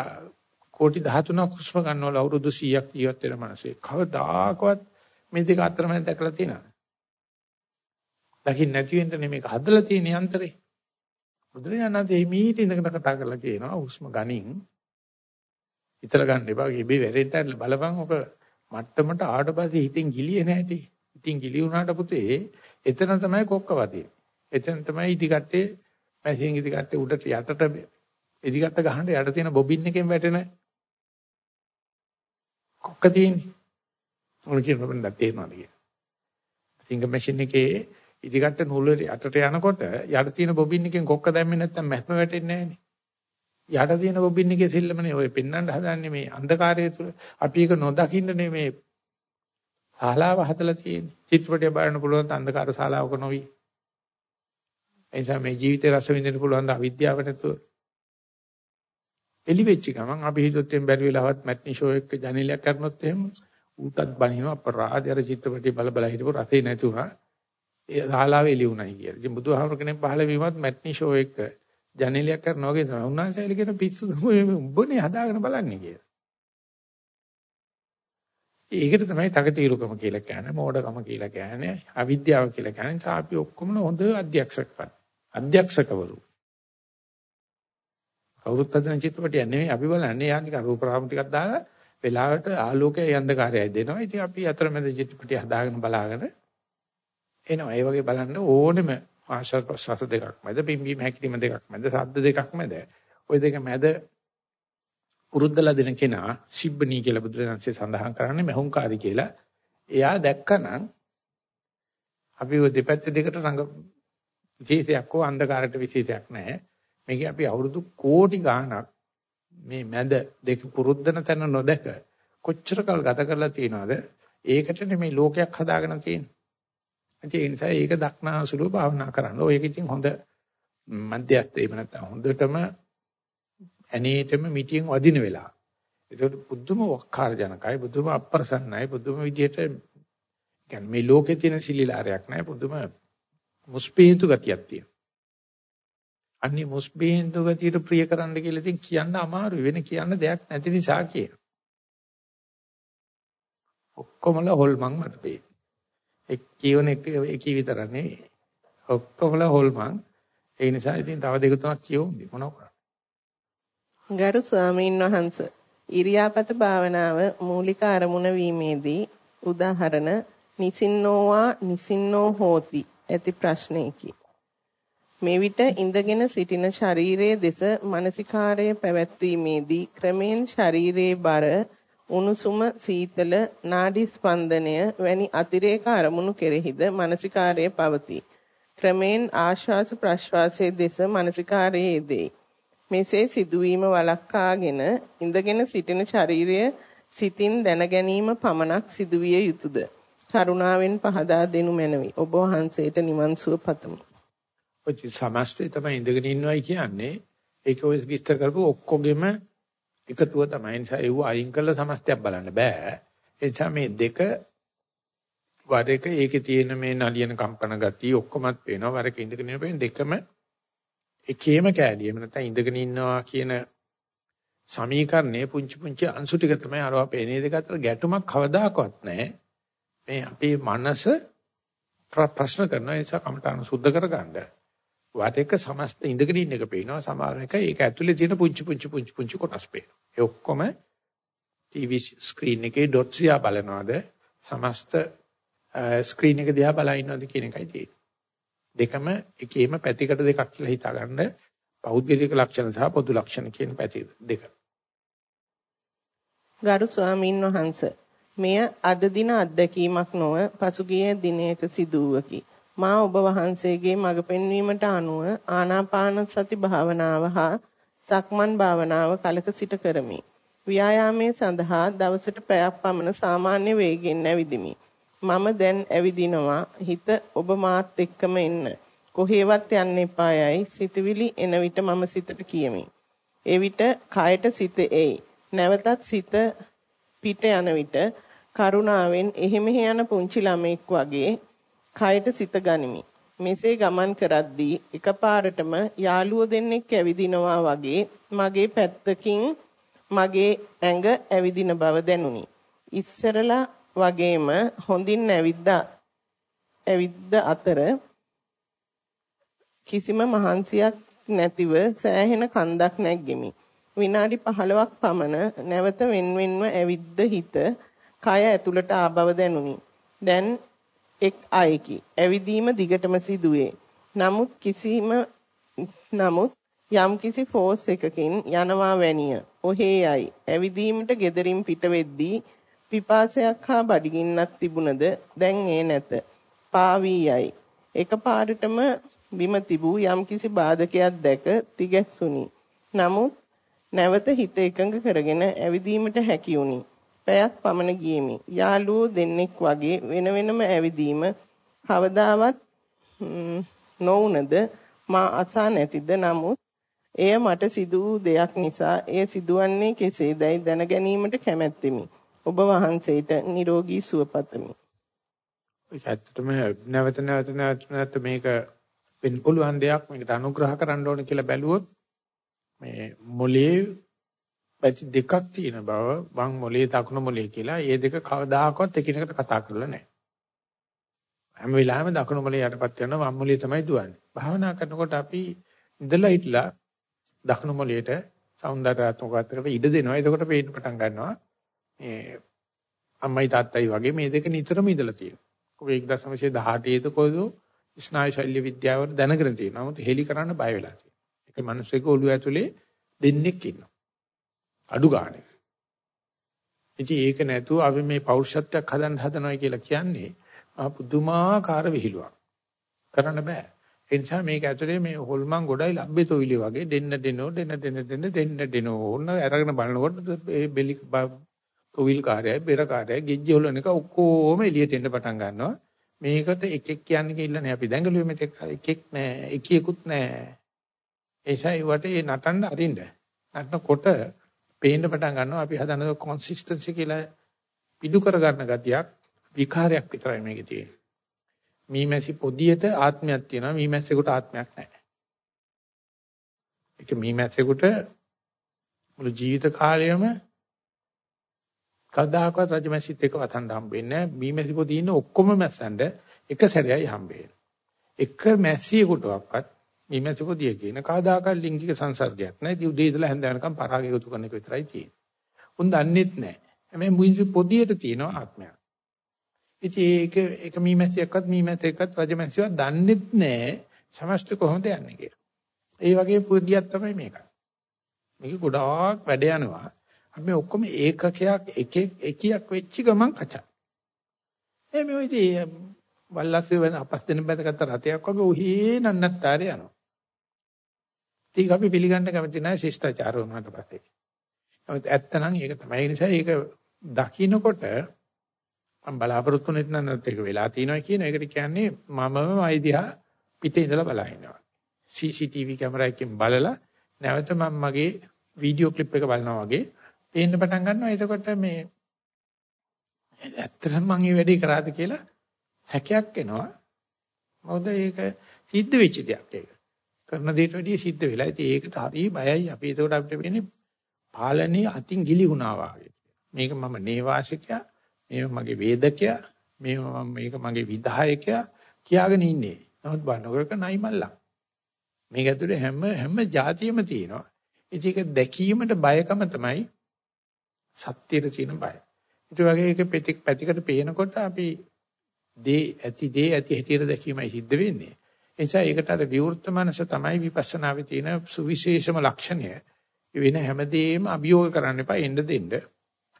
Speaker 1: කෝටි 13ක් හුස්ම ගන්නවල අවුරුදු 100ක් ජීවත් වෙන මිනිස්සේ කවදාකවත් මේ දෙක අතර මැද දැකලා තියෙනවද? දකින්න නැති වෙන්න නෙමෙයි හදලා තියෙන යන්ත්‍රේ. බුදුරජාණන්සේ මීට ඉඳගෙන කතා කරලා කියනවා හුස්ම ගනින් හිතලා ගන්න එපා. ඉබේ වැරෙන්න බලපන් ඔක මට්ටමට ආවට පස්සේ හිතෙන් ගිලියේ නැහැටි. ඉතින් ගිලි වුණාට පුතේ එතන තමයි කොක්ක වදින්නේ. එතන තමයි ඉදිකට්ටේ මැෂින් ඉදිකට්ටේ උඩට යටට ඉදිකට්ට ගහන්න යට තියෙන බොබින් එකෙන් වැටෙන කොක්ක තියෙන්නේ. මොන කියන බබෙන් තේරෙනවද කියලා. සිංග මැෂින් එකේ ඉදිකට්ට නූල් යටට යනකොට යට තියෙන බොබින් එකෙන් කොක්ක දැම්මේ නැත්නම් මැස්ම වැටෙන්නේ නැහැ නේ. යට තියෙන බොබින් එකේ සිල්ලමනේ ඔය පෙන්වන්න හදන්නේ මේ අන්ධකාරය තුල අපි ඒක නොදකින්නනේ මේ ශාලාව හදලා තියෙන්නේ. චිත්‍රපටය බලන්න පුළුවන් අන්ධකාර ශාලාවක නොවි. එනිසා මේ ජීවිතේ රස විඳින්න පුළුවන් ද අවිද්‍යාව නැතුව. එලි වෙච්ච ගමන් අපි හිතුවත් එම් බැරි වෙලාවත් මැට්නි ෂෝ එක ජනේලයක් කරනොත් එහෙම ඌටත් බනිනවා අපරාධය අර චිත්‍රපටය බල බල හිටපු රසේ නැති වුණා. ඒ ශාලාවේ එලි වුණයි කියලා. ඉතින් බුදුහාමර කෙනෙක් පහළ වීමත් මැට්නි ෂෝ එක ජනේලයක් කරනවා වගේ තමයි. උන්වහන්සේලා කියන පිස්සු උඹනේ හදාගෙන බලන්නේ කියලා. ඒකට තමයි තකතිරුකම කියලා කියන්නේ, මෝඩකම කියලා කියන්නේ, අවිද්‍යාව කියලා කියන්නේ. ඒ අපි ඔක්කොම හොඳ අධ්‍යක්ෂකපත්. අධ්‍යක්ෂකවරු. කවුරුත් හදන චිත්‍රපටියක් නෙමෙයි අපි බලන්නේ. යා නිකන් රූප රාමු ටිකක් දාලා වෙලාවට ආලෝකයේ අන්ධකාරයයි දෙනවා. ඉතින් අපි අතරමැද චිත්‍රපටිය හදාගෙන බලාගෙන එනවා. ඒ වගේ බලන්න ඕනෙම ආශාස ප්‍රසවාස දෙකක් මැද පිම්බීම හැකිලිම දෙකක් මැද සද්ද දෙකක් මැද ওই දෙක මැද පුරුද්දලා දෙන කෙනා සිබ්බනී කියලා බුදුරජාන්සේ සඳහන් කරන්නේ මහුංකාරී කියලා. එයා දැක්කනම් අපි ඔය දෙපැත්ත දෙකට රඟ විශේෂයක් හෝ අන්ධකාරයට විශේෂයක් නැහැ. මේකේ අපි අවුරුදු කෝටි ගාණක් මේ මැද දෙක පුරුද්දන තැන නොදක කොච්චර කල් ගත කරලා තියනවද? ඒකටනේ මේ ලෝකයක් හදාගෙන තියෙන්නේ. ඒ නිසා ඒක දක්නාසුලව භාවනා කරන්න. ඔයක ඉතින් හොඳ මධ්‍යස්ථ එහෙම නැත්නම් හොඳටම ඇනේටම මිටියෙන් වදින වෙලාව. ඒකට බුදුම වක්කාර ජනකයි බුදුම අප්‍රසන්නයි බුදුම විදියට කියන්නේ මේ ලෝකේ තියෙන සිලිලාරයක් නැහැ බුදුම මුස්පීන්තු ගතියක් තියෙනවා. අන්නේ මුස්පීන්තු ගතියට ප්‍රිය කරන්න කියලා ඉතින් කියන්න අමාරුයි වෙන කියන්න දෙයක් නැති නිසා කියන. ඔක්කොමලා හොල්මන් මට පේන. එක් කියවන එක එකී විතර නෙවෙයි. ඔක්කොමලා හොල්මන්. ඒ නිසා ඉතින් තව දෙක තුනක් කියවුම් මොනව කරන්නේ.
Speaker 3: ගරු ස්වාමීන් වහන්ස ඉරියාපත භාවනාව මූලික අරමුණ වීමේදී උදාහරණ නිසින්නෝවා නිසින්නෝ හෝති ඇති ප්‍රශ්නයකි. මේ විට ඉඳගෙන සිටින ශරීරයේ දෙස මානසිකාරය පැවැත්වීමේදී ක්‍රමෙන් ශරීරයේ බර උණුසුම සීතල නාඩි ස්පන්දනය වැනි අතිරේක අරමුණු කෙරෙහිද මානසිකාරය පවතී. ක්‍රමෙන් ආශ්වාස ප්‍රශ්වාසයේ දෙස මානසිකාරයේ යෙදේ. මෙසේ සිදුවීම වළක්වාගෙන ඉඳගෙන සිටින ශරීරය සිතින් දැන ගැනීම පමණක් සිදුවිය යුතුයද? කරුණාවෙන් පහදා දෙනු මැනවි. ඔබ වහන්සේට නිවන් සුව පතමු.
Speaker 1: ඔය සමස්තය තමයි ඉඳගෙන ඉන්නවයි කියන්නේ ඒක ඔය විස්තර කරපු ඔක්කොගෙම එකතුව තමයි. නිසා ඒව අයින් කළ සමස්තයක් බලන්න බෑ. ඒ නිසා මේ දෙක වර එක ඒකේ තියෙන මේ නලියන කම්පන ගතිය ඔක්කොමත් පේනවා. වර එක ඉඳගෙන ඉන්න දෙකම එකේම කෑලියෙම නැත්නම් ඉඳගෙන ඉන්නවා කියන සමීකරණයේ පුංචි පුංචි අංශු ටික තමයි අරවා පේනේ දෙක අතර ගැටුමක් කවදාකවත් නැහැ. මේ අපේ මනස ප්‍රශ්න කරන නිසා කමටහන සුද්ධ කරගන්න. වාටේක සමස්ත ඉඳගෙන ඉන්න එක පේනවා සමහර එක ඒක ඇතුලේ තියෙන පුංචි පුංචි පුංචි පුංචි කොටස් පේනවා. ඒ ඔක්කොම TV ස්ක්‍රීන් එකේ ඩොට්ස් යා බලනවාද සමස්ත ස්ක්‍රීන් එක දිහා බලා ඉන්නවද කියන එකයි තියෙන්නේ. දෙකම එකේම පැතිකඩ දෙකක් කියලා හිතාගන්න පෞද්ගලික ලක්ෂණ සහ පොදු ලක්ෂණ කියන පැති දෙක.
Speaker 3: ගරු ස්වාමීන් වහන්සේ මෙය අද දින අත්දැකීමක් නොව පසුගිය දිනයක සිදුවකි. මා ඔබ වහන්සේගේ මඟ පෙන්වීමට අනුව ආනාපාන සති භාවනාව හා සක්මන් භාවනාව කලක සිට කරමි. ව්‍යායාමයේ සඳහා දවසට පැයක් පමණ සාමාන්‍ය වේගෙන් ඇවිදිමි. මම දැන් ඇවිදිනවා හිත ඔබ මාත් එක්කම එන්න. කොහේවත් යන්න එපායයි සිතවිලි එන විට මම සිතට කියමි. එවිට කයට සිත එයි. නැවතත් සිත පිට යන විට කරුණාවෙන් එහෙ මෙහෙ යන පුංචි ළමෙක් වගේ කයට සිත ගනිමි. මෙසේ ගමන් කරද්දී එකපාරටම යාළුවෝ දෙන්නෙක් ඇවිදිනවා වගේ මගේ පැත්තකින් මගේ ඇඟ ඇවිදින බව දැනුනි. ඉස්සරලා වගේම හොඳින් ඇවිද්දා ඇවිද්ද අතර කිසිම මහන්සියක් නැතිව සෑහෙන කන්දක් නැග්ගෙමි. විනාඩි 15ක් පමණ නැවත වෙන්වෙන්ව ඇවිද්ද හිත කය ඇතුළට ආබව දැනුනි. දැන් එක් අයකි. ඇවිදීම දිගටම සිදුවේ. නමුත් කිසිම නමුත් යම් කිසි ෆෝස් එකකින් යනවා වැනිය. ඔහේ යයි. ඇවිදීමට gederin පිට වෙද්දී පිපාසයක් හා බඩගින්නක් තිබුණද දැන් ඒ නැත. පාවී යයි. එකපාරටම බිම තිබූ යම් කිසි බාධකයක් දැක තිගැස්සුනි. නමුත් නැවත හිත එකඟ කරගෙන ඇවිදීමට හැකි වුනි. පැයක් පමණ ගියෙමි. යාළුවෝ දෙන්නෙක් වගේ වෙන වෙනම ඇවිදීම කවදාවත් නොවුනද මා අසා නැතිද නමුත් එය මට සිදු වූ දෙයක් නිසා එය සිදුවන්නේ කෙසේදයි දැන ගැනීමට කැමැත්තෙමි. ඔබ වහන්සේට නිරෝගී සුව පතමි.
Speaker 1: ඒක ඇත්තටම නැවත නැවත නැවත නැවත මේක වෙන්න පුළුවන් දෙයක් මේකට අනුග්‍රහ කරන්න ඕන කියලා බැලුවොත් මේ මොලේ පැති දෙකක් තියෙන බව වම් මොලේ දකුණු මොලේ කියලා ඒ දෙක කවදාකවත් එකිනෙකට කතා කරලා නැහැ. හැම වෙලාවෙම දකුණු මොලේ යටපත් කරන වම් මොලේ තමයි දුවන්නේ. භාවනා කරනකොට අපි ඉඳලා හිටලා දකුණු මොලේට సౌందర్యාත්මක අතරට ඉඩ දෙනවා. එතකොට පේන්න පටන් ගන්නවා. මේ අම්මයි තාත්තයි වගේ මේ දෙක නිතරම ඉඳලා තියෙනවා. කොහේ 1918 ද කොහොද ස්නායු ශල්‍ය විද්‍යාව දැනගෙන තියෙනවා. නමුත් හෙලි කරන්න බය වෙලා තියෙනවා. ඒක මිනිස්සුක ඔළුව ඇතුලේ දෙන්නෙක් ඉන්නවා. අඩු ගානේ. ඉතින් ඒක නැතුව අපි මේ පෞරුෂත්වයක් හදන්න හදනවා කියලා කියන්නේ ආ පුදුමාකාර විහිළුවක්. කරන්න බෑ. ඒ නිසා මේක ඇතුලේ මේ හොල්මන් ගොඩයි ලබ්බේතොවිලි වගේ දෙන්න දෙනෝ දෙන්න දෙන්න දෙන්න දෙන්න දෙනෝ ඕන අරගෙන බලනකොට මේ බෙලි තොවිල් කාර්යය බෙර කාර්යය ගිජ්ජි හොලන එක ඔක්කොම එළියට එන්න පටන් ගන්නවා. මේකට එකෙක් කියන්නේ කියලා නෑ අපි දැඟලුවේ මෙතෙක් එකෙක් නෑ එකියෙකුත් නෑ. ඒසයි වට ඒ නටන්න අරින්න. නටනකොට පේන්න පටන් ගන්නවා අපි හදන කොන්සිස්ටන්සි කියලා පිටු කර ගන්න ගතියක් විකාරයක් විතරයි මේකේ තියෙන්නේ. මීමැසි පොදියට ආත්මයක් තියෙනවා මීමැස්සෙකුට ආත්මයක් නැහැ. ඒක මීමැස්සෙකුට මුළු ජීවිත කාලයම කවදාකවත් රජමැසිත් එක වතන්න හම්බෙන්නේ නැහැ. මීමැසි පොදිය ඉන්න ඔක්කොම මැස්සන්ට එක සැරේයි හම්බෙන්නේ. එක මැස්සියෙකුටවත් මීමැසි පොදිය කියන කවදාකවත් ලිංගික සංසර්ගයක් නැහැ. උදේ ඉඳලා හැන්ද වෙනකම් පරාගය යොතු කරන එක විතරයි තියෙන්නේ. උන් දන්නේත් නැහැ. හැබැයි මුංජි පොදියට තියෙනවා ආත්මයක්. ඉතින් ඒක ඒක මීමැසියක්වත් මීමැසෙක්වත් රජමැසියවත් දන්නේත් නැහැ. සමස්ත කොහොමද යන්නේ කියලා. ඒ වගේ පොදියක් තමයි මේක. මේක ගොඩාක් වැඩ යනවා. අපි ඔක්කොම ඒකකයක් එකෙක් එකියක් වෙච්ච ගමන් කචා. එමෙ ඔය ඉතින් වල්ලාසේ වෙන අපස් දෙන බඳගත්ත රතයක් වගේ උහි නන්නත්තරේ යනවා. ඒක අපි පිළිගන්න කැමති නැහැ ශිෂ්ටාචාර වුණාට පස්සේ. නමුත් ඇත්තනම් ඒක තමයි ඒ නිසා ඒක දකින්නකොට මම බලාපොරොත්තු වෙන්නේ නැත්නම් ඒක වෙලා තියෙනවා කියන එකට කියන්නේ මමම වයිදිහා පිටේ ඉඳලා බලා ඉන්නවා. CCTV කැමරාවකින් බලලා නැවත මම මගේ වීඩියෝ ක්ලිප් එක බලනවා වගේ පේන්න පටන් ගන්නවා. එතකොට මේ ඇත්තටම මම මේ වැඩේ කරාද කියලා සැකයක් එනවා. මොකද ඒක සිද්ධ වෙච්ච දෙයක් ඒක. කරන දේට වැඩිය සිද්ධ වෙලා. ඉතින් ඒකට හරි බයයි. අපි ඒකට අපිට වෙන්නේ පාලනේ අතින් ගිලි වුණා වාගේ. මේක මම නේවාසිකයා, මේක මගේ වේදකයා, මේක මගේ විධායකයා කියාගෙන ඉන්නේ. නමුත් බලනකොට නයි මල්ලක්. මේක ඇතුලේ හැම හැම જાතියෙම තියෙනවා. ඉතින් ඒක දැකීමට බයකම තමයි සත්‍යයට තියෙන බය. ඒ වගේ එක පැතික පැතිකට පේනකොට අපි දේ ඇති දේ ඇති හැටියට දැකීමයි සිද්ධ වෙන්නේ. ඒ නිසා ඒකට අර විවෘත මනස තමයි විපස්සනාවේ තියෙන සුවිශේෂම ලක්ෂණය. වෙන හැමදේම අභියෝග කරන්න එපා එන්න දෙන්න.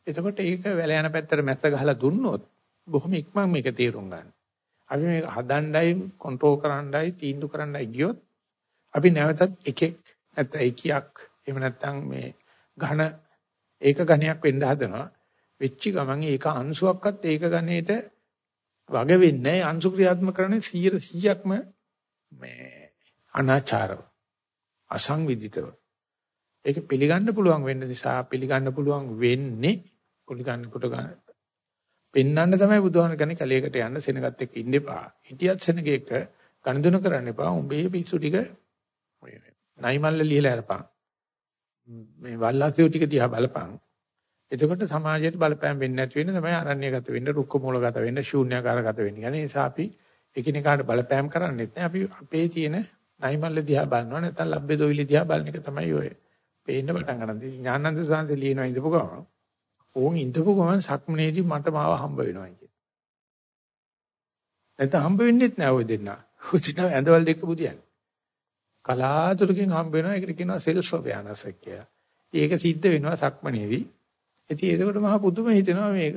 Speaker 1: එතකොට ඒක වැල යන පැත්තට මැස්ස ගහලා දුන්නොත් බොහොම ඉක්මන් මේක තේරුම් ගන්න. අපි මේක හදන්නයි කන්ට්‍රෝල් කරන්නයි තීන්දුව කරන්නයි ගියොත් අපි නැවතත් එකෙක් නැත්නම් එකියක් එහෙම නැත්නම් මේ ඝන ඒක ඝණයක් වෙන්න හදනවා. වෙච්ච ගමන් ඒක අංශුවක්වත් ඒක ඝණයට වග වෙන්නේ අංශු ක්‍රියාත්මක කරන්නේ 100%ක්ම මේ අනාචාරව අසංවිධිතව ඒක පිළිගන්න පුළුවන් වෙන්න නිසා පිළිගන්න පුළුවන් වෙන්නේ පිළිගන්න කොට ගන්න පෙන්වන්න තමයි බුදුහාම කියන්නේ කැලේකට යන්න සෙනගත් එක්ක ඉන්න එපා හිටියත් සෙනගේක ගණදුන කරන්න එපා උඹේ පිස්සු ටික නයිමල්ල ලියලා අරපන් මේ වල්ලාසියෝ ටික දිහා බලපන් එතකොට සමාජයට බලපෑම් වෙන්නේ නැති වෙන තමයි අරණ්‍යගත වෙන්න, රුක්ක මූලගත වෙන්න, ශූන්‍යකාරගත වෙන්න. يعني ඒ නිසා අපි එකිනෙකාට බලපෑම් කරන්නේත් නැහැ. අපි අපේ තියෙන නයිමල්ල දිහා බලනවා නැත්නම් ලබ්බේ දොවිලි දිහා බලන එක තමයි ඔය. පේන්න පටන් ගන්න. ඥානන්ද සාංශ ලියනවා ඉඳපු ගමන්. ඕන් ඉඳපු ගමන් සක්මනේදී මට මාව හම්බ වෙනවා කියන. නැත්නම් හම්බ වෙන්නේත් නැහැ ඔය දෙන්නා. උචිත ඇඳවල දෙක බුදියන්නේ. කලාතුරකින් හම්බ වෙනවා. ඒකට කියනවා සෙල්ෆ් අවයානස් කියලා. ඒක සිද්ධ වෙනවා සක්මනේදී. ඉතින් ඒකට මහා පුදුම හිතෙනවා මේක.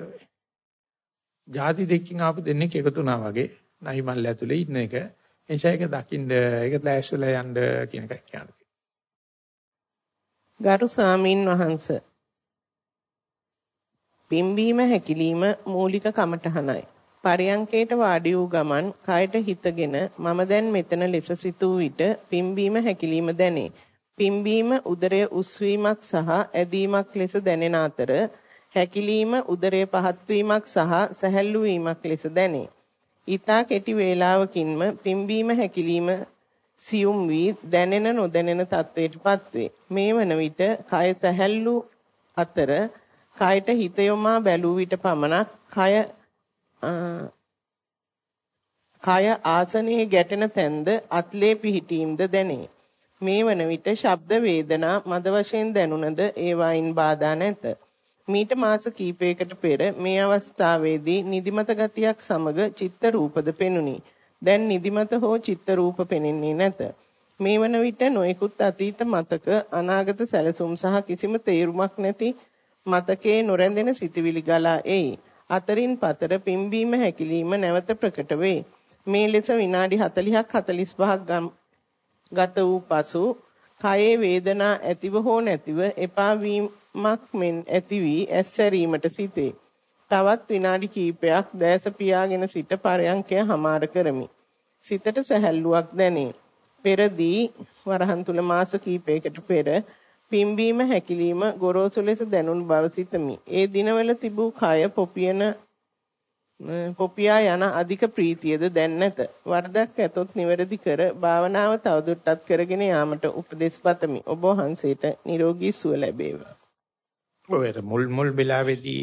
Speaker 1: ಜಾති දෙකකින් ආපු දෙන්නෙක් එකතු වුණා වගේ නයි මල්ල ඇතුලේ ඉන්න එක. එනිසා ඒක දකින්න ඒක ලෑස්තිලා යන්න කියන එකයි කියන්නේ.
Speaker 3: ගරු ස්වාමින් වහන්සේ පිම්බීම හැකිලිම මූලික කමඨහනයි. පරියංකේට වාඩි වූ ගමන් කයට හිතගෙන මම දැන් මෙතන ලෙස සිතූ විට පිම්බීම හැකිලිම දැනේ. පිම්බීම උදරය උස්වීමක් සහ ඇදීමක් ලෙස දැනෙන අතර හැකිලීම උදරය පහත් වීමක් සහ සැහැල්ලු වීමක් ලෙස දැනේ. ඊතා කෙටි වේලාවකින්ම පිම්බීම හැකිලීම සියුම් වී දැනෙන නොදැනෙන තත්වයටපත් වේ. මේ වන විට කය සැහැල්ලු අතර කයට හිත යොමා බැලූ විට පමණක් කය කය ආසනයේ ගැටෙන තැන්ද අත්ලේ පිහිටීම්ද දැනේ. මේ වන විට ශබ්ද වේදනා මද වශයෙන් දැනුණද ඒවායින් බාධා නැත. මීට මාස කිහිපයකට පෙර මේ අවස්ථාවේදී නිදිමත ගතියක් සමග චිත්ත රූපද පෙනුනි. දැන් නිදිමත හෝ චිත්ත රූප පෙනෙන්නේ නැත. මේ වන විට නොයෙකුත් අතීත මතක අනාගත සැලසුම් සහ කිසිම තේරුමක් නැති මතකයේ නොරැඳෙන සිතුවිලි ගලා එයි. අතරින් පතර පිම්බීම හැකිලිම නැවත ප්‍රකට වේ. මේ ලෙස විනාඩි 40ක් 45ක් ගත වූ පසු කයේ වේදනා ඇතිව හෝ නැතිව එපා වීමක් මෙන් ඇති වී ඇස්සැරීමට සිටේ. තවත් විනාඩි කිහිපයක් දැස පියාගෙන සිට පරයන්කය හමාර කරමි. සිතට සැහැල්ලුවක් දැනේ. පෙරදී වරහන් තුල මාස කිහිපයකට පෙර පිම්බීම හැකිලිම ගොරෝසු ලෙස දැනුණු බව සිතමි. ඒ දිනවල තිබූ කය පොපියන පොපියා යන අධික ප්‍රීතියද දැන් නැත. වරදක් ඇතොත් නිවැරදි කර භාවනාව තවදුරටත් කරගෙන යාමට උපදෙස් පතමි. ඔබ වහන්සේට නිරෝගී සුව ලැබේවා.
Speaker 1: ඔය මුල් මුල් වෙලාවේදී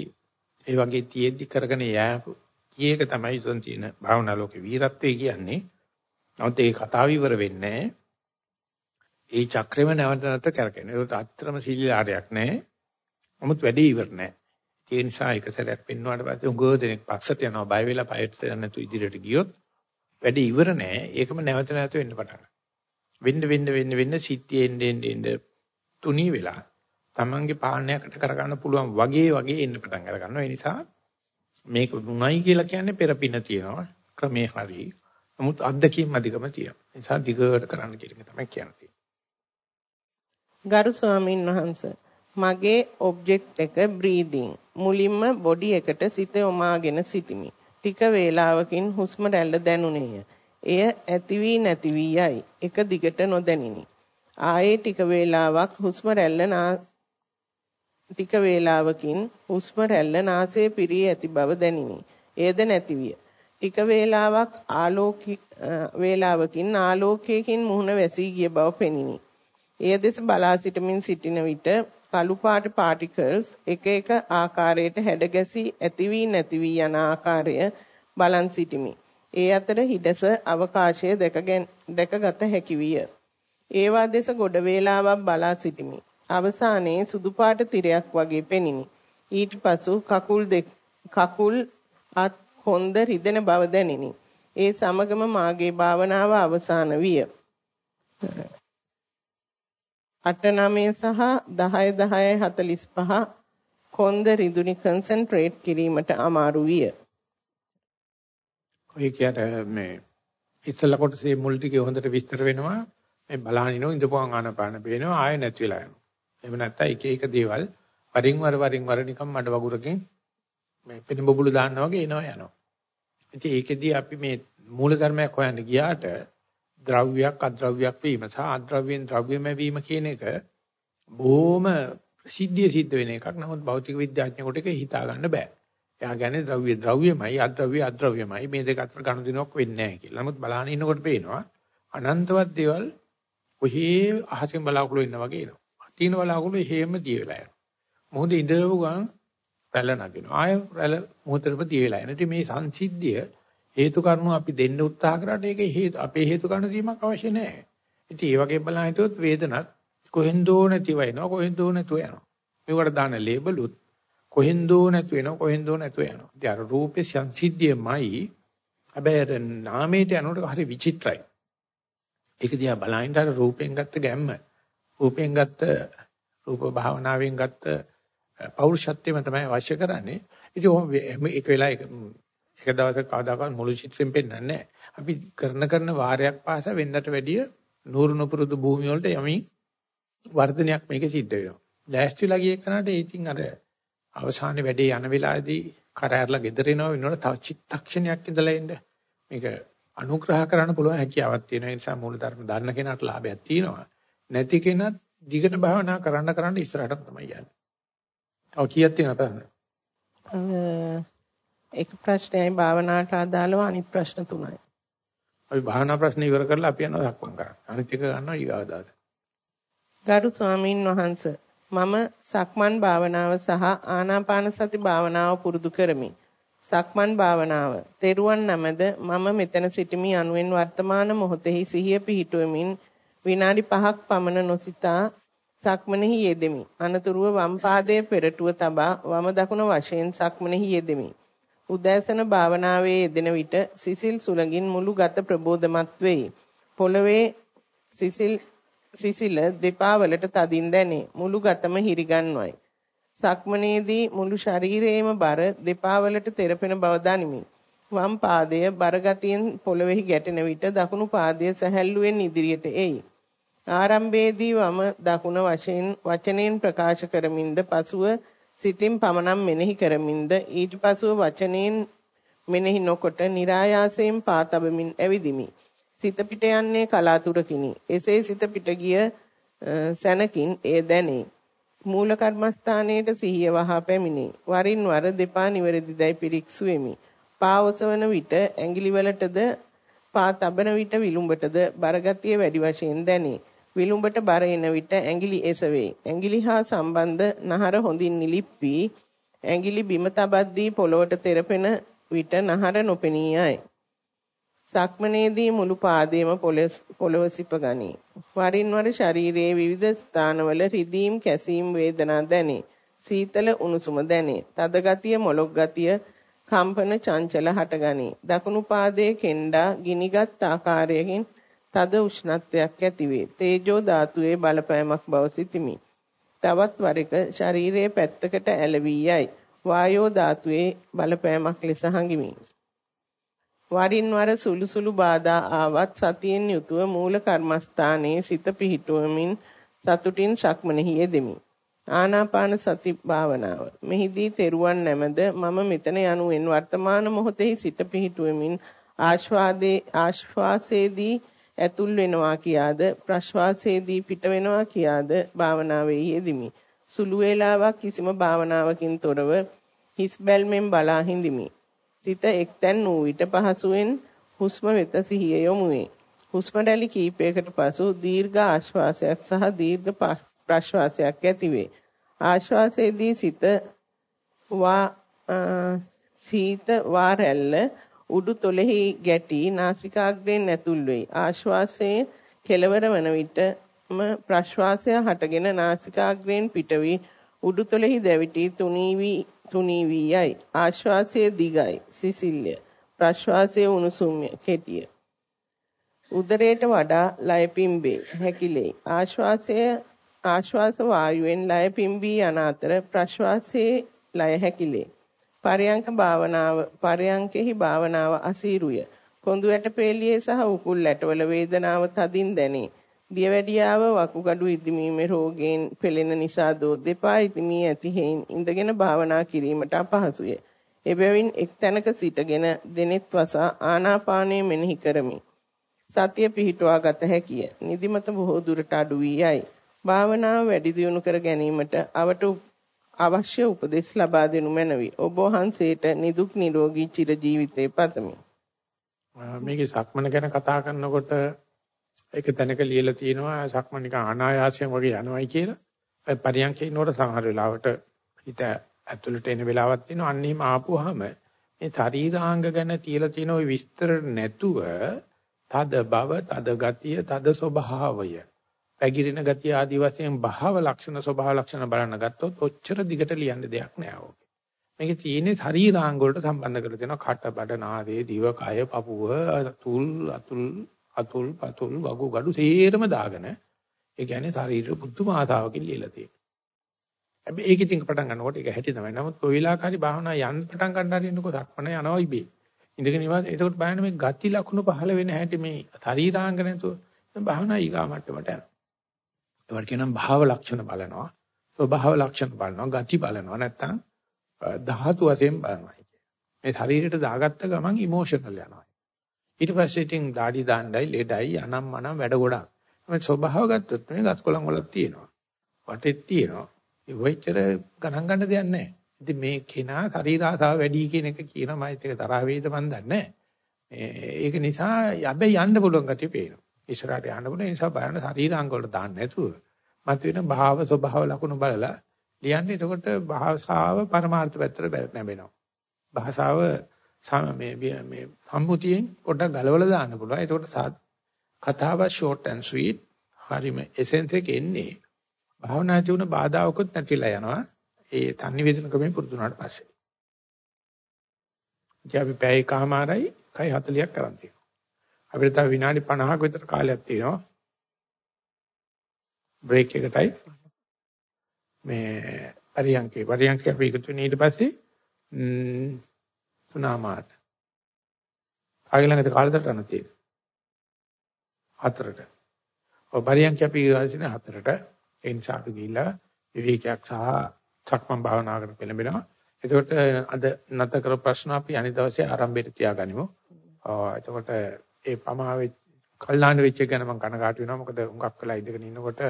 Speaker 1: ඒ වගේ තියෙද්දි කරගෙන යෑපු කීයක තමයි උතන් තියෙන භාවනා ලෝකේ වීරත්වය කියන්නේ. නමුත් ඒ කතාව ඉවර වෙන්නේ ඒ චක්‍රෙම නැවත නැවත කරගෙන. ඒක අත්‍තරම සීලාරයක් නැහැ. නමුත් වැඩේ ඉවර නැහැ. ඒ නිසා එක සැරයක් පෙන්වුවාට පස්සේ උගෝ දෙනෙක් පස්සට යනවා බය වෙලා පයට යන්න නැතු ඉදිරියට ගියොත් වැඩේ ඉවර නෑ ඒකම නැවත නැවත වෙන්න පටන් වෙන්න වෙන්න වෙන්න වෙන්න සිද්ධිය එන්න එන්න එන්න තුනී වෙලා Tamange පාලනයකට කරගන්න පුළුවන් වගේ වගේ එන්න පටන් අර ගන්නවා ඒ නිසා මේක උණයි කියලා කියන්නේ පෙරපින තියෙනවා ක්‍රමේ හරි නමුත් අත්දැකීම් අධිකම තියෙනවා ඒ නිසා දිගට කරන්න කියන එක තමයි කියන්නේ
Speaker 3: ගරු ස්වාමින් වහන්සේ මගේ ඔබ්ජෙක්ට් එක බ්‍රීදිං මුලින්ම බොඩි එකට සිත යොමාගෙන සිටිමි. ටික වේලාවකින් හුස්ම රැල්ල දැනුනේය. එය ඇති වී නැති වී යයි. එක දිගට නොදැනිනි. ආයේ ටික වේලාවක් හුස්ම රැල්ල ටික වේලාවකින් හුස්ම රැල්ල නාසයේ පිරී ඇති බව දැනිනි. එයද නැති විය. ටික වේලාවක් ආලෝකී වේලාවකින් ආලෝකයකින් මුහුණ වැසී ගිය බව පෙනිනි. එය දෙස බලා සිටමින් සිටින විට කළු පාට පාටිකල්ස් එක එක ආකාරයට හැඩ ගැසී ඇති වී නැති වී යන ආකාරය බලන් සිටිමි. ඒ අතර හිඩස අවකාශය දැකගත හැකි විය. ඒවා දෙස ගොඩ වේලාවක් බලා සිටිමි. අවසානයේ සුදු පාට තිරයක් වගේ පෙනිනි. ඊට පසු කකුල් කකුල් අත් හොඳ රිදෙන බව දැනිනි. ඒ සමගම මාගේ භාවනාව අවසන් විය. 8 9 සහ 10 10 45 කොන්ද රිදුනි කන්සන්ට්‍රේට් කිරීමට අමාරු විය.
Speaker 1: ඔය කියන්නේ මේ ඉස්සල කොටසේ මුල් ටිකේ හොඳට විස්තර වෙනවා. මේ බලහනිනෝ ඉඳපුවාන් ආනපාන පේනවා ආය නැති වෙලා යනවා. එහෙම නැත්නම් එක එක දේවල් වරින් වර වරින් වර නිකන් මඩ වගුරකින් මේ පිටින් බබුළු දාන්නා වගේ එනවා යනවා. ඉතින් ඒකෙදී අපි මේ මූල ධර්මයක් හොයන්න ගියාට ද්‍රව්‍යයක් අද්‍රව්‍යයක් වීම සහ අද්‍රව්‍යෙන් ද්‍රව්‍යමය වීම කියන එක බොහොම ප්‍රසිද්ධිය සිද්ධ වෙන එකක්. නමුත් භෞතික විද්‍යාඥයෙකුට ඒක හිතා ගන්න බෑ. එයා කියන්නේ ද්‍රව්‍ය ද්‍රව්‍යමයි අද්‍රව්‍ය අද්‍රව්‍යමයි මේ දෙක අතර ගනුදෙනුවක් වෙන්නේ නැහැ කියලා. නමුත් බලහන් ඉන්නකොට පේනවා අනන්තවත් දේවල් කොහේ අහසෙන් බලාකුළු ඉන්න වගේ එනවා. තීන බලාකුළු එහෙම දිය වෙලා යනවා. මොහොතේ ඉඳව ගමන් රැළ නගිනවා. ආය රැළ මොහොතේම දිය වෙලා යනවා. ඉතින් මේ සංසිද්ධිය හේතු කාරණා අපි දෙන්න උත්සාහ කරාට ඒක හේතු අපේ හේතු කාරණා දීමක් අවශ්‍ය නැහැ. ඉතින් ඒ වගේ බලන හිටියොත් වේදනත් කොහෙන්දෝ නැතිව එනවා කොහෙන්දෝ නැතුව යනවා. මේකට දාන ලේබලුත් කොහෙන්දෝ නැතු වෙනවා කොහෙන්දෝ නැතු වෙනවා. ඉතින් අර රූපේ සංසිද්ධියමයි හැබැයි නාමයට යනකොට හරි විචිත්‍රයි. ඒක දිහා බලහින්ද අර රූපෙන් ගත්ත ගැම්ම රූපෙන් ගත්ත රූප භාවනාවෙන් ගත්ත පෞරුෂත්වයම තමයි අවශ්‍ය කරන්නේ. ඉතින් ඒක වෙලා එක දවසක කවදාකවත් මුළු චිත්‍රෙම පෙන්වන්නේ නැහැ. අපි කරන කරන වාරයක් පාසා වෙන්නට වැඩිය නూరు නුපුරුදු භූමිය වලට යමින් වර්ධනයක් මේක සිද්ධ වෙනවා. ලෑස්තිලා ගිය කෙනාට ඉතින් අර අවසානයේ වැඩේ යන වෙලාවේදී කර ඇරලා ගෙදර එනවා වෙනකොට තව චිත්තක්ෂණයක් ඉඳලා එන්න මේක අනුග්‍රහ කරන්න පුළුවන් හැකියාවක් තියෙන නිසා මූලධර්ම දන්න කෙනාට ලාභයක් තියෙනවා නැති කෙනත් දිගට භාවනා කරන්න කරන්න ඉස්සරහට තමයි යන්නේ. ඔව් කීයක් තියෙනවද
Speaker 3: එක ප්‍රශ්නයයි භාවනාවට අදාළව අනිත් ප්‍රශ්න තුනයි.
Speaker 1: අපි භාවනා ප්‍රශ්න ඉවර කරලා අපි යනවා දක්වන්න කරන්න. අනිත් එක ගන්නවා ඊගාව දාස.
Speaker 3: ගරු ස්වාමීන් වහන්සේ මම සක්මන් භාවනාව සහ ආනාපාන සති භාවනාව පුරුදු කරමි. සක්මන් භාවනාව. තෙරුවන් නමද මම මෙතන සිටිමි යනුවෙන් වර්තමාන මොහොතෙහි සිහිය පිහිටුවමින් විනාඩි 5ක් පමණ නොසිතා සක්මනෙහි යෙදෙමි. අනතුරුව වම් පාදයේ පෙරටුව තබා වම දකුණ වශයෙන් සක්මනෙහි යෙදෙමි. උදෑසන භාවනාවේ යෙදෙන විට සිසිල් සුළඟින් මුළු ගත ප්‍රබෝධමත් වෙයි. පොළවේ සිසිල් සිසිල දෙපා වලට තදින් දැනේ. මුළු ගතම හිරිගන්වයි. සක්මනේදී මුළු ශරීරයේම බර දෙපා වලට තෙරපෙන බව දනිමි. වම් පාදය බර ගතියෙන් පොළවේහි ගැටෙන විට දකුණු පාදය සැහැල්ලුවෙන් ඉදිරියට එයි. ආරම්භයේදී වම දකුණ වශයෙන් වචනෙන් ප්‍රකාශ කරමින්ද පසුව සිතින් පමණක් මෙනෙහි කරමින්ද ඊට පසුව වචනෙන් මෙනෙහි නොකොට નિરાයාසයෙන් පාතබමින් ඇවිදිමි. සිත පිට යන්නේ කලාතුරකිනි. එසේ සිත පිට ගිය සැනකින් එය දැනේ. මූල කර්මස්ථානයේට සිහිය වහා පැමිණේ. වරින් වර දෙපා නිවැරදිදයි පිරික්සු වෙමි. පා ඔසවන විට ඇඟිලි වලටද පා තබන විට විලුඹටද බරගතිය වැඩි වශයෙන් දැනේ. විලුඹට බර එන විට ඇඟිලි එසවේ. ඇඟිලි හා සම්බන්ධ නහර හොඳින් නිලිප් වී ඇඟිලි බිම තබද්දී පොළොවට තෙරපෙන විට නහර නොපෙනී යයි. සක්මනේදී මුළු පාදයේම පොළව සිප ගනී. වරින් වර ශරීරයේ විවිධ ස්ථානවල රිදීම් කැසීම් වේදනා දැනේ. සීතල උණුසුම දැනේ. තද ගතිය මොලොක් ගතිය කම්පන චංචල හටගනී. දකුණු පාදයේ කෙන්ඩා ගිනිගත් ආකාරයකින් තද උෂ්ණත්වයක් ඇතිවේ. තේජෝ ධාතුවේ බලපෑමක් බව සිතිමි. තවත් වරක ශරීරයේ පැත්තකට ඇලවී යයි. වායෝ ධාතුවේ බලපෑමක් ලෙස හඟිමි. වරින් වර සුළු සුළු බාධා ආවත් සතියෙන් යුතුව මූල කර්මස්ථානයේ සිත පිහිටුවමින් සතුටින් සක්මනෙහි යෙදෙමි. ආනාපාන සති භාවනාව. මෙහිදී තෙරුවන් නැමද මම මෙතන යනුවෙන් වර්තමාන මොහොතෙහි සිත පිහිටුවමින් ආශ්වාදේ ආශ්වාසයේදී ඇතුල් වෙනවා කියාද ප්‍රශ්වාසයේදී පිට වෙනවා කියාද භාවනාවේ යෙදිමි. සුළු වේලාවක් කිසිම භාවනාවකින් තොරව හිස් බැල්මෙන් බලා හිඳිමි. සිත එක්තැන් වූ විට පහසුවෙන් හුස්ම වෙත සිහිය යොමු වේ. හුස්ම රැලි කීපයකට පසු දීර්ඝ ආශ්වාසයක් සහ දීර්ඝ ප්‍රශ්වාසයක් ඇතිවේ. ආශ්වාසයේදී සිත වා සීත වා රැල්ල උඩු තොලෙහි ගැටි නාසිකාග්‍රයෙන් ඇතුල් වෙයි. ආශ්වාසයේ කෙලවර වන විටම ප්‍රශ්වාසය හටගෙන නාසිකාග්‍රයෙන් පිටවි උඩු තොලෙහි දැවිටි තුනී වී තුනී වී යයි. ආශ්වාසයේ දිගයි, සිසිල්ය. ප්‍රශ්වාසයේ උණුසුම්ය, කෙටිය. උදරයට වඩා ලය පිම්බේ, හැකිලේ. ආශ්වාසය ආශ්වාස වායුවෙන් ලය පිම්බී යන අතර ප්‍රශ්වාසයේ ලය හැකිලේ. පරයන්ක භාවනාව පරයන්කෙහි භාවනාව අසීරුය. කොඳු ඇටපේලියේ සහ උකුල් ඇටවල වේදනාව තදින් දැනේ. දියවැඩියාව වකුගඩු ඉදිමීමේ රෝගයෙන් පෙළෙන නිසා දෝ දෙපා ඉදිමී ඇති හේයින් ඉඳගෙන භාවනා කිරීමට අපහසුය. එබැවින් එක් තැනක සිටගෙන දෙනෙත් වසා ආනාපානය මෙනෙහි කරමි. සතිය පිහිටුවා ගත හැකිය. නිදිමත බොහෝ දුරට අඩු වී යයි. භාවනාව වැඩි දියුණු කර ගැනීමට අවට අවශ්‍ය උපදෙස් ලබා දෙනු මැනවි. ඔබ වහන්සේට නිදුක් නිරෝගී චිරජීවිතේ පතමි.
Speaker 1: මේකේ සක්මන ගැන කතා කරනකොට ඒක තැනක ලියලා තියෙනවා සක්මන නිකන් අනායාසයෙන් වගේ යනවායි කියලා. ඒ පරියන්කේ නෝර සමහර වෙලාවට හිත ඇතුළට එන වෙලාවක් තියෙනවා. අන්න එහෙම ආපුවාම මේ ශරීරාංග ගැන තියලා තියෙන ওই විස්තර නැතුව තද බව, තද ගතිය, තද ස්වභාවය පැගිරෙන ගතිය ආදී වශයෙන් භාව ලක්ෂණ ස්වභාව ලක්ෂණ බලන්න ගත්තොත් ඔච්චර දිගට ලියන්න දෙයක් නෑ ඕකේ. මේකේ තියෙන්නේ ශරීරාංග වලට සම්බන්ධ කරලා තියෙනවා කට බඩ නාසය දිව කය පපුව තුල් අතුල් අතුල් පතුල් වගු gadu සේරම දාගෙන ඒ කියන්නේ ශරීර පුදුම ආතාවකින් ලියලා තියෙනවා. හැබැයි ඒක ඉතින් පටන් ගන්නකොට ඒක හැටි තමයි. නමුත් කොයි වෙලාවකරි භාවනා යන්න පටන් ගන්න හරිනකොට ධක්මන යනවා ඉබේ. ඉඳගෙන ඉවත් එතකොට බලන්න මේ ගති ලක්ෂණ පහළ වෙන හැටි මේ ශරීරාංග නැතුව භාවනා ඊගා මට්ටමට යනවා. ඒවට කියනම් භාව ලක්ෂණ බලනවා. ස්වභාව ලක්ෂණ බලනවා. ගති බලනවා. නැත්තම් ධාතු වශයෙන් බලනවා. මේ ශරීරයට දාගත්ත ගමන් ඉමෝෂනල් යනවා. ඊට පස්සේ ඉතින් দাঁඩි දාණ්ඩයි ලෙඩයි අනම් මනම් වැඩ ගොඩක්. මේ ස්වභාව ගත්තොත් මේ ගස්කොලන් වලක් තියෙනවා. වටෙත් තියෙනවා. ඒ වෙච්චර ගණන් ගන්න දෙයක් නැහැ. ඉතින් මේ කෙනා ශරීර ආසාව වැඩි කියන එක කියනවා මම ඒක තරහ වේද මන් දන්නේ නැහැ. ඒක නිසා යබේ යන්න පුළුවන් ගතිය පේනවා. ඉස්සරහට යන්න පුළුවන්. ඒ නිසා බලන්න ශරීරාංග වලට දාන්න නැතුව මත වෙන භාව ස්වභාව ලකුණු බලලා ලියන්නේ. එතකොට භාෂාව පරමාර්ථ පැත්තට නැඹෙනවා. භාෂාව මේ මේ සම්මුතියෙන් පොඩ්ඩක් ගලවලා දාන්න පුළුවන්. එතකොට කතාව short and sweet. හරිම එසෙන්ස් එක එන්නේ. භාවනා ජීවන බාධාවකුත් නැතිලා යනවා. ඒ තන්නේ වේදන ක්‍රමයෙන් පුරුදු වුණාට පස්සේ. ඉතින් අපි පැය එකමාරයි කයි 40ක් කරන් තියෙනවා අපිට තව විනාඩි 50ක විතර කාලයක් තියෙනවා. බ්‍රේක් එකටයි මේ පරියන්කේ පරියන්කේ අපි එකතු වෙන ඊට පස්සේ තුනාමාට ආගේ ළඟට කාලෙකට යන තියෙනවා. හතරට. ඔය පරියන්කේ අපි ඉවසින හතරට ඒ නිසා අපි ගිහිල්ලා විවේකයක් සහ සක්මන් භාවනාවකට පෙළඹෙනවා. එතකොට අද නැත කර ප්‍රශ්න අපි අනිත් දවසේ ආරම්භයට තියාගනිමු. එතකොට ඒ පමාවෙ කල්ලාන වෙච්ච එක ගැන මම කනගාටු වෙනවා. මොකද හුඟක් වෙලා ඉඳගෙන ඉන්නකොට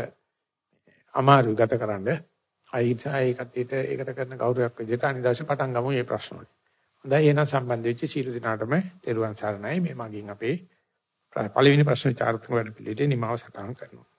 Speaker 1: අමාරුයි ගතකරන්න අයිසා ඒ කට්ටියට ඒකට කරන ගෞරවයක් විදිහට අනිදාශ පටන් ගමු මේ ප්‍රශ්න වලින්. හොඳයි එහෙනම් සම්බන්ධ වෙච්ච සීල දිනාටම තෙරුවන් සරණයි. මේ මගින් අපේ පළවෙනි ප්‍රශ්න විචාරත්මක වැඩ පිළිවිලේ නිමාව සටහන් කරනවා.